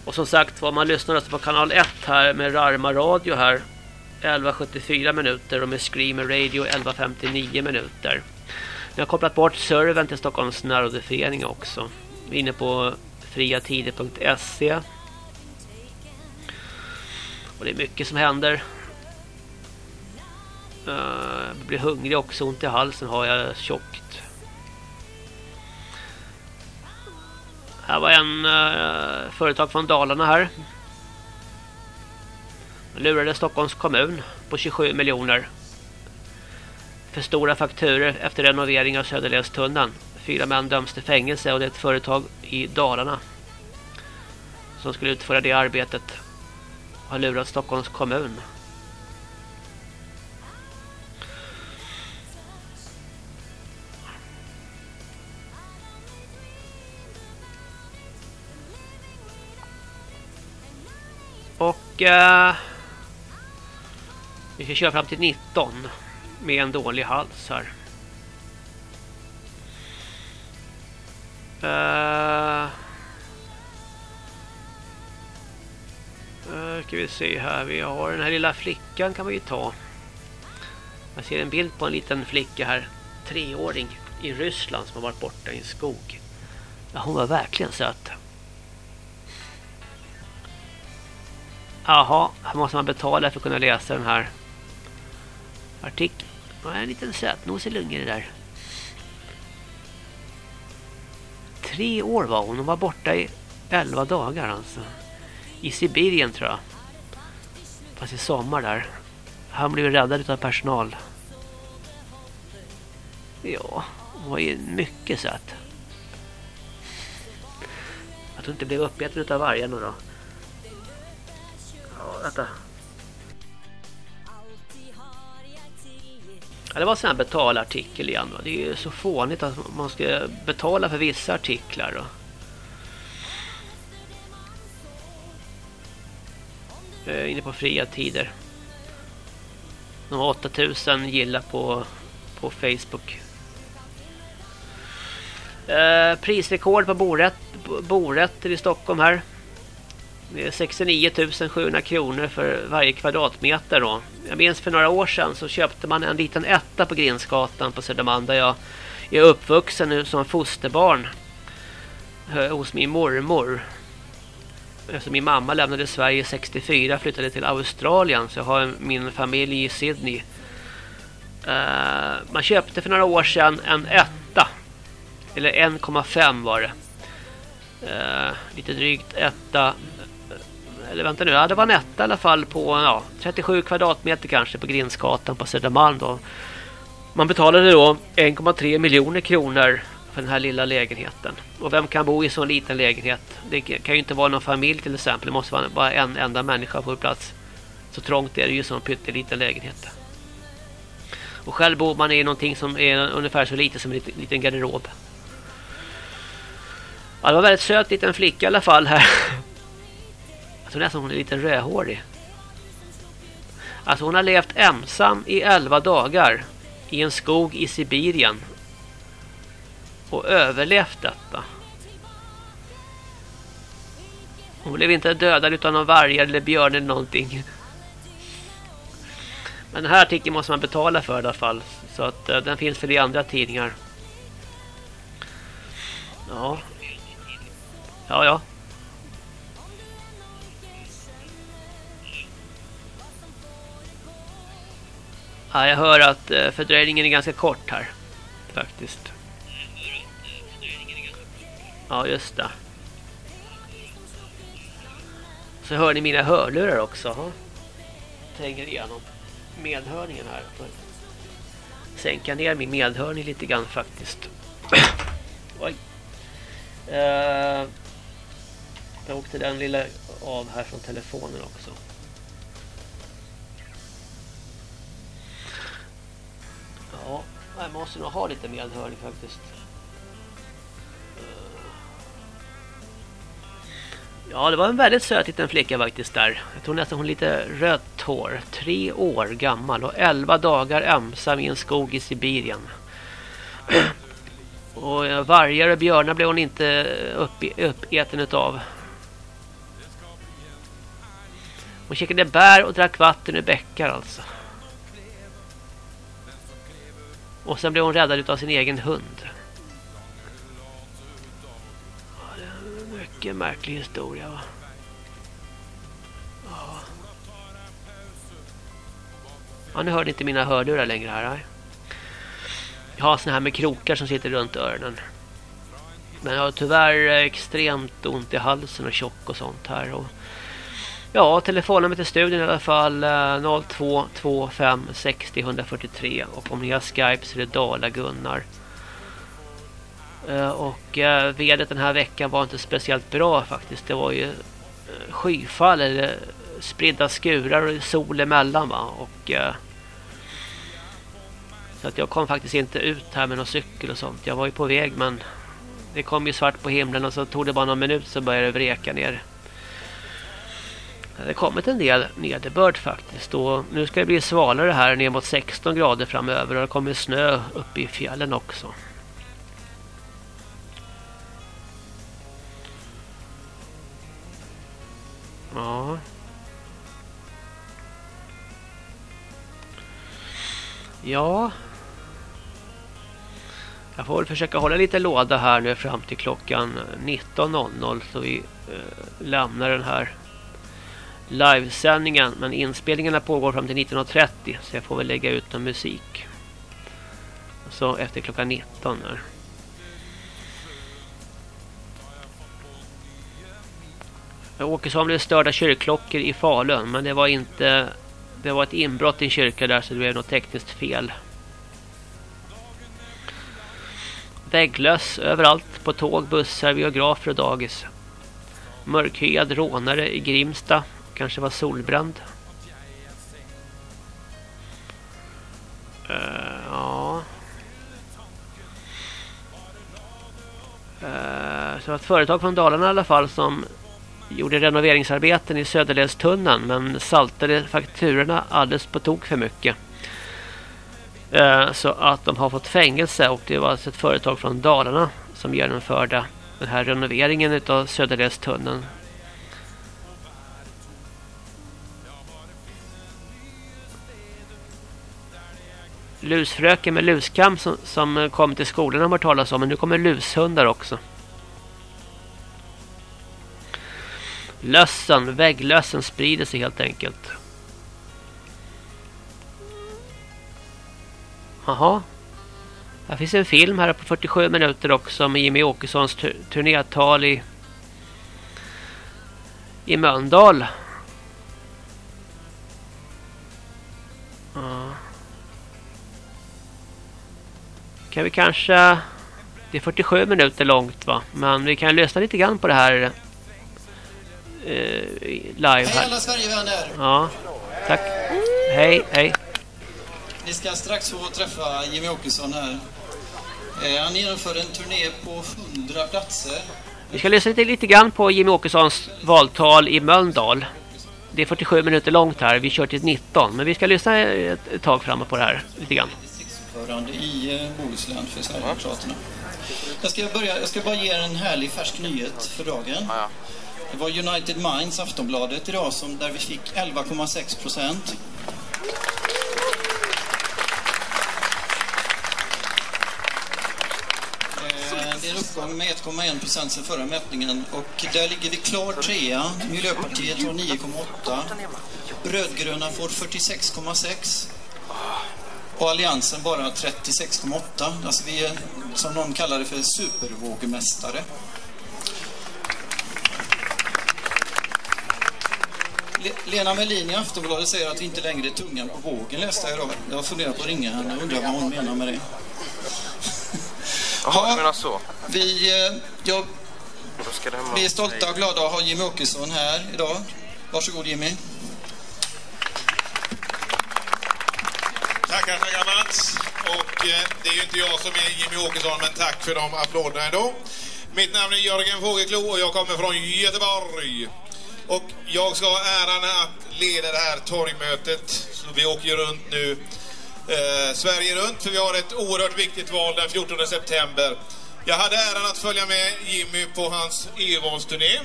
Och som sagt var man lyssnar alltså på kanal 1 här med Rarma radio här 11.74 minuter och med Screamer Radio 11.59 minuter. Jag har kopplat bort servern till Stockholms närrådeförening också. Vi är inne på friatider.se. Och det är mycket som händer. Jag blir hungrig också, ont i halsen har jag tjockt. Här var en uh, företag från Dalarna här. Lurade Stockholms kommun på 27 miljoner för stora fakturer efter renovering av Söderledstunneln. Fyra män döms till fängelse och det är ett företag i Dalarna som skulle utföra det arbetet har lurat Stockholms kommun. Och eh, vi ska köra fram till 19 med en dålig hals här. Uh, uh, ska vi se här. Vi har den här lilla flickan kan vi ju ta. Jag ser en bild på en liten flicka här. Treåring i Ryssland som har varit borta i en skog. Ja, hon var verkligen söt. Jaha, här måste man betala för att kunna läsa den här artikeln. Det en liten sötnosig lungor det där. Tre år var hon. Hon var borta i elva dagar alltså. I Sibirien tror jag. Fast i sommar där. Han blev räddad av personal. Ja, hon var ju mycket söt. Jag tror inte blev uppäten av vargen då. Ja, vänta. Ja, det var en sån här betalartikel igen. Va? Det är ju så fånigt att man ska betala för vissa artiklar. Då. Eh, inne på fria tider. De har 8000 gillar på, på Facebook. Eh, prisrekord på borätt, borätter i Stockholm här. Det är 69 700 kronor för varje kvadratmeter då. Jag minns för några år sedan så köpte man en liten etta på Grinsgatan på Södermalm där jag är uppvuxen nu som fosterbarn eh, hos min mormor. Eh, Eftersom min mamma lämnade Sverige 64 flyttade till Australien så jag har min familj i Sydney. Eh, man köpte för några år sedan en etta. Eller 1,5 var det. Lite drygt etta. Eller vänta nu, ja, det var en etta i alla fall på ja, 37 kvadratmeter kanske på Grinsgatan på Södermalm då. Man betalade då 1,3 miljoner kronor för den här lilla lägenheten. Och vem kan bo i så liten lägenhet? Det kan ju inte vara någon familj till exempel. Det måste vara bara en enda människa på plats. Så trångt är det ju som en pytteliten lägenhet. Och själv bor man i någonting som är ungefär så lite som en liten, liten garderob. Ja, det var väldigt söt liten flicka i alla fall här. Hon är nästan hon är lite rödhårig. Alltså hon har levt ensam i 11 dagar i en skog i Sibirien och överlevt detta. Hon blev inte dödad utan någon varg eller björn eller någonting. Men den här artikeln måste man betala för i alla fall. Så att eh, den finns för i andra tidningar. Ja. Ja, ja. Ja, jag hör att eh, fördröjningen är ganska kort här. Faktiskt. Ja, just det. Så hör ni mina hörlurar också. Ha? Tränger igenom medhörningen här. Får sänka ner min medhörning lite grann faktiskt. Oj. Uh, jag åkte den lilla av här från telefonen också. Ja, jag måste nog ha lite medhörning faktiskt. Eh. Ja, det var en väldigt söt liten flicka faktiskt där. Jag tror nästan hon lite rött hår. Tre år gammal och elva dagar ensam i en skog i Sibirien. Och eh, vargar och björnar blev hon inte eh, upp, uppäten utav. Hon käkade bär och drack vatten ur bäckar alltså. Och sen blev hon räddad av sin egen hund. mycket märklig historia va? Ja. ja, nu hörde inte mina hörlurar längre här. Nej. Jag har såna här med krokar som sitter runt öronen. Men jag har tyvärr extremt ont i halsen och tjock och sånt här. Och ja, telefonnumret till studion i alla fall 0225 60 143. Och om ni har Skype så är det Dala Gunnar. Eh, och eh, vädret den här veckan var inte speciellt bra faktiskt. Det var ju eh, skyfall eller spridda skurar och sol emellan va. Och, så att jag kom faktiskt inte ut här med någon cykel och sånt. Jag var ju på väg men det kom ju svart på himlen och så tog det bara någon minut så började det vreka ner. Det har kommit en del nederbörd faktiskt och nu ska det bli svalare här ner mot 16 grader framöver och det kommer snö uppe i fjällen också. Ja. Ja. Jag får väl försöka hålla lite låda här nu fram till klockan 19.00 så vi eh, lämnar den här livesändningen. Men inspelningarna pågår fram till 19.30 så jag får väl lägga ut någon musik. Så efter klockan 19 här. Åkesson blev störda kyrkklockor i Falun men det var inte det var ett inbrott i en kyrka där så det blev något tekniskt fel. Vägglöss överallt på tåg, bussar, biografer och dagis. Mörkhyad rånare i Grimsta. Kanske var solbränd. Uh, ja. Uh, så ett företag från Dalarna i alla fall som gjorde renoveringsarbeten i Söderledstunneln men saltade fakturorna alldeles på tok för mycket. Uh, så att de har fått fängelse och det var alltså ett företag från Dalarna som genomförde den här renoveringen av Söderledstunneln. Lusfröken med luskam som, som kom till skolan har hört talas om. Men nu kommer lushundar också. Lössen, vägglössen sprider sig helt enkelt. Jaha. Här finns en film här på 47 minuter också med Jimmy Åkessons turnétal i, i Mölndal. Ja. Kan vi kanske... Det är 47 minuter långt va? Men vi kan lyssna lite grann på det här eh, live här. Hej alla Sverigevänner! Ja, tack. Hej, hej. Ni ska strax få träffa Jimmy Åkesson här. Eh, han genomför en turné på 100 platser. Vi ska lyssna lite, lite grann på Jimmy Åkessons valtal i Mölndal. Det är 47 minuter långt här. Vi kör till 19. Men vi ska lyssna ett, ett tag framåt på det här. Lite grann. Distriktsordförande i eh, Bohuslän för Sverigedemokraterna. Jag ska, börja, jag ska bara ge er en härlig färsk nyhet för dagen. Det var United Minds, Aftonbladet, idag som, där vi fick 11,6 procent. Eh, det är en uppgång med 1,1 procent sedan förra mätningen och där ligger vi klar trea. Miljöpartiet har 9,8. Rödgröna får 46,6. Och Alliansen bara 36,8. Alltså vi är, som någon kallar det för, supervågmästare. Lena Melin i Aftonbladet säger att vi inte längre är tungan på vågen, läste jag idag. Jag har funderat på att ringa henne och undrar vad hon menar med det. Jaha, du menar så? Vi, eh, jag, vi är stolta och glada att ha Jimmy Åkesson här idag. Varsågod Jimmy. Tackar, tackar Mats. Och eh, det är ju inte jag som är Jimmy Åkesson, men tack för de applåderna ändå. Mitt namn är Jörgen Fågelklo och jag kommer från Göteborg. Och jag ska ha äran att leda det här torgmötet. Så vi åker runt nu eh, Sverige runt för vi har ett oerhört viktigt val den 14 september. Jag hade äran att följa med Jimmy på hans EU-valsturné.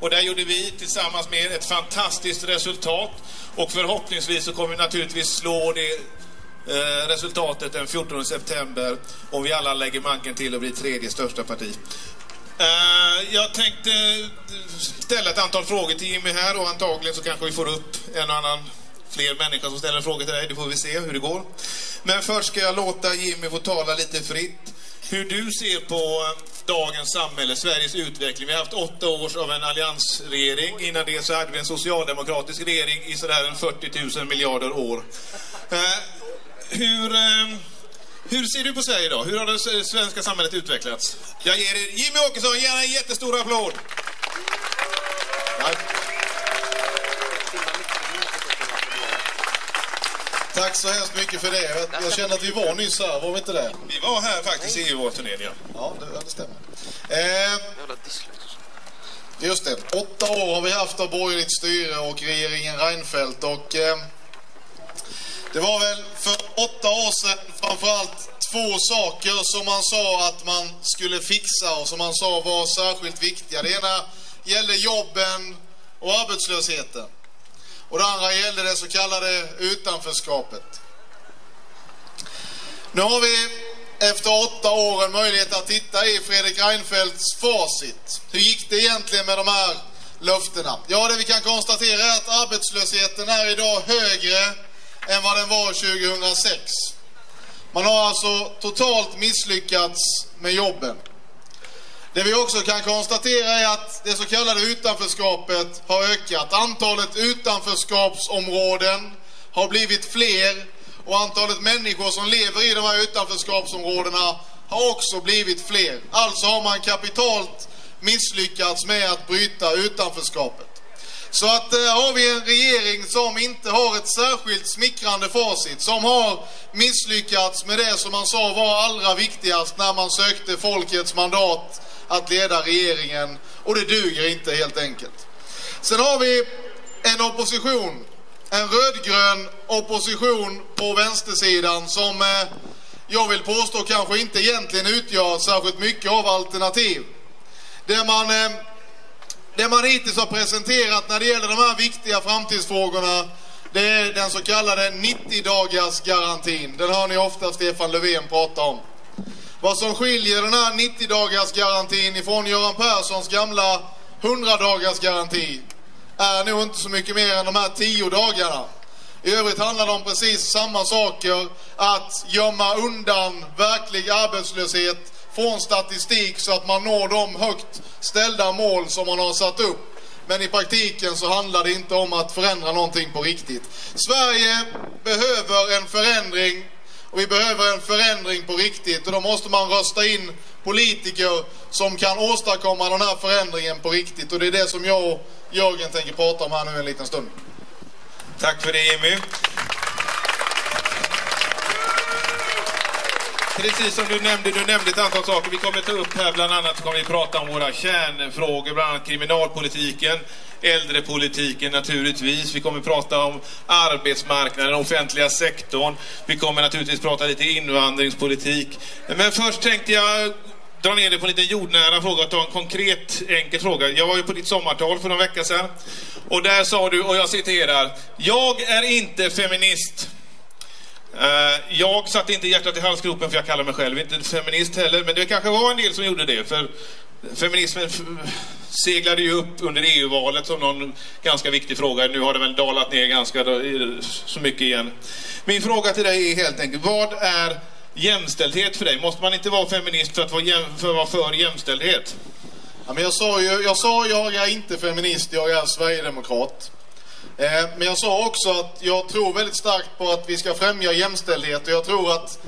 Och där gjorde vi tillsammans med ett fantastiskt resultat. Och förhoppningsvis så kommer vi naturligtvis slå det eh, resultatet den 14 september om vi alla lägger manken till och blir tredje största parti. Uh, jag tänkte ställa ett antal frågor till Jimmy här och antagligen så kanske vi får upp en och annan fler människor som ställer frågor till dig. Det får vi se hur det går. Men först ska jag låta Jimmy få tala lite fritt. Hur du ser på eh, dagens samhälle, Sveriges utveckling. Vi har haft åtta år av en alliansregering. Innan det så hade vi en socialdemokratisk regering i sådär en 40 000 miljarder år. Uh, hur... Uh, hur ser du på Sverige idag? Hur har det svenska samhället utvecklats? Jag ger er Jimmy Åkesson gärna en jättestor applåd. Tack. Tack så hemskt mycket för det. Jag, känner att vi var nyss här, var vi inte det? Vi var här faktiskt i EU-turnén, ja. Ja, det, det stämmer. Eh, just det. Åtta år har vi haft av borgerligt styre och regeringen Reinfeldt och eh, det var väl för åtta år sedan framförallt två saker som man sa att man skulle fixa och som man sa var särskilt viktiga. Det ena gällde jobben och arbetslösheten. Och det andra gällde det så kallade utanförskapet. Nu har vi efter åtta år en möjlighet att titta i Fredrik Reinfeldts facit. Hur gick det egentligen med de här löftena? Ja, det vi kan konstatera är att arbetslösheten är idag högre än vad den var 2006. Man har alltså totalt misslyckats med jobben. Det vi också kan konstatera är att det så kallade utanförskapet har ökat. Antalet utanförskapsområden har blivit fler och antalet människor som lever i de här utanförskapsområdena har också blivit fler. Alltså har man kapitalt misslyckats med att bryta utanförskapet. Så att eh, har vi en regering som inte har ett särskilt smickrande facit, som har misslyckats med det som man sa var allra viktigast när man sökte folkets mandat att leda regeringen. Och det duger inte helt enkelt. Sen har vi en opposition, en rödgrön opposition på vänstersidan som eh, jag vill påstå kanske inte egentligen utgör särskilt mycket av alternativ. Där man eh, det man hittills har presenterat när det gäller de här viktiga framtidsfrågorna Det är den så kallade 90-dagarsgarantin. Den hör ni ofta Stefan Löfven prata om. Vad som skiljer den här 90-dagarsgarantin ifrån Göran Perssons gamla 100-dagarsgaranti, är nog inte så mycket mer än de här 10 dagarna. I övrigt handlar det om precis samma saker. Att gömma undan verklig arbetslöshet från statistik så att man når de högt ställda mål som man har satt upp. Men i praktiken så handlar det inte om att förändra någonting på riktigt. Sverige behöver en förändring och vi behöver en förändring på riktigt och då måste man rösta in politiker som kan åstadkomma den här förändringen på riktigt och det är det som jag och Jörgen tänker prata om här nu en liten stund. Tack för det Jimmy. Precis som du nämnde, du nämnde ett antal saker. Vi kommer ta upp här, bland annat kommer vi prata om våra kärnfrågor, bland annat kriminalpolitiken, äldrepolitiken naturligtvis. Vi kommer prata om arbetsmarknaden, den offentliga sektorn. Vi kommer naturligtvis prata lite invandringspolitik. Men först tänkte jag dra ner det på en liten jordnära fråga och ta en konkret enkel fråga. Jag var ju på ditt sommartal för några veckor sedan och där sa du, och jag citerar, jag är inte feminist. Eh, jag satte inte hjärtat i halsgropen för jag kallar mig själv inte feminist heller, men det kanske var en del som gjorde det. För feminismen seglade ju upp under EU-valet som någon ganska viktig fråga. Nu har det väl dalat ner ganska så mycket igen. Min fråga till dig är helt enkelt, vad är jämställdhet för dig? Måste man inte vara feminist för att vara, jäm, för, att vara för jämställdhet? Ja, men jag sa ju, jag sa jag är inte feminist, jag är sverigedemokrat. Eh, men jag sa också att jag tror väldigt starkt på att vi ska främja jämställdhet och jag tror att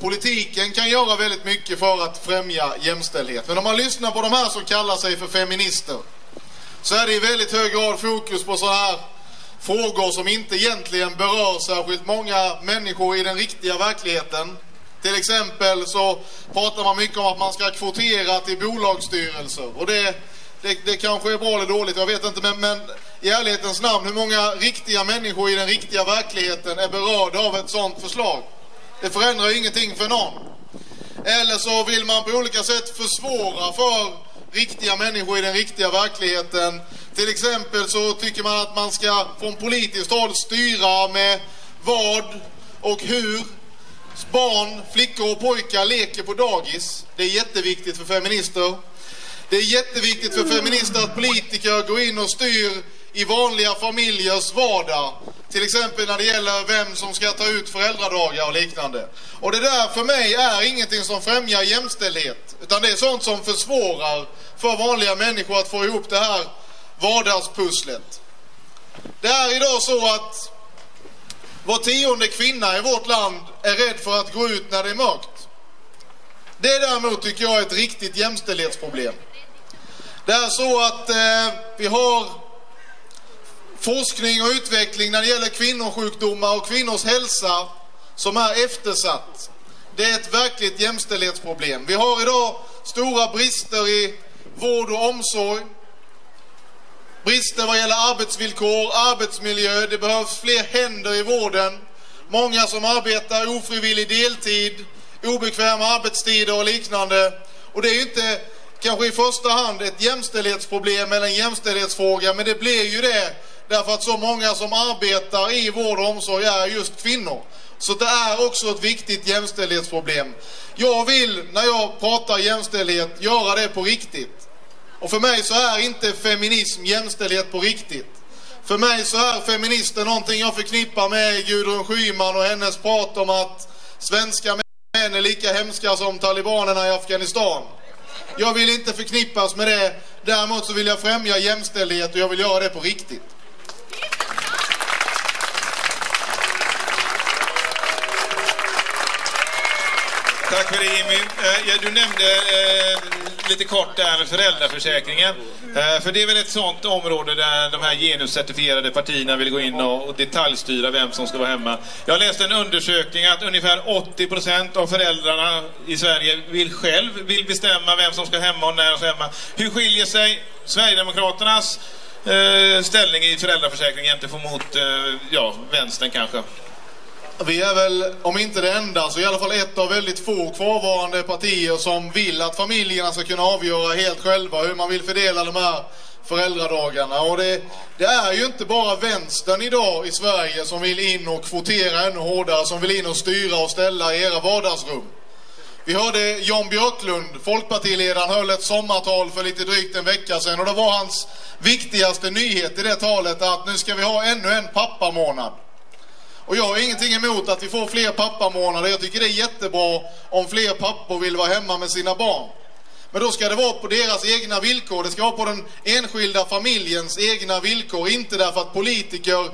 politiken kan göra väldigt mycket för att främja jämställdhet. Men om man lyssnar på de här som kallar sig för feminister så är det i väldigt hög grad fokus på sådana här frågor som inte egentligen berör särskilt många människor i den riktiga verkligheten. Till exempel så pratar man mycket om att man ska kvotera till bolagsstyrelser. Och det, det, det kanske är bra eller dåligt, jag vet inte. Men, men i ärlighetens namn, hur många riktiga människor i den riktiga verkligheten är berörda av ett sådant förslag? Det förändrar ju ingenting för någon. Eller så vill man på olika sätt försvåra för riktiga människor i den riktiga verkligheten. Till exempel så tycker man att man ska från politiskt håll styra med vad och hur barn, flickor och pojkar leker på dagis. Det är jätteviktigt för feminister. Det är jätteviktigt för feminister att politiker går in och styr i vanliga familjers vardag. Till exempel när det gäller vem som ska ta ut föräldradagar och liknande. Och det där för mig är ingenting som främjar jämställdhet. Utan det är sånt som försvårar för vanliga människor att få ihop det här vardagspusslet. Det är idag så att var tionde kvinna i vårt land är rädd för att gå ut när det är mörkt. Det däremot tycker jag är ett riktigt jämställdhetsproblem. Det är så att eh, vi har forskning och utveckling när det gäller kvinnosjukdomar och kvinnors hälsa som är eftersatt. Det är ett verkligt jämställdhetsproblem. Vi har idag stora brister i vård och omsorg. Brister vad gäller arbetsvillkor, arbetsmiljö. Det behövs fler händer i vården. Många som arbetar ofrivillig deltid, obekväma arbetstider och liknande. Och det är inte kanske i första hand ett jämställdhetsproblem eller en jämställdhetsfråga, men det blir ju det därför att så många som arbetar i vård och omsorg är just kvinnor. Så det är också ett viktigt jämställdhetsproblem. Jag vill, när jag pratar jämställdhet, göra det på riktigt. Och för mig så är inte feminism jämställdhet på riktigt. För mig så är feminister någonting jag förknippar med Gudrun Schyman och hennes prat om att svenska män är lika hemska som talibanerna i Afghanistan. Jag vill inte förknippas med det. Däremot så vill jag främja jämställdhet och jag vill göra det på riktigt. Tack för det Jimmy. Eh, du nämnde eh, lite kort där med föräldraförsäkringen. Eh, för det är väl ett sånt område där de här genuscertifierade partierna vill gå in och detaljstyra vem som ska vara hemma. Jag läste en undersökning att ungefär 80% av föräldrarna i Sverige vill själv vill bestämma vem som ska hemma och när de ska hemma. Hur skiljer sig Sverigedemokraternas eh, ställning i föräldraförsäkringen gentemot eh, ja, vänstern kanske? Vi är väl, om inte det enda, så i alla fall ett av väldigt få kvarvarande partier som vill att familjerna ska kunna avgöra helt själva hur man vill fördela de här föräldradagarna. Och det, det är ju inte bara vänstern idag i Sverige som vill in och kvotera ännu hårdare, som vill in och styra och ställa i era vardagsrum. Vi hörde Jan Björklund, folkpartiledaren, höll ett sommartal för lite drygt en vecka sedan och det var hans viktigaste nyhet i det talet att nu ska vi ha ännu en pappamånad. Och jag har ingenting emot att vi får fler pappamånader. Jag tycker det är jättebra om fler pappor vill vara hemma med sina barn. Men då ska det vara på deras egna villkor. Det ska vara på den enskilda familjens egna villkor. Inte därför att politiker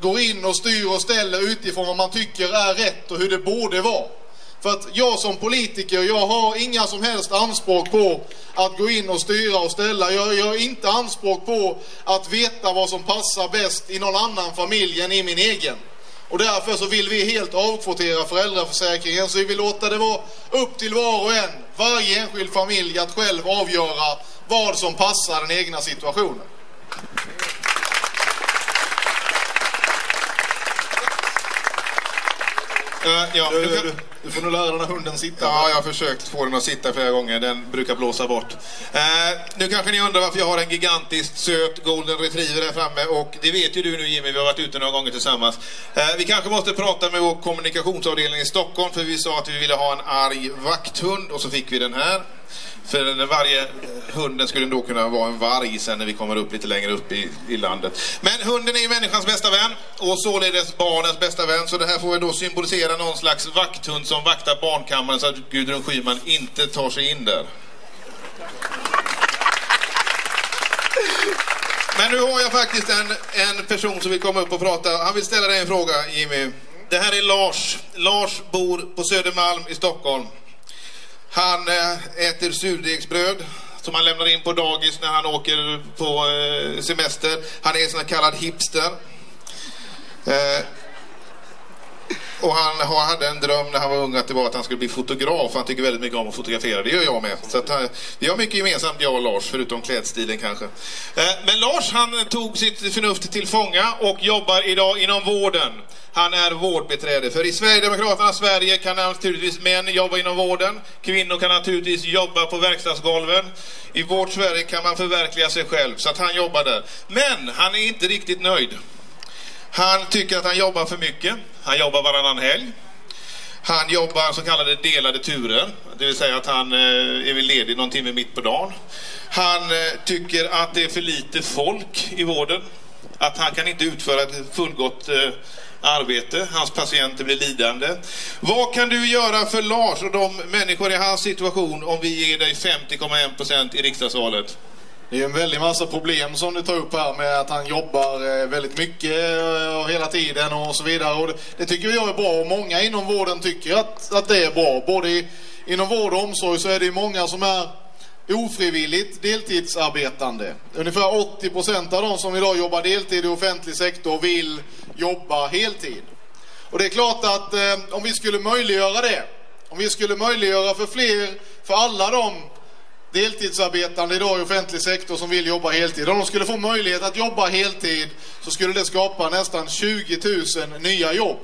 går in och styr och ställer utifrån vad man tycker är rätt och hur det borde vara. För att jag som politiker, jag har inga som helst anspråk på att gå in och styra och ställa. Jag gör inte anspråk på att veta vad som passar bäst i någon annan familj än i min egen. Och därför så vill vi helt avkvotera föräldraförsäkringen så vi vill låta det vara upp till var och en, varje enskild familj att själv avgöra vad som passar den egna situationen. Uh, ja, Du, du, du, du får nog lära den här hunden sitta. Ja, jag har försökt få den att sitta flera gånger. Den brukar blåsa bort. Eh, nu kanske ni undrar varför jag har en gigantiskt söt golden retriever här framme. Och det vet ju du nu Jimmy, vi har varit ute några gånger tillsammans. Eh, vi kanske måste prata med vår kommunikationsavdelning i Stockholm. För vi sa att vi ville ha en arg vakthund och så fick vi den här. För varje eh, hunden skulle då kunna vara en varg sen när vi kommer upp lite längre upp i, i landet. Men hunden är ju människans bästa vän och således barnens bästa vän. Så det här får väl då symbolisera någon slags vakthund som vaktar barnkammaren så att Gudrun Schyman inte tar sig in där. Men nu har jag faktiskt en, en person som vill komma upp och prata. Han vill ställa dig en fråga, Jimmy. Det här är Lars. Lars bor på Södermalm i Stockholm. Han eh, äter surdegsbröd som han lämnar in på dagis när han åker på eh, semester. Han är en sån kallad hipster. Eh, och han hade en dröm när han var ung att det var att han skulle bli fotograf. Han tycker väldigt mycket om att fotografera. Det gör jag med. Så att, eh, vi har mycket gemensamt jag och Lars, förutom klädstilen kanske. Eh, men Lars han tog sitt förnuft till fånga och jobbar idag inom vården. Han är vårdbiträde. För i Sverigedemokraternas Sverige kan naturligtvis män jobba inom vården. Kvinnor kan naturligtvis jobba på verkstadsgolven. I vårt Sverige kan man förverkliga sig själv. Så att han jobbar där. Men han är inte riktigt nöjd. Han tycker att han jobbar för mycket. Han jobbar varannan helg. Han jobbar så kallade delade turer, det vill säga att han eh, är väl ledig någon timme mitt på dagen. Han eh, tycker att det är för lite folk i vården. Att han kan inte utföra ett fullgott eh, arbete. Hans patienter blir lidande. Vad kan du göra för Lars och de människor i hans situation om vi ger dig 50,1 procent i riksdagsvalet? Det är ju en väldig massa problem som du tar upp här med att han jobbar eh, väldigt mycket eh, och hela tiden och så vidare. Och det, det tycker jag är bra och många inom vården tycker att, att det är bra. Både i, inom vård och omsorg så är det ju många som är ofrivilligt deltidsarbetande. Ungefär 80 procent av de som idag jobbar deltid i offentlig sektor vill jobba heltid. Och det är klart att eh, om vi skulle möjliggöra det, om vi skulle möjliggöra för fler, för alla de deltidsarbetande idag i offentlig sektor som vill jobba heltid. Om de skulle få möjlighet att jobba heltid så skulle det skapa nästan 20 000 nya jobb.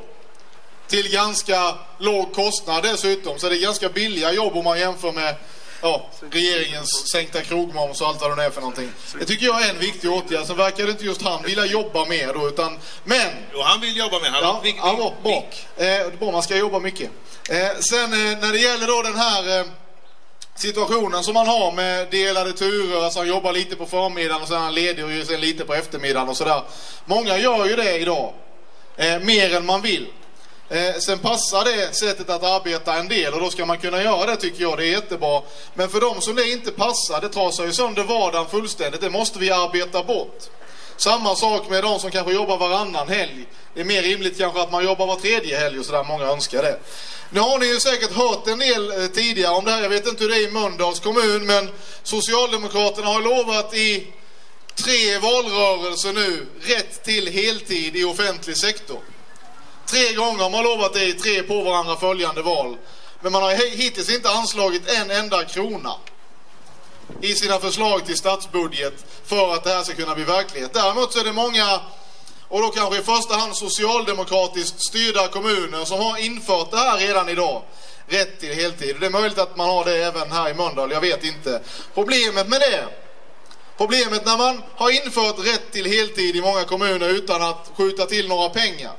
Till ganska låg kostnad dessutom. Så det är ganska billiga jobb om man jämför med ja, regeringens sänkta krogmoms och allt vad det är för någonting. Det tycker jag är en viktig åtgärd. Sen verkar det inte just han vilja jobba mer då, utan men Jo, han vill jobba med. Han Ja, vink- ja bra. Eh, bra, man ska jobba mycket. Eh, sen eh, när det gäller då den här eh, situationen som man har med delade turer, alltså han jobbar lite på förmiddagen och sen är han ledig och sen lite på eftermiddagen och sådär. Många gör ju det idag, eh, mer än man vill. Eh, sen passar det sättet att arbeta en del och då ska man kunna göra det tycker jag, det är jättebra. Men för de som det inte passar, det tar sig ju sönder vardagen fullständigt, det måste vi arbeta bort. Samma sak med de som kanske jobbar varannan helg. Det är mer rimligt kanske att man jobbar var tredje helg och sådär, många önskar det. Nu har ni ju säkert hört en del eh, tidigare om det här, jag vet inte hur det är i Mölndals kommun, men Socialdemokraterna har lovat i tre valrörelser nu rätt till heltid i offentlig sektor. Tre gånger har man lovat det i tre på varandra följande val. Men man har hittills inte anslagit en enda krona i sina förslag till statsbudget för att det här ska kunna bli verklighet. Däremot så är det många och då kanske i första hand socialdemokratiskt styrda kommuner som har infört det här redan idag. Rätt till heltid. Det är möjligt att man har det även här i Mölndal, jag vet inte. Problemet med det Problemet när man har infört rätt till heltid i många kommuner utan att skjuta till några pengar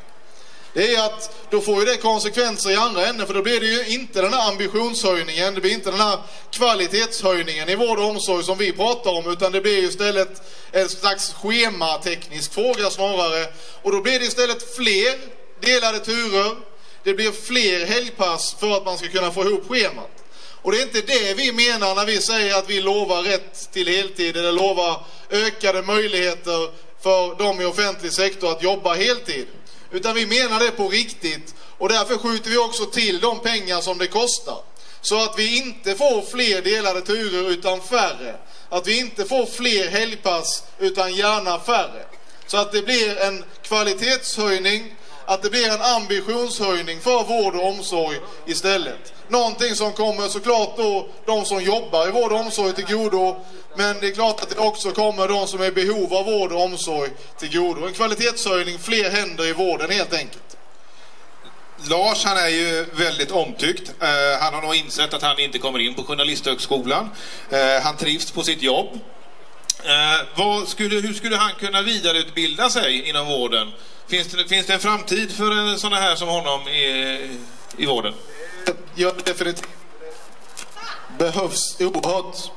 det är att då får ju det konsekvenser i andra änden för då blir det ju inte den här ambitionshöjningen, det blir inte den här kvalitetshöjningen i vård och omsorg som vi pratar om utan det blir ju istället en slags schemateknisk fråga snarare och då blir det istället fler delade turer, det blir fler helgpass för att man ska kunna få ihop schemat. Och det är inte det vi menar när vi säger att vi lovar rätt till heltid eller lovar ökade möjligheter för de i offentlig sektor att jobba heltid. Utan vi menar det på riktigt och därför skjuter vi också till de pengar som det kostar. Så att vi inte får fler delade turer utan färre. Att vi inte får fler helgpass utan gärna färre. Så att det blir en kvalitetshöjning, att det blir en ambitionshöjning för vård och omsorg istället. Någonting som kommer såklart då de som jobbar i vård och omsorg till godo. Men det är klart att det också kommer de som är i behov av vård och omsorg till godo. En kvalitetshöjning, fler händer i vården helt enkelt. Lars han är ju väldigt omtyckt. Eh, han har nog insett att han inte kommer in på Journalisthögskolan. Eh, han trivs på sitt jobb. Eh, vad skulle, hur skulle han kunna vidareutbilda sig inom vården? Finns det, finns det en framtid för eh, en sån här som honom i, i vården? Ja, definitivt. Behövs oerhört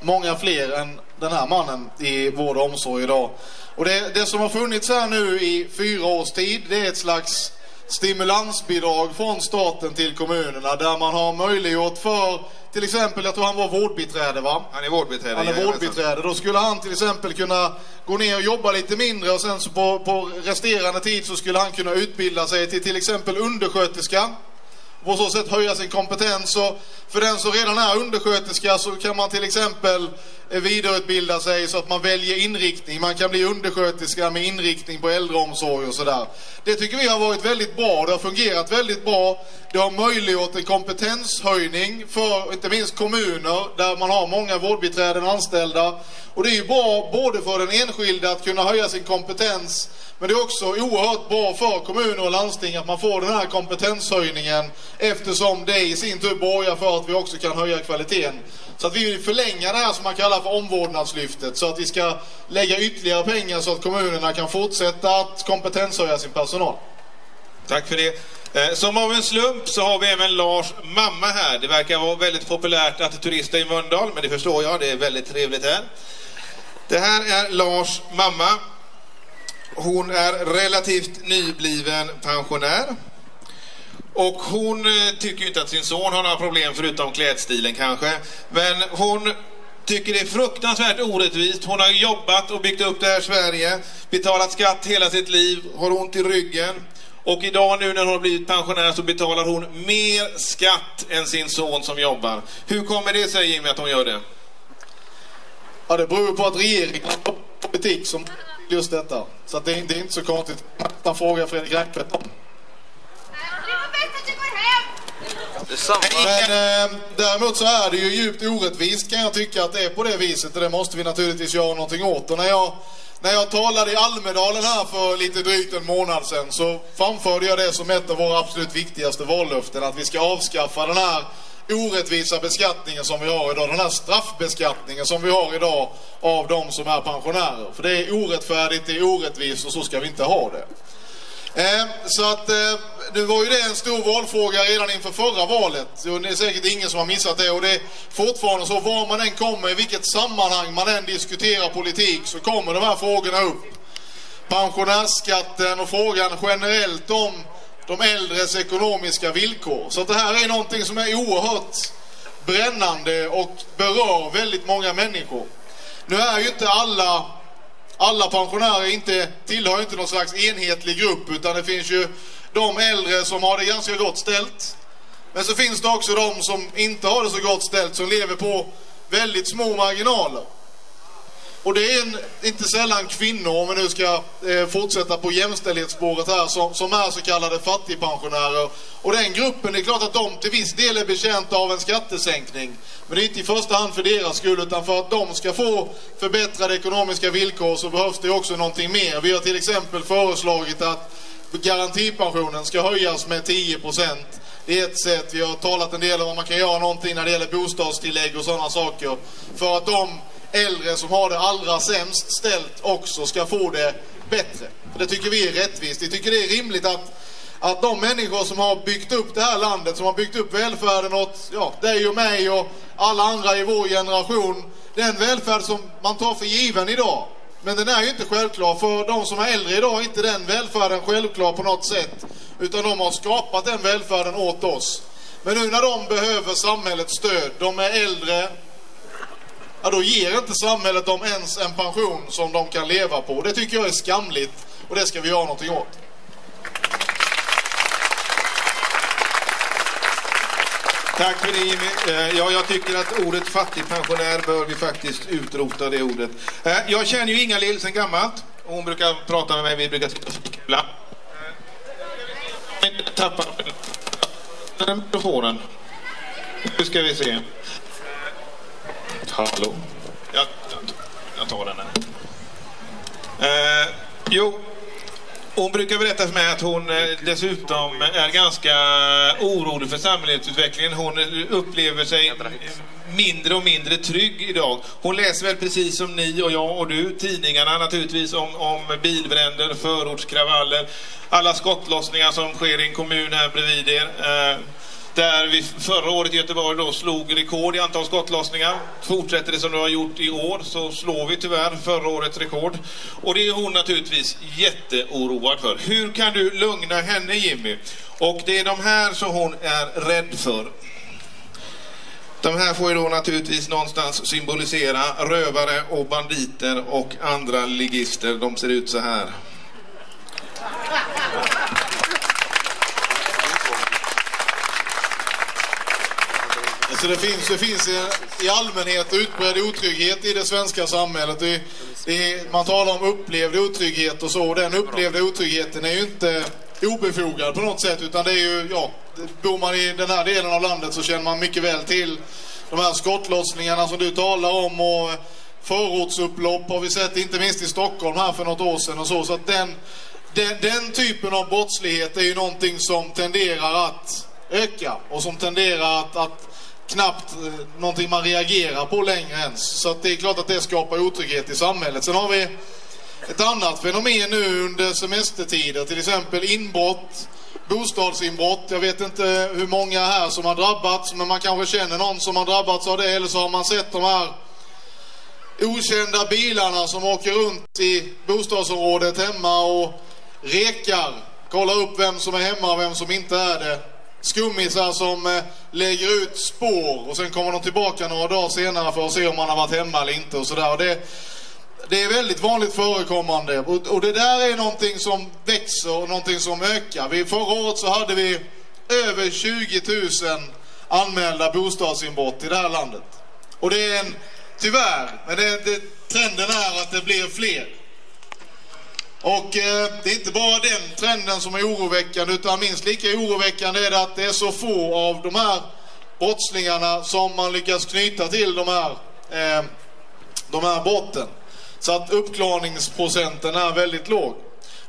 många fler än den här mannen i vård och omsorg idag. Och det, det som har funnits här nu i fyra års tid, det är ett slags stimulansbidrag från staten till kommunerna där man har möjliggjort för till exempel, jag tror han var vårdbiträde va? Han är vårdbiträde. Han är vårdbiträde. Då skulle han till exempel kunna gå ner och jobba lite mindre och sen så på, på resterande tid så skulle han kunna utbilda sig till till exempel undersköterska på så sätt höja sin kompetens. Och för den som redan är undersköterska så kan man till exempel eh, vidareutbilda sig så att man väljer inriktning. Man kan bli undersköterska med inriktning på äldreomsorg och sådär. Det tycker vi har varit väldigt bra. Det har fungerat väldigt bra. Det har möjliggjort en kompetenshöjning för inte minst kommuner där man har många vårdbiträden anställda. Och det är ju bra både för den enskilde att kunna höja sin kompetens men det är också oerhört bra för kommuner och landsting att man får den här kompetenshöjningen eftersom det i sin tur borgar för att vi också kan höja kvaliteten. Så att vi vill förlänga det här som man kallar för omvårdnadslyftet så att vi ska lägga ytterligare pengar så att kommunerna kan fortsätta att kompetenshöja sin personal. Tack för det. Eh, som av en slump så har vi även Lars mamma här. Det verkar vara väldigt populärt att turista i Mölndal, men det förstår jag. Det är väldigt trevligt här. Det här är Lars mamma. Hon är relativt nybliven pensionär. Och hon eh, tycker inte att sin son har några problem förutom klädstilen kanske. Men hon tycker det är fruktansvärt orättvist. Hon har jobbat och byggt upp det här Sverige, betalat skatt hela sitt liv, har ont i ryggen. Och idag nu när hon har blivit pensionär så betalar hon mer skatt än sin son som jobbar. Hur kommer det sig Jimmy att hon gör det? Ja, det beror på att regeringen har politik som just detta. Så det, det, är inte så konstigt att man frågar Fredrik Reinfeldt om. Men eh, däremot så är det ju djupt orättvist kan jag tycka att det är på det viset och det måste vi naturligtvis göra någonting åt. Och när jag, när jag talade i Almedalen här för lite drygt en månad sedan så framförde jag det som ett av våra absolut viktigaste vallöften att vi ska avskaffa den här orättvisa beskattningen som vi har idag, den här straffbeskattningen som vi har idag av de som är pensionärer. För det är orättfärdigt, det är orättvist och så ska vi inte ha det. Eh, så att eh, nu var ju det en stor valfråga redan inför förra valet. Det är säkert ingen som har missat det och det är fortfarande så var man än kommer, i vilket sammanhang man än diskuterar politik så kommer de här frågorna upp. Pensionärsskatten och frågan generellt om de äldres ekonomiska villkor. Så det här är någonting som är oerhört brännande och berör väldigt många människor. Nu är ju inte alla, alla pensionärer inte, tillhör inte någon slags enhetlig grupp utan det finns ju de äldre som har det ganska gott ställt. Men så finns det också de som inte har det så gott ställt som lever på väldigt små marginaler. Och det är en, inte sällan kvinnor, om vi nu ska eh, fortsätta på jämställdhetsspåret här, som, som är så kallade fattigpensionärer. Och den gruppen, det är klart att de till viss del är betjänta av en skattesänkning. Men det är inte i första hand för deras skull, utan för att de ska få förbättrade ekonomiska villkor så behövs det också någonting mer. Vi har till exempel föreslagit att garantipensionen ska höjas med 10 procent. Det är ett sätt. Vi har talat en del om vad man kan göra någonting när det gäller bostadstillägg och sådana saker. För att de äldre som har det allra sämst ställt också ska få det bättre. För det tycker vi är rättvist. Vi tycker det är rimligt att, att de människor som har byggt upp det här landet, som har byggt upp välfärden åt ja, dig och mig och alla andra i vår generation, den välfärd som man tar för given idag. Men den är ju inte självklar. För de som är äldre idag är inte den välfärden självklar på något sätt. Utan de har skapat den välfärden åt oss. Men nu när de behöver samhällets stöd, de är äldre, ja, då ger inte samhället dem ens en pension som de kan leva på. Det tycker jag är skamligt och det ska vi göra någonting åt. Tack för det Jimmy. Eh, ja, jag tycker att ordet fattigpensionär bör vi faktiskt utrota det ordet. Eh, jag känner ju Inga-Lill sen gammalt. Hon brukar prata med mig, vi brukar sitta och fika eh, ibland. Tappar den mikrofonen. Nu ska vi se. Hallå? Jag, jag, jag tar den här. Eh, jo, hon brukar berätta för mig att hon eh, dessutom är ganska orolig för samhällsutvecklingen. Hon eh, upplever sig mindre och mindre trygg idag. Hon läser väl precis som ni och jag och du tidningarna naturligtvis om, om bilbränder, förortskravaller, alla skottlossningar som sker i en kommun här bredvid er. Där vi förra året i Göteborg då slog rekord i antal skottlossningar. Fortsätter det som det har gjort i år så slår vi tyvärr förra årets rekord. Och det är hon naturligtvis jätteoroad för. Hur kan du lugna henne Jimmy? Och det är de här som hon är rädd för. De här får ju då naturligtvis någonstans symbolisera rövare och banditer och andra ligister. De ser ut så här. Så det finns, det finns i, i allmänhet utbredd otrygghet i det svenska samhället. Det, det, man talar om upplevd otrygghet och så. Och den upplevda otryggheten är ju inte obefogad på något sätt. Utan det är ju, ja, bor man i den här delen av landet så känner man mycket väl till de här skottlossningarna som du talar om. Och förortsupplopp har vi sett inte minst i Stockholm här för något år sedan och så. Så att den, den, den typen av brottslighet är ju någonting som tenderar att öka och som tenderar att, att knappt eh, någonting man reagerar på längre ens. Så att det är klart att det skapar otrygghet i samhället. Sen har vi ett annat fenomen nu under semestertider, till exempel inbrott, bostadsinbrott. Jag vet inte hur många här som har drabbats, men man kanske känner någon som har drabbats av det, eller så har man sett de här okända bilarna som åker runt i bostadsområdet hemma och rekar. Kollar upp vem som är hemma och vem som inte är det skummisar som eh, lägger ut spår och sen kommer de tillbaka några dagar senare för att se om man har varit hemma eller inte och sådär. Det, det är väldigt vanligt förekommande och, och det där är någonting som växer och någonting som ökar. Vi, förra året så hade vi över 20 000 anmälda bostadsinbrott i det här landet. Och det är en, tyvärr, men det, det, trenden är att det blir fler. Och eh, det är inte bara den trenden som är oroväckande utan minst lika oroväckande är det att det är så få av de här brottslingarna som man lyckas knyta till de här, eh, de här brotten. Så att uppklarningsprocenten är väldigt låg.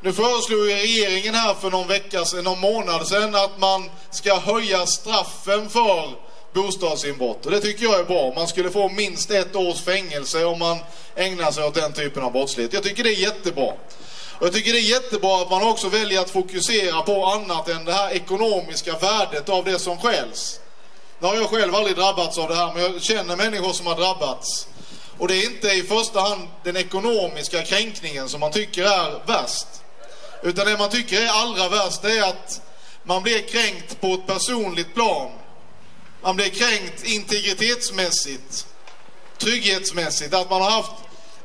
Nu föreslog regeringen här för någon vecka sedan, någon månad sedan att man ska höja straffen för bostadsinbrott. Och det tycker jag är bra. Man skulle få minst ett års fängelse om man ägnar sig åt den typen av brottslighet. Jag tycker det är jättebra. Och jag tycker det är jättebra att man också väljer att fokusera på annat än det här ekonomiska värdet av det som skäls. Nu har jag själv aldrig drabbats av det här, men jag känner människor som har drabbats. Och det är inte i första hand den ekonomiska kränkningen som man tycker är värst. Utan det man tycker är allra värst är att man blir kränkt på ett personligt plan. Man blir kränkt integritetsmässigt, trygghetsmässigt. Att man har haft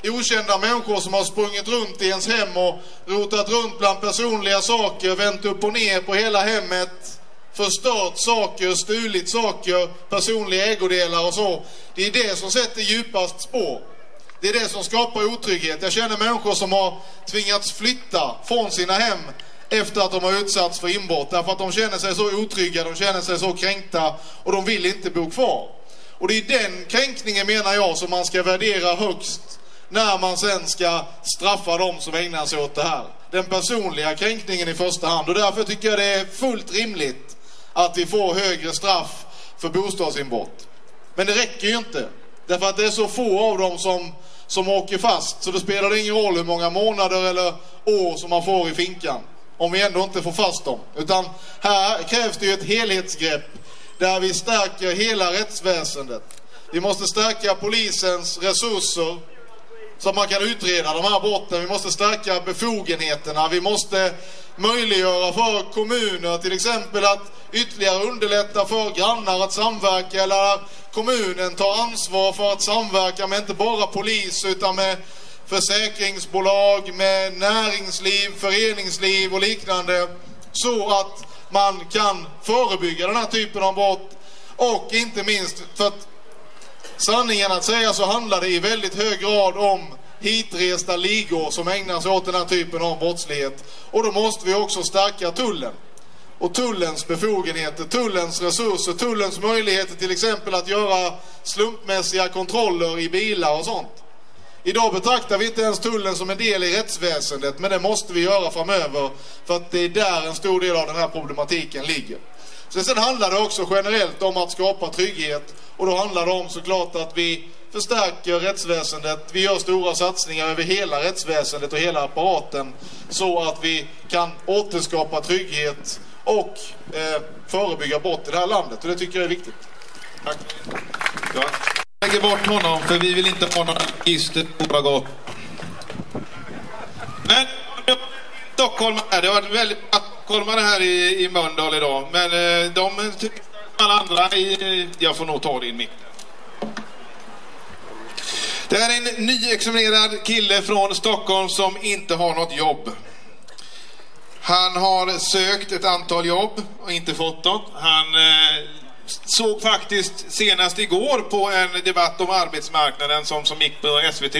okända människor som har sprungit runt i ens hem och rotat runt bland personliga saker, vänt upp och ner på hela hemmet, förstört saker, stulit saker, personliga ägodelar och så. Det är det som sätter djupast spår. Det är det som skapar otrygghet. Jag känner människor som har tvingats flytta från sina hem efter att de har utsatts för inbrott. Därför att de känner sig så otrygga, de känner sig så kränkta och de vill inte bo kvar. Och det är den kränkningen menar jag som man ska värdera högst när man sen ska straffa dem som ägnar sig åt det här. Den personliga kränkningen i första hand. Och därför tycker jag det är fullt rimligt att vi får högre straff för bostadsinbrott. Men det räcker ju inte. Därför att det är så få av dem som, som åker fast. Så det spelar ingen roll hur många månader eller år som man får i finkan. Om vi ändå inte får fast dem. Utan här krävs det ju ett helhetsgrepp. Där vi stärker hela rättsväsendet. Vi måste stärka polisens resurser så att man kan utreda de här brotten. Vi måste stärka befogenheterna. Vi måste möjliggöra för kommuner till exempel att ytterligare underlätta för grannar att samverka eller kommunen tar ansvar för att samverka med inte bara polis utan med försäkringsbolag, med näringsliv, föreningsliv och liknande så att man kan förebygga den här typen av brott och inte minst för att sanningen att säga så handlar det i väldigt hög grad om hitresta ligor som ägnar sig åt den här typen av brottslighet. Och då måste vi också stärka tullen. Och tullens befogenheter, tullens resurser, tullens möjligheter till exempel att göra slumpmässiga kontroller i bilar och sånt. Idag betraktar vi inte ens tullen som en del i rättsväsendet, men det måste vi göra framöver för att det är där en stor del av den här problematiken ligger. Så sen handlar det också generellt om att skapa trygghet och då handlar det om såklart att vi förstärker rättsväsendet. Vi gör stora satsningar över hela rättsväsendet och hela apparaten så att vi kan återskapa trygghet och eh, förebygga brott i det här landet. Och det tycker jag är viktigt. Tack. Ja. Jag lägger bort honom för vi vill inte ha några register på gott. Men Stockholm här. Det har varit väldigt stockholmare här i, i Mölndal idag. Men eh, de tycker alla andra i, Jag får nog ta din mick. Det här är en nyexaminerad kille från Stockholm som inte har något jobb. Han har sökt ett antal jobb och inte fått dem. Han eh, såg faktiskt senast igår på en debatt om arbetsmarknaden som, som gick på SVT.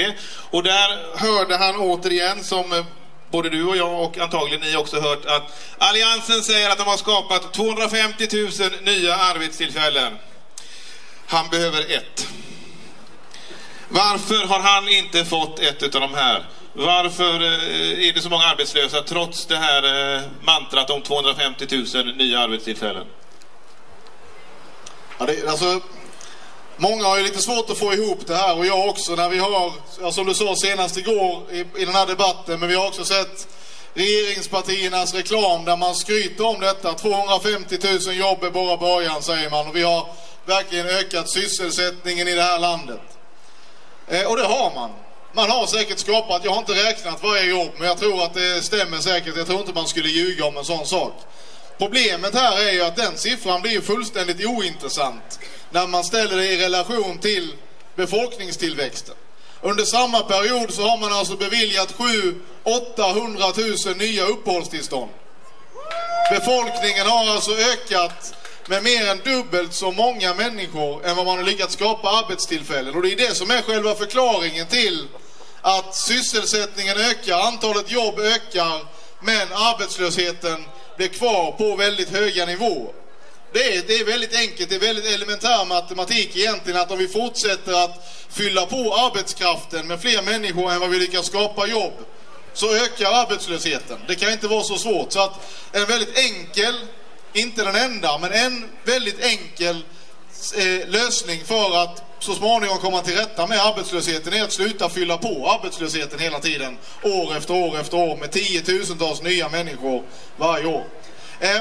Och där hörde han återigen, som eh, både du och jag och antagligen ni också hört, att Alliansen säger att de har skapat 250 000 nya arbetstillfällen. Han behöver ett. Varför har han inte fått ett av de här? Varför eh, är det så många arbetslösa trots det här eh, mantrat om 250 000 nya arbetstillfällen? Ja, det, alltså, många har ju lite svårt att få ihop det här och jag också när vi har, som du sa senast igår i, i den här debatten, men vi har också sett regeringspartiernas reklam där man skryter om detta. 250 000 jobb är bara början säger man och vi har verkligen ökat sysselsättningen i det här landet. Eh, och det har man. Man har säkert skapat, jag har inte räknat varje jobb, men jag tror att det stämmer säkert. Jag tror inte man skulle ljuga om en sån sak. Problemet här är ju att den siffran blir fullständigt ointressant när man ställer det i relation till befolkningstillväxten. Under samma period så har man alltså beviljat 700 000 nya uppehållstillstånd. Befolkningen har alltså ökat med mer än dubbelt så många människor än vad man har lyckats skapa arbetstillfällen. Och det är det som är själva förklaringen till att sysselsättningen ökar, antalet jobb ökar, men arbetslösheten blir kvar på väldigt höga nivåer. Det är, det är väldigt enkelt, det är väldigt elementär matematik egentligen att om vi fortsätter att fylla på arbetskraften med fler människor än vad vi lyckas skapa jobb så ökar arbetslösheten. Det kan inte vara så svårt. Så att en väldigt enkel inte den enda, men en väldigt enkel eh, lösning för att så småningom komma till rätta med arbetslösheten är att sluta fylla på arbetslösheten hela tiden, år efter år efter år, med tiotusentals nya människor varje år. Eh,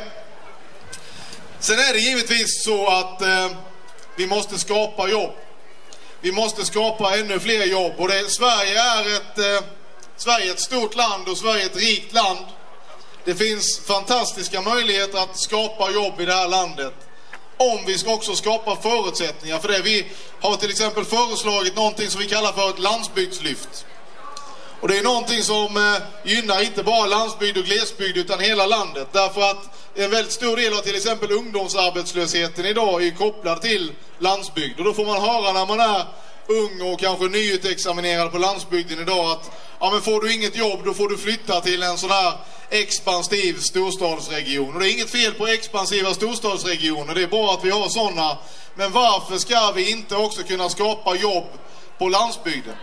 sen är det givetvis så att eh, vi måste skapa jobb. Vi måste skapa ännu fler jobb och det, Sverige är ett, eh, Sverige är ett stort land och Sverige är ett rikt land. Det finns fantastiska möjligheter att skapa jobb i det här landet. Om vi ska också skapa förutsättningar för det. Vi har till exempel föreslagit någonting som vi kallar för ett landsbygdslyft. Och det är någonting som eh, gynnar inte bara landsbygd och glesbygd utan hela landet. Därför att en väldigt stor del av till exempel ungdomsarbetslösheten idag är kopplad till landsbygd. Och då får man höra när man är ung och kanske nyutexaminerad på landsbygden idag att ja, men får du inget jobb då får du flytta till en sån här expansiv storstadsregion. Och det är inget fel på expansiva storstadsregioner, det är bra att vi har sådana. Men varför ska vi inte också kunna skapa jobb på landsbygden?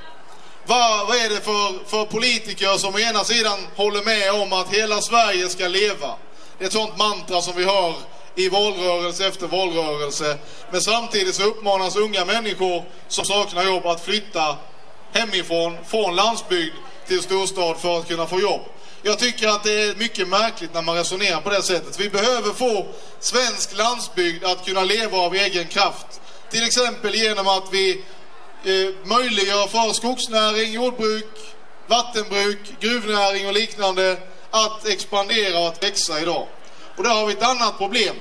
Vad, vad är det för, för politiker som å ena sidan håller med om att hela Sverige ska leva? Det är ett sånt mantra som vi hör i valrörelse efter valrörelse. Men samtidigt så uppmanas unga människor som saknar jobb att flytta hemifrån, från landsbygd till storstad för att kunna få jobb. Jag tycker att det är mycket märkligt när man resonerar på det sättet. Vi behöver få svensk landsbygd att kunna leva av egen kraft. Till exempel genom att vi eh, möjliggör för skogsnäring, jordbruk, vattenbruk, gruvnäring och liknande att expandera och att växa idag. Och där har vi ett annat problem.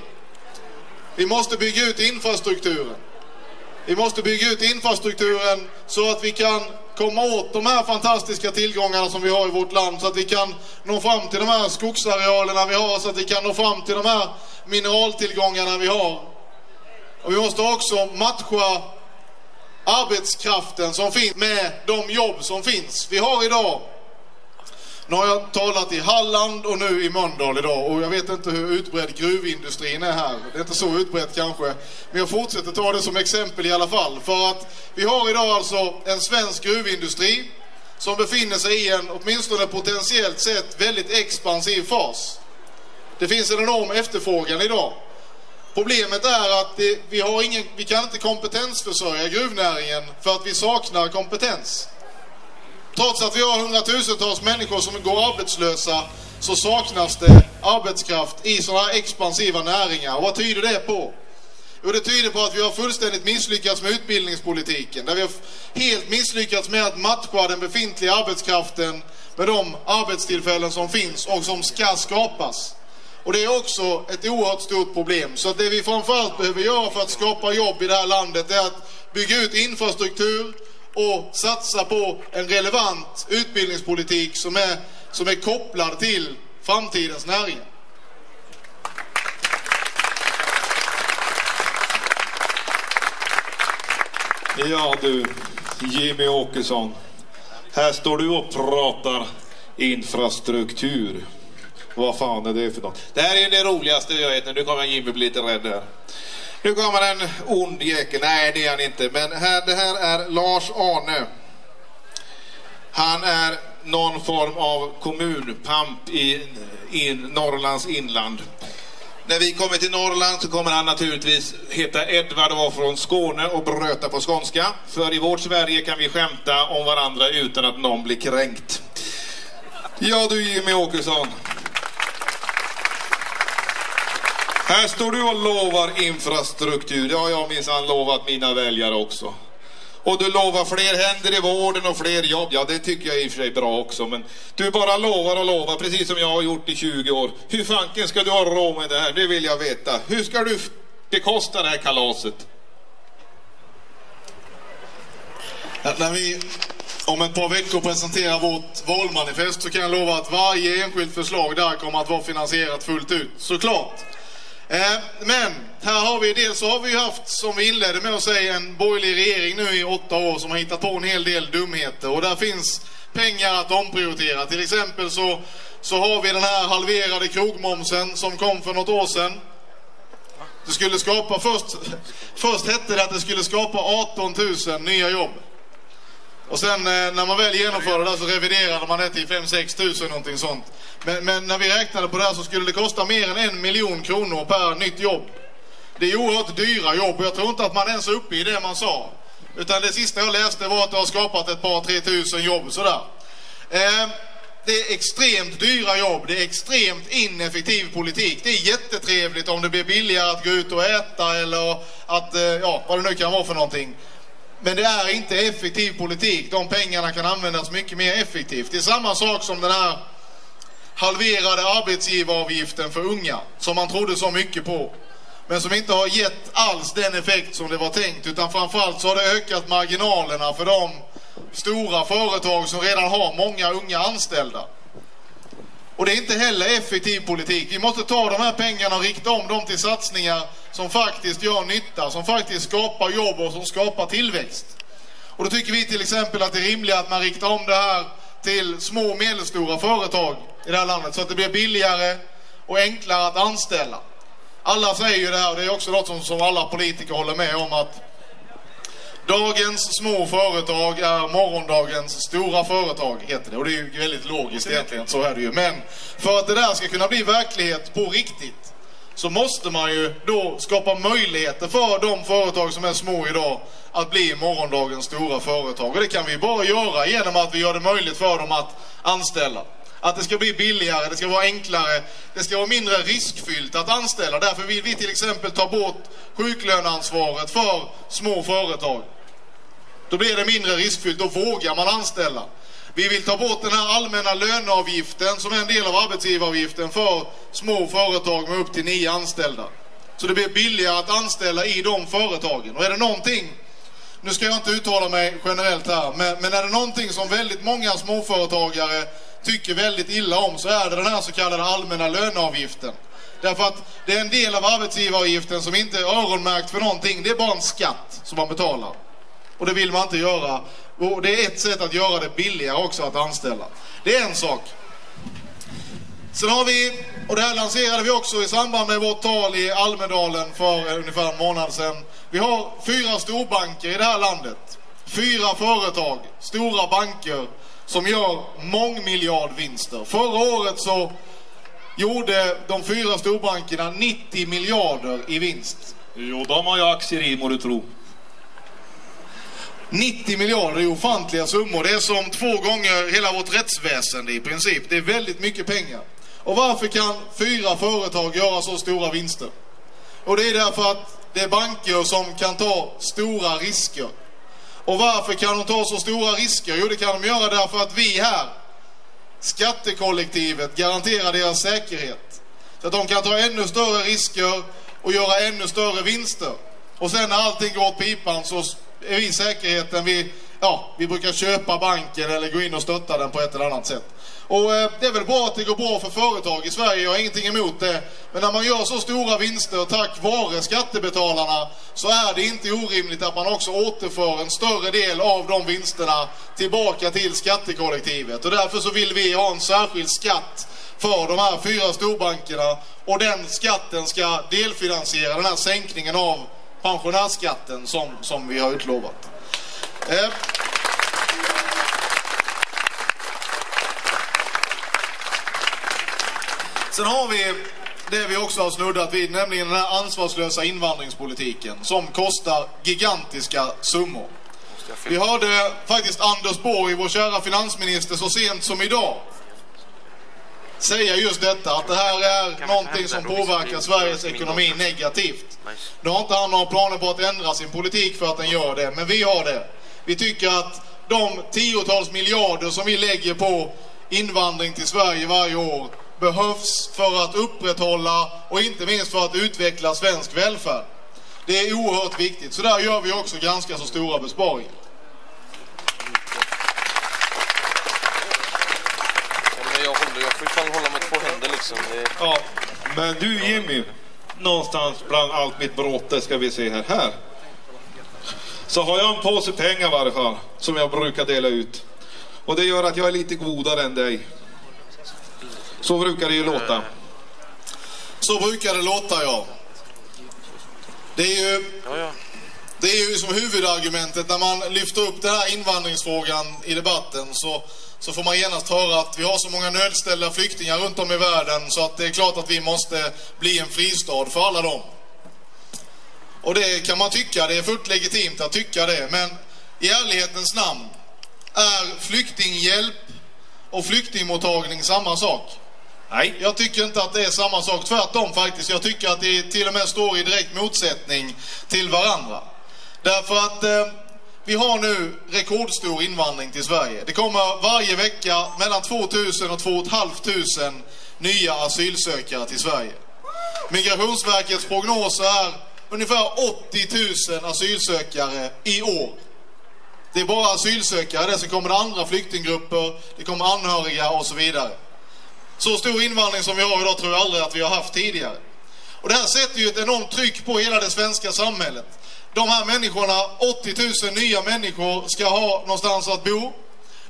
Vi måste bygga ut infrastrukturen. Vi måste bygga ut infrastrukturen så att vi kan komma åt de här fantastiska tillgångarna som vi har i vårt land så att vi kan nå fram till de här skogsarealerna vi har så att vi kan nå fram till de här mineraltillgångarna vi har. Och vi måste också matcha arbetskraften som finns med de jobb som finns. Vi har idag nu har jag talat i Halland och nu i Mölndal idag och jag vet inte hur utbredd gruvindustrin är här. Det är inte så utbrett kanske. Men jag fortsätter ta det som exempel i alla fall. För att vi har idag alltså en svensk gruvindustri som befinner sig i en, åtminstone potentiellt sett, väldigt expansiv fas. Det finns en enorm efterfrågan idag. Problemet är att det, vi, har ingen, vi kan inte kompetensförsörja gruvnäringen för att vi saknar kompetens. Trots att vi har hundratusentals människor som går arbetslösa så saknas det arbetskraft i sådana här expansiva näringar. Och vad tyder det på? Jo, det tyder på att vi har fullständigt misslyckats med utbildningspolitiken. Där vi har helt misslyckats med att matcha den befintliga arbetskraften med de arbetstillfällen som finns och som ska skapas. Och det är också ett oerhört stort problem. Så det vi framförallt behöver göra för att skapa jobb i det här landet är att bygga ut infrastruktur, och satsa på en relevant utbildningspolitik som är, som är kopplad till framtidens näringar. Ja du, Jimmy Åkesson. Här står du och pratar infrastruktur. Vad fan är det för något? Det här är det roligaste jag vet. Nu kommer Jimmy bli lite rädd här. Nu kommer en ond jäkel. Nej, det är han inte. Men här, det här är Lars Arne. Han är någon form av kommunpamp i, i Norrlands inland. När vi kommer till Norrland så kommer han naturligtvis heta Edvard och vara från Skåne och bröta på skånska. För i vårt Sverige kan vi skämta om varandra utan att någon blir kränkt. Ja du Jimmy Åkesson. Här står du och lovar infrastruktur. Det har jag minsann lovat mina väljare också. Och du lovar fler händer i vården och fler jobb. Ja, det tycker jag i och för sig bra också. Men du bara lovar och lovar, precis som jag har gjort i 20 år. Hur fanken ska du ha råd med det här? Det vill jag veta. Hur ska du bekosta det här kalaset? när vi om ett par veckor presenterar vårt valmanifest så kan jag lova att varje enskilt förslag där kommer att vara finansierat fullt ut. Såklart. Eh, men här har vi dels så har vi haft, som vi inledde med att säga, en borgerlig regering nu i åtta år som har hittat på en hel del dumheter. Och där finns pengar att omprioritera. Till exempel så, så har vi den här halverade krogmomsen som kom för något år sedan. Det skulle skapa först, först hette det att det skulle skapa 18 000 nya jobb. Och sen eh, när man väl genomförde det så reviderade man det till 5-6 tusen någonting sånt. Men, men, när vi räknade på det här så skulle det kosta mer än en miljon kronor per nytt jobb. Det är oerhört dyra jobb och jag tror inte att man ens är uppe i det man sa. Utan det sista jag läste var att det har skapat ett par, tre tusen jobb sådär. Eh, det är extremt dyra jobb, det är extremt ineffektiv politik. Det är jättetrevligt om det blir billigare att gå ut och äta eller att, eh, ja, vad det nu kan vara för någonting. Men det är inte effektiv politik. De pengarna kan användas mycket mer effektivt. Det är samma sak som den här halverade arbetsgivaravgiften för unga som man trodde så mycket på. Men som inte har gett alls den effekt som det var tänkt utan framförallt så har det ökat marginalerna för de stora företag som redan har många unga anställda. Och det är inte heller effektiv politik. Vi måste ta de här pengarna och rikta om dem till satsningar som faktiskt gör nytta, som faktiskt skapar jobb och som skapar tillväxt. Och då tycker vi till exempel att det är rimligt att man riktar om det här till små och medelstora företag i det här landet så att det blir billigare och enklare att anställa. Alla säger ju det här och det är också något som, som alla politiker håller med om att Dagens små företag är morgondagens stora företag, heter det. Och det är ju väldigt logiskt egentligen, så är det ju. Men för att det där ska kunna bli verklighet på riktigt så måste man ju då skapa möjligheter för de företag som är små idag att bli morgondagens stora företag. Och det kan vi bara göra genom att vi gör det möjligt för dem att anställa. Att det ska bli billigare, det ska vara enklare, det ska vara mindre riskfyllt att anställa. Därför vill vi till exempel ta bort sjuklöneansvaret för små företag. Då blir det mindre riskfyllt, då vågar man anställa. Vi vill ta bort den här allmänna löneavgiften som är en del av arbetsgivaravgiften för små företag med upp till nio anställda. Så det blir billigare att anställa i de företagen. Och är det någonting, nu ska jag inte uttala mig generellt här, men, men är det någonting som väldigt många småföretagare tycker väldigt illa om så är det den här så kallade allmänna löneavgiften. Därför att det är en del av arbetsgivaravgiften som inte är öronmärkt för någonting. Det är bara en skatt som man betalar. Och det vill man inte göra. Och det är ett sätt att göra det billigare också att anställa. Det är en sak. Sen har vi, och det här lanserade vi också i samband med vårt tal i Almedalen för ungefär en månad sedan. Vi har fyra storbanker i det här landet. Fyra företag, stora banker, som gör mångmiljardvinster. Förra året så gjorde de fyra storbankerna 90 miljarder i vinst. Jo, de har ju aktier i må du tro. 90 miljarder är ofantliga summor. Det är som två gånger hela vårt rättsväsende i princip. Det är väldigt mycket pengar. Och varför kan fyra företag göra så stora vinster? Och det är därför att det är banker som kan ta stora risker. Och varför kan de ta så stora risker? Jo, det kan de göra därför att vi här, skattekollektivet, garanterar deras säkerhet. Så att de kan ta ännu större risker och göra ännu större vinster. Och sen när allting går åt pipan så i säkerheten. Vi, ja, vi brukar köpa banken eller gå in och stötta den på ett eller annat sätt. Och eh, det är väl bra att det går bra för företag i Sverige, jag har ingenting emot det. Men när man gör så stora vinster tack vare skattebetalarna så är det inte orimligt att man också återför en större del av de vinsterna tillbaka till skattekollektivet. Och därför så vill vi ha en särskild skatt för de här fyra storbankerna och den skatten ska delfinansiera den här sänkningen av pensionärsskatten som, som vi har utlovat. Eh. Sen har vi det vi också har snuddat vid, nämligen den här ansvarslösa invandringspolitiken som kostar gigantiska summor. Vi hörde faktiskt Anders Borg, vår kära finansminister, så sent som idag säga just detta, att det här är någonting som påverkar Sveriges ekonomi negativt. Nu har inte han några planer på att ändra sin politik för att den gör det, men vi har det. Vi tycker att de tiotals miljarder som vi lägger på invandring till Sverige varje år behövs för att upprätthålla och inte minst för att utveckla svensk välfärd. Det är oerhört viktigt, så där gör vi också ganska så stora besparingar. Får fan hålla med två händer liksom. Det... Ja, men du Jimmy, någonstans bland allt mitt bråte ska vi se här. Här. Så har jag en påse pengar i varje fall, som jag brukar dela ut. Och det gör att jag är lite godare än dig. Så brukar det ju låta. Så brukar det låta, ja. Det är ju... Det är ju som huvudargumentet när man lyfter upp den här invandringsfrågan i debatten så, så får man genast höra att vi har så många nödställda flyktingar runt om i världen så att det är klart att vi måste bli en fristad för alla dem. Och det kan man tycka, det är fullt legitimt att tycka det, men i ärlighetens namn är flyktinghjälp och flyktingmottagning samma sak? Nej, jag tycker inte att det är samma sak. Tvärtom faktiskt. Jag tycker att det till och med står i direkt motsättning till varandra. Därför att eh, vi har nu rekordstor invandring till Sverige. Det kommer varje vecka mellan 2000 och 2 500 nya asylsökare till Sverige. Migrationsverkets prognoser är ungefär 80 000 asylsökare i år. Det är bara asylsökare, det sen kommer det andra flyktinggrupper, det kommer anhöriga och så vidare. Så stor invandring som vi har idag tror jag aldrig att vi har haft tidigare. Och det här sätter ju ett enormt tryck på hela det svenska samhället. De här människorna, 80 000 nya människor, ska ha någonstans att bo.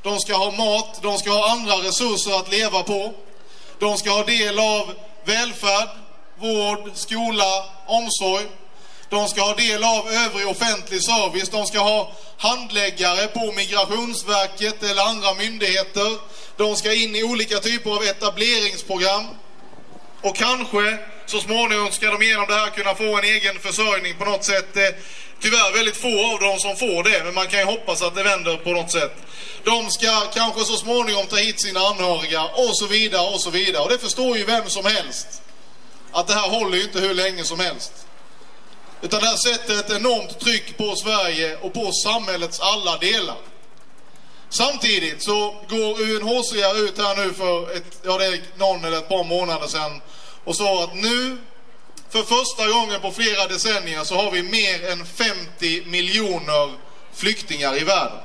De ska ha mat, de ska ha andra resurser att leva på. De ska ha del av välfärd, vård, skola, omsorg. De ska ha del av övrig offentlig service. De ska ha handläggare på Migrationsverket eller andra myndigheter. De ska in i olika typer av etableringsprogram. Och kanske så småningom ska de genom det här kunna få en egen försörjning på något sätt. Eh, tyvärr väldigt få av dem som får det, men man kan ju hoppas att det vänder på något sätt. De ska kanske så småningom ta hit sina anhöriga och så vidare och så vidare. Och det förstår ju vem som helst. Att det här håller ju inte hur länge som helst. Utan det här sätter ett enormt tryck på Sverige och på samhällets alla delar. Samtidigt så går UNHCR ut här nu för ett, ja det är någon eller ett par månader sedan och sa att nu för första gången på flera decennier så har vi mer än 50 miljoner flyktingar i världen.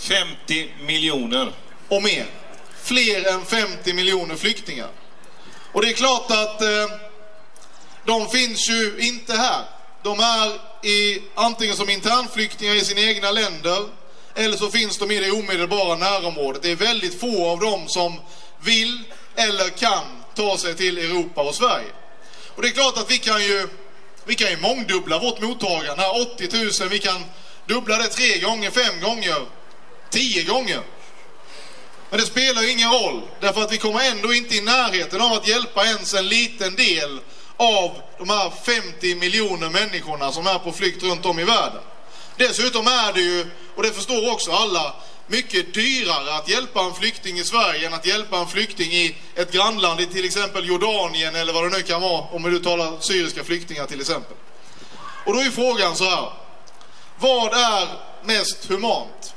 50 miljoner. Och mer. Fler än 50 miljoner flyktingar. Och det är klart att eh, de finns ju inte här. De är i, antingen som internflyktingar i sina egna länder eller så finns de i det omedelbara närområdet. Det är väldigt få av dem som vill eller kan ta sig till Europa och Sverige. Och det är klart att vi kan ju, vi kan ju mångdubbla vårt mottagande. 80 000, vi kan dubbla det tre gånger, fem gånger, tio gånger. Men det spelar ju ingen roll, därför att vi kommer ändå inte i närheten av att hjälpa ens en liten del av de här 50 miljoner människorna som är på flykt runt om i världen. Dessutom är det ju, och det förstår också alla, mycket dyrare att hjälpa en flykting i Sverige än att hjälpa en flykting i ett grannland i till exempel Jordanien eller vad det nu kan vara om du talar syriska flyktingar till exempel. Och då är frågan så här. Vad är mest humant?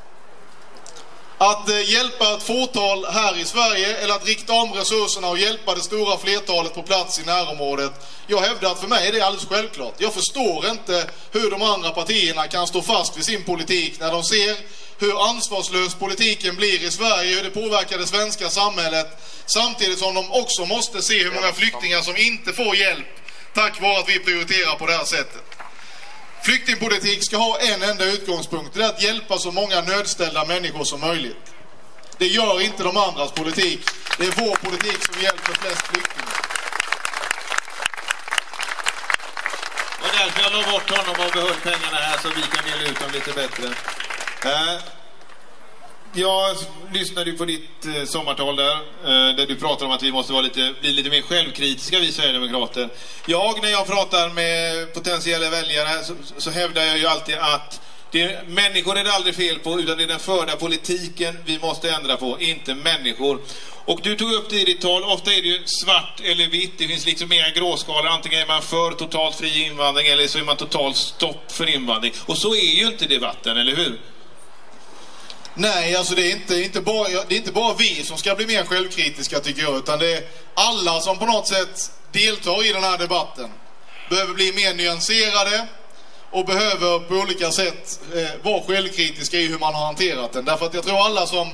Att eh, hjälpa ett fåtal här i Sverige eller att rikta om resurserna och hjälpa det stora flertalet på plats i närområdet. Jag hävdar att för mig är det alldeles självklart. Jag förstår inte hur de andra partierna kan stå fast vid sin politik när de ser hur ansvarslös politiken blir i Sverige, hur det påverkar det svenska samhället. Samtidigt som de också måste se hur många flyktingar som inte får hjälp tack vare att vi prioriterar på det här sättet. Flyktingpolitik ska ha en enda utgångspunkt. Det är att hjälpa så många nödställda människor som möjligt. Det gör inte de andras politik. Det är vår politik som hjälper flest flyktingar. Och därför jag la bort honom och behöll pengarna här så vi kan dela ut dem lite bättre. Eh, jag lyssnade ju på ditt eh, sommartal där, eh, där du pratar om att vi måste vara lite, bli lite mer självkritiska, vi Sverigedemokrater. Jag, när jag pratar med potentiella väljare, så, så hävdar jag ju alltid att det, människor är det aldrig fel på, utan det är den förda politiken vi måste ändra på, inte människor. Och du tog upp det i ditt tal, ofta är det ju svart eller vitt, det finns liksom inga gråskalor. Antingen är man för totalt fri invandring eller så är man totalt stopp för invandring. Och så är ju inte debatten, eller hur? Nej, alltså det är, inte, inte bara, det är inte bara vi som ska bli mer självkritiska tycker jag, utan det är alla som på något sätt deltar i den här debatten behöver bli mer nyanserade och behöver på olika sätt eh, vara självkritiska i hur man har hanterat den. Därför att jag tror alla som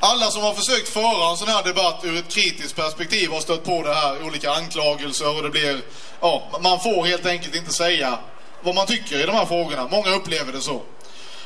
alla som har försökt föra en sån här debatt ur ett kritiskt perspektiv har stött på det här, olika anklagelser och det blir, ja, man får helt enkelt inte säga vad man tycker i de här frågorna. Många upplever det så.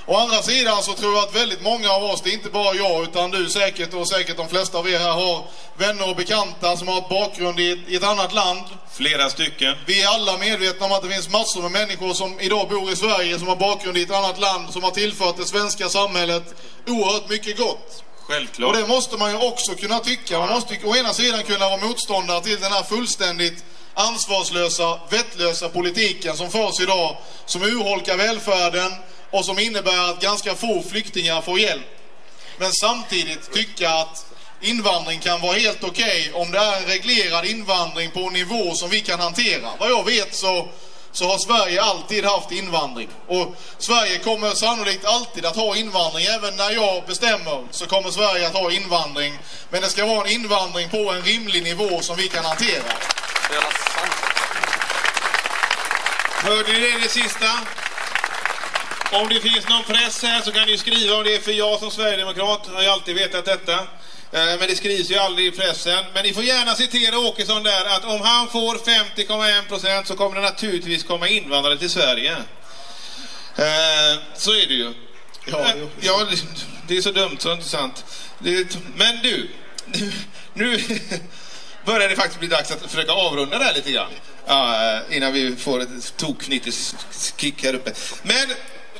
Å andra sidan så tror jag att väldigt många av oss, det är inte bara jag utan du säkert och säkert de flesta av er här har vänner och bekanta som har ett bakgrund i ett, i ett annat land. Flera stycken. Vi är alla medvetna om att det finns massor med människor som idag bor i Sverige som har bakgrund i ett annat land som har tillfört det svenska samhället oerhört mycket gott. Självklart. Och det måste man ju också kunna tycka. Man måste å ena sidan kunna vara motståndare till den här fullständigt ansvarslösa, vettlösa politiken som förs idag, som urholkar välfärden och som innebär att ganska få flyktingar får hjälp. Men samtidigt tycka att invandring kan vara helt okej okay om det är en reglerad invandring på en nivå som vi kan hantera. Vad jag vet så, så har Sverige alltid haft invandring. Och Sverige kommer sannolikt alltid att ha invandring. Även när jag bestämmer så kommer Sverige att ha invandring. Men det ska vara en invandring på en rimlig nivå som vi kan hantera. Hörde ni det, det sista? Om det finns någon press här så kan ni skriva om det, för jag som Sverigedemokrat har ju alltid vetat detta. Eh, men det skrivs ju aldrig i pressen. Men ni får gärna citera Åkesson där att om han får 50,1 procent så kommer det naturligtvis komma invandrare till Sverige. Eh, så är det ju. Ja, Eh, ja, det- är så dumt så inte sant. Det är, men du, nu, börjar det faktiskt bli dags att försöka avrunda det här lite grann. Innan vi får ett tokfnitteskick här uppe. Men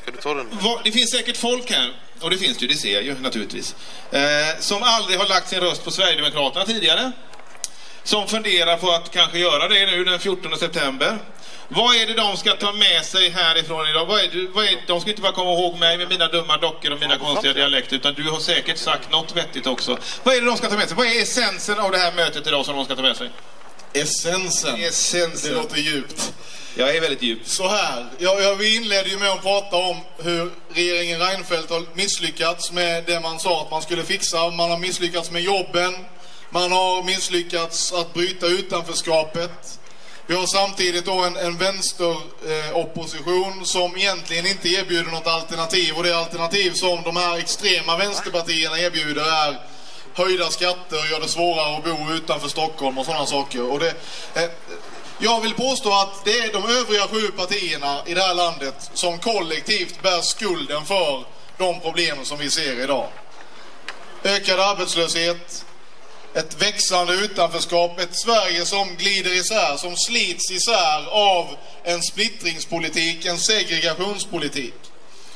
Ska du ta den? vad- det finns säkert folk här, och det finns det ju, det ser jag ju naturligtvis, eh, som aldrig har lagt sin röst på Sverigedemokraterna tidigare. Som funderar på att kanske göra det nu den 14 september. Vad är det de ska ta med sig härifrån idag? Vad är det, vad är, de ska inte bara komma ihåg mig med mina dumma dockor och mina konstiga dialekter, utan du har säkert sagt något vettigt också. Vad är det de ska ta med sig? Vad är essensen av det här mötet idag som de ska ta med sig? Essensen. Essensen. Det låter djupt. Jag är väldigt djup. Så här, ja, ja, vi inledde ju med att prata om hur regeringen Reinfeldt har misslyckats med det man sa att man skulle fixa. Man har misslyckats med jobben. Man har misslyckats att bryta utanförskapet. Vi har samtidigt då en, en vänsteropposition eh, opposition som egentligen inte erbjuder något alternativ. Och det alternativ som de här extrema vänsterpartierna erbjuder är höjda skatter och gör det svårare att bo utanför Stockholm och sådana saker. Och det, eh, jag vill påstå att det är de övriga sju partierna i det här landet som kollektivt bär skulden för de problem som vi ser idag. Ökad arbetslöshet, ett växande utanförskap, ett Sverige som glider isär, som slits isär av en splittringspolitik, en segregationspolitik.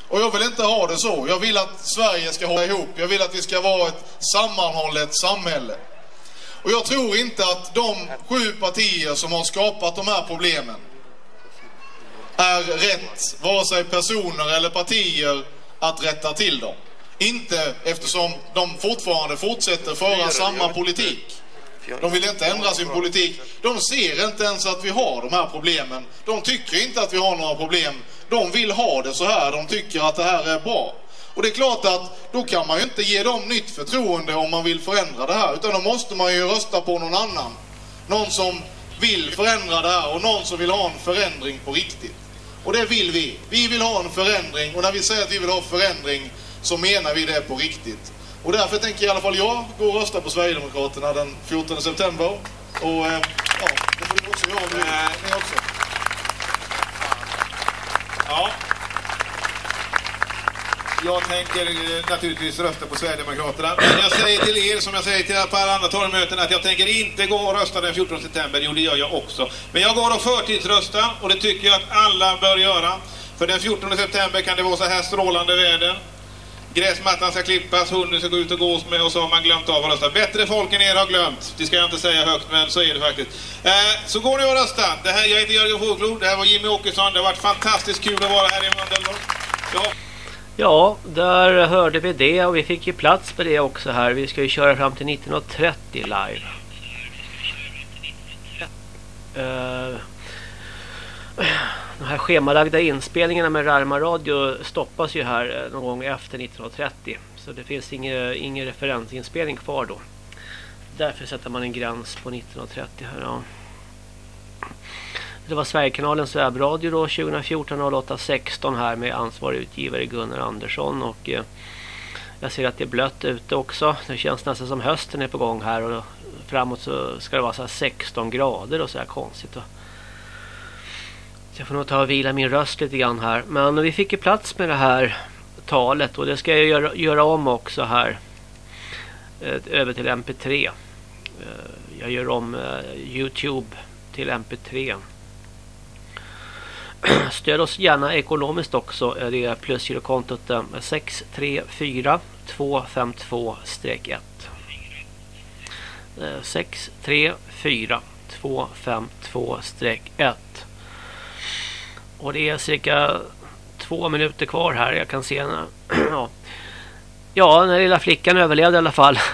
Och jag vill inte ha det så. Jag vill att Sverige ska hålla ihop. Jag vill att vi ska vara ett sammanhållet samhälle. Och jag tror inte att de sju partier som har skapat de här problemen är rätt, vare sig personer eller partier, att rätta till dem. Inte eftersom de fortfarande fortsätter föra samma politik. De vill inte ändra sin politik. De ser inte ens att vi har de här problemen. De tycker inte att vi har några problem. De vill ha det så här. De tycker att det här är bra. Och det är klart att då kan man ju inte ge dem nytt förtroende om man vill förändra det här. Utan då måste man ju rösta på någon annan. Någon som vill förändra det här och någon som vill ha en förändring på riktigt. Och det vill vi. Vi vill ha en förändring och när vi säger att vi vill ha förändring så menar vi det på riktigt. Och därför tänker i alla fall jag gå och rösta på Sverigedemokraterna den 14 september. Och eh, ja, det får du också göra om vill. Ni också. Ja. Jag tänker eh, naturligtvis rösta på Sverigedemokraterna. Men jag säger till er, som jag säger till på alla andra torgmöten, att jag tänker inte gå och rösta den 14 september. Jo, det gör jag också. Men jag går och förtidsrösta och det tycker jag att alla bör göra. För den 14 september kan det vara så här strålande väder. Gräsmattan ska klippas, hunden ska gå ut och gås med och så har man glömt av att rösta. Bättre folk än er har glömt. Det ska jag inte säga högt, men så är det faktiskt. Eh, så går ni och rösta. Det här, jag heter Jörgen Fågelklo, det här var Jimmy Åkesson. Det har varit fantastiskt kul att vara här i Mölndal. Ja. Ja, där hörde vi det och vi fick ju plats på det också här. Vi ska ju köra fram till 19.30 live. Uh, de här schemalagda inspelningarna med Rarma Radio stoppas ju här eh, någon gång efter 19.30. Så det finns ingen, ingen referensinspelning kvar då. Därför sätter man en gräns på 19.30 här. Ja. Det var Sverigekanalens webbradio då 2014 08 16 här med ansvarig utgivare Gunnar Andersson och eh, jag ser att det är blött ute också. Det känns nästan som hösten är på gång här och framåt så ska det vara så här 16 grader och så här konstigt. Och jag får nog ta och vila min röst lite grann här. Men vi fick ju plats med det här talet och det ska jag göra, göra om också här. Eh, över till MP3. Eh, jag gör om eh, Youtube till MP3. Stöd oss gärna ekonomiskt också. Det är plusgirokontot 634 252-1. 634 252-1. Och det är cirka två minuter kvar här. Jag kan se när, ja. ja, den lilla flickan överlevde i alla fall.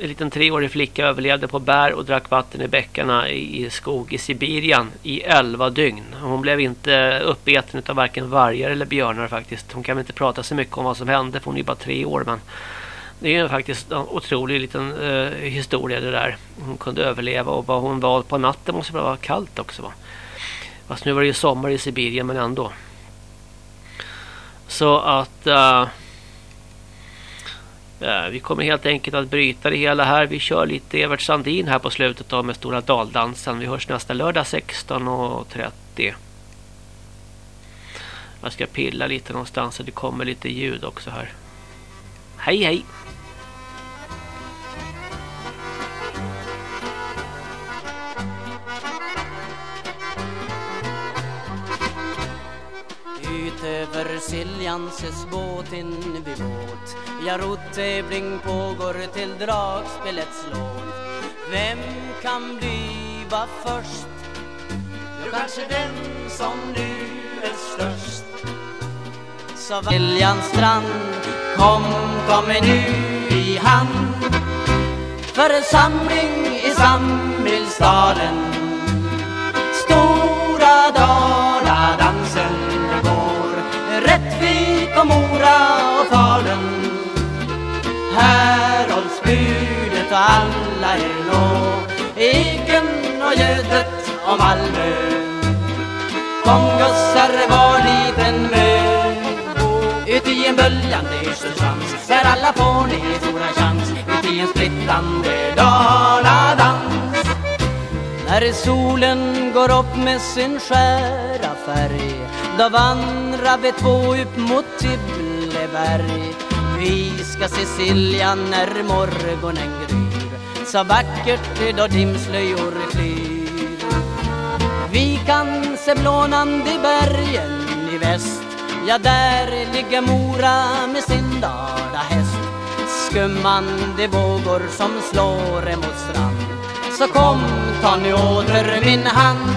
En liten treårig flicka överlevde på bär och drack vatten i bäckarna i skog i Sibirien i 11 dygn. Hon blev inte uppäten av varken vargar eller björnar faktiskt. Hon kan väl inte prata så mycket om vad som hände för hon är bara tre år men det är faktiskt en otrolig liten uh, historia det där. Hon kunde överleva och vad hon var på natten måste vara kallt också va. Fast nu var det ju sommar i Sibirien men ändå. Så att uh, uh, vi kommer helt enkelt att bryta det hela här. Vi kör lite Evert Sandin här på slutet då med Stora Daldansen. Vi hörs nästa lördag 16.30. Jag ska pilla lite någonstans så det kommer lite ljud också här. Hej hej! Över båt båten vid båt. Ja, rottävling pågår till dragspelets låt. Vem kan bliva först? Jo, kanske den som nu är störst. Så Siljans strand Kom, kom nu i hand. Församling i Samhällsstaden Stora Daladansen Här hålls budet och alla er nå. Eken och Götet och Malmö Kom gossar var liten mö Ut i en böljande Östersvans Där alla får ni stora chans. Ut i en splittande Daladans. När solen går upp med sin skära färg Då vandrar vi två upp mot Tibbleberg vi ska se när morgonen gryr. Så vackert då dimslöjor flyr. Vi kan se blånande bergen i väst. Ja, där ligger Mora med sin dalahäst Skummande vågor som slår emot strand. Så kom, ta nu åter min hand.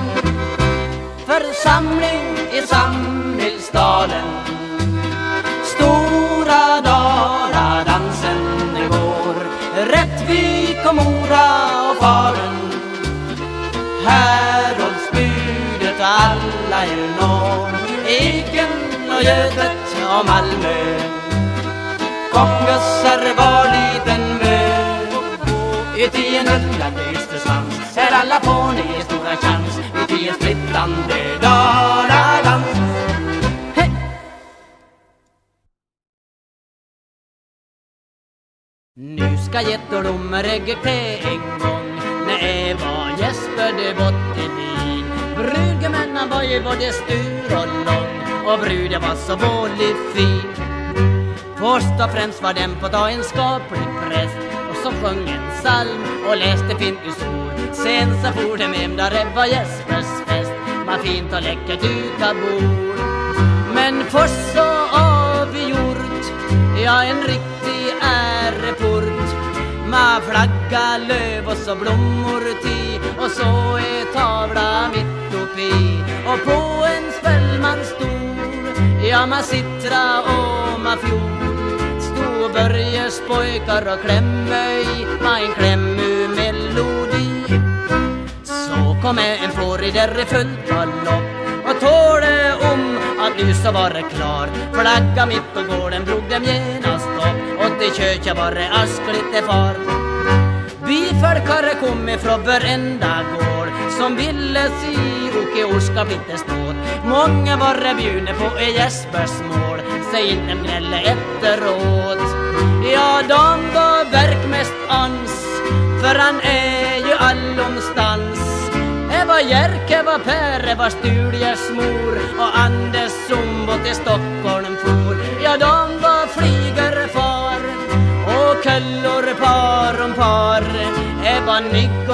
Församling i Samhällsdalen och Götet och Malmö. Kom var liten mö Ut i en ullande ystersvans Här alla får ni stora chans. Ut i en splittrande Daladans Hej! Nu ska gettordomar till en gång. När Eva gäspade bott i byn. Brudgummen han var ju både stur och lång. Och bruden var så vålig fin. Först och främst var den på dag en skaplig präst Och så sjöng en psalm och läste fint ur sol Sen så for de hem där det var Jespers fest Vad fint och läckert uta bord. Men först så avgjort Ja, en riktig äreport. Ma flagga, löv och så blommor ti Och så är tavla mitt uppe Och på en spellman stor Ja, man sittra och man fjol Stod Börjes pojkar och klämme i. Ma en klämmig melodi. Så kom en fårig där i fullt galopp. Och tålde om att nu så var det klar. Flagga mitt på gården drog dem genast upp. Och till köket var det askligt far. Byfolkare kommer från varenda gård. Som ville se Åke Orska inte ståt Många var bjudna på Jespers mål Säg inte gnälla efteråt. Ja, de var verk mest ans För han är ju allomstans. Eva Jerke var Per, Eva Studiers mor och Anders som var till Stockholm for. Ja, de köllor par om par. Ebba Nygg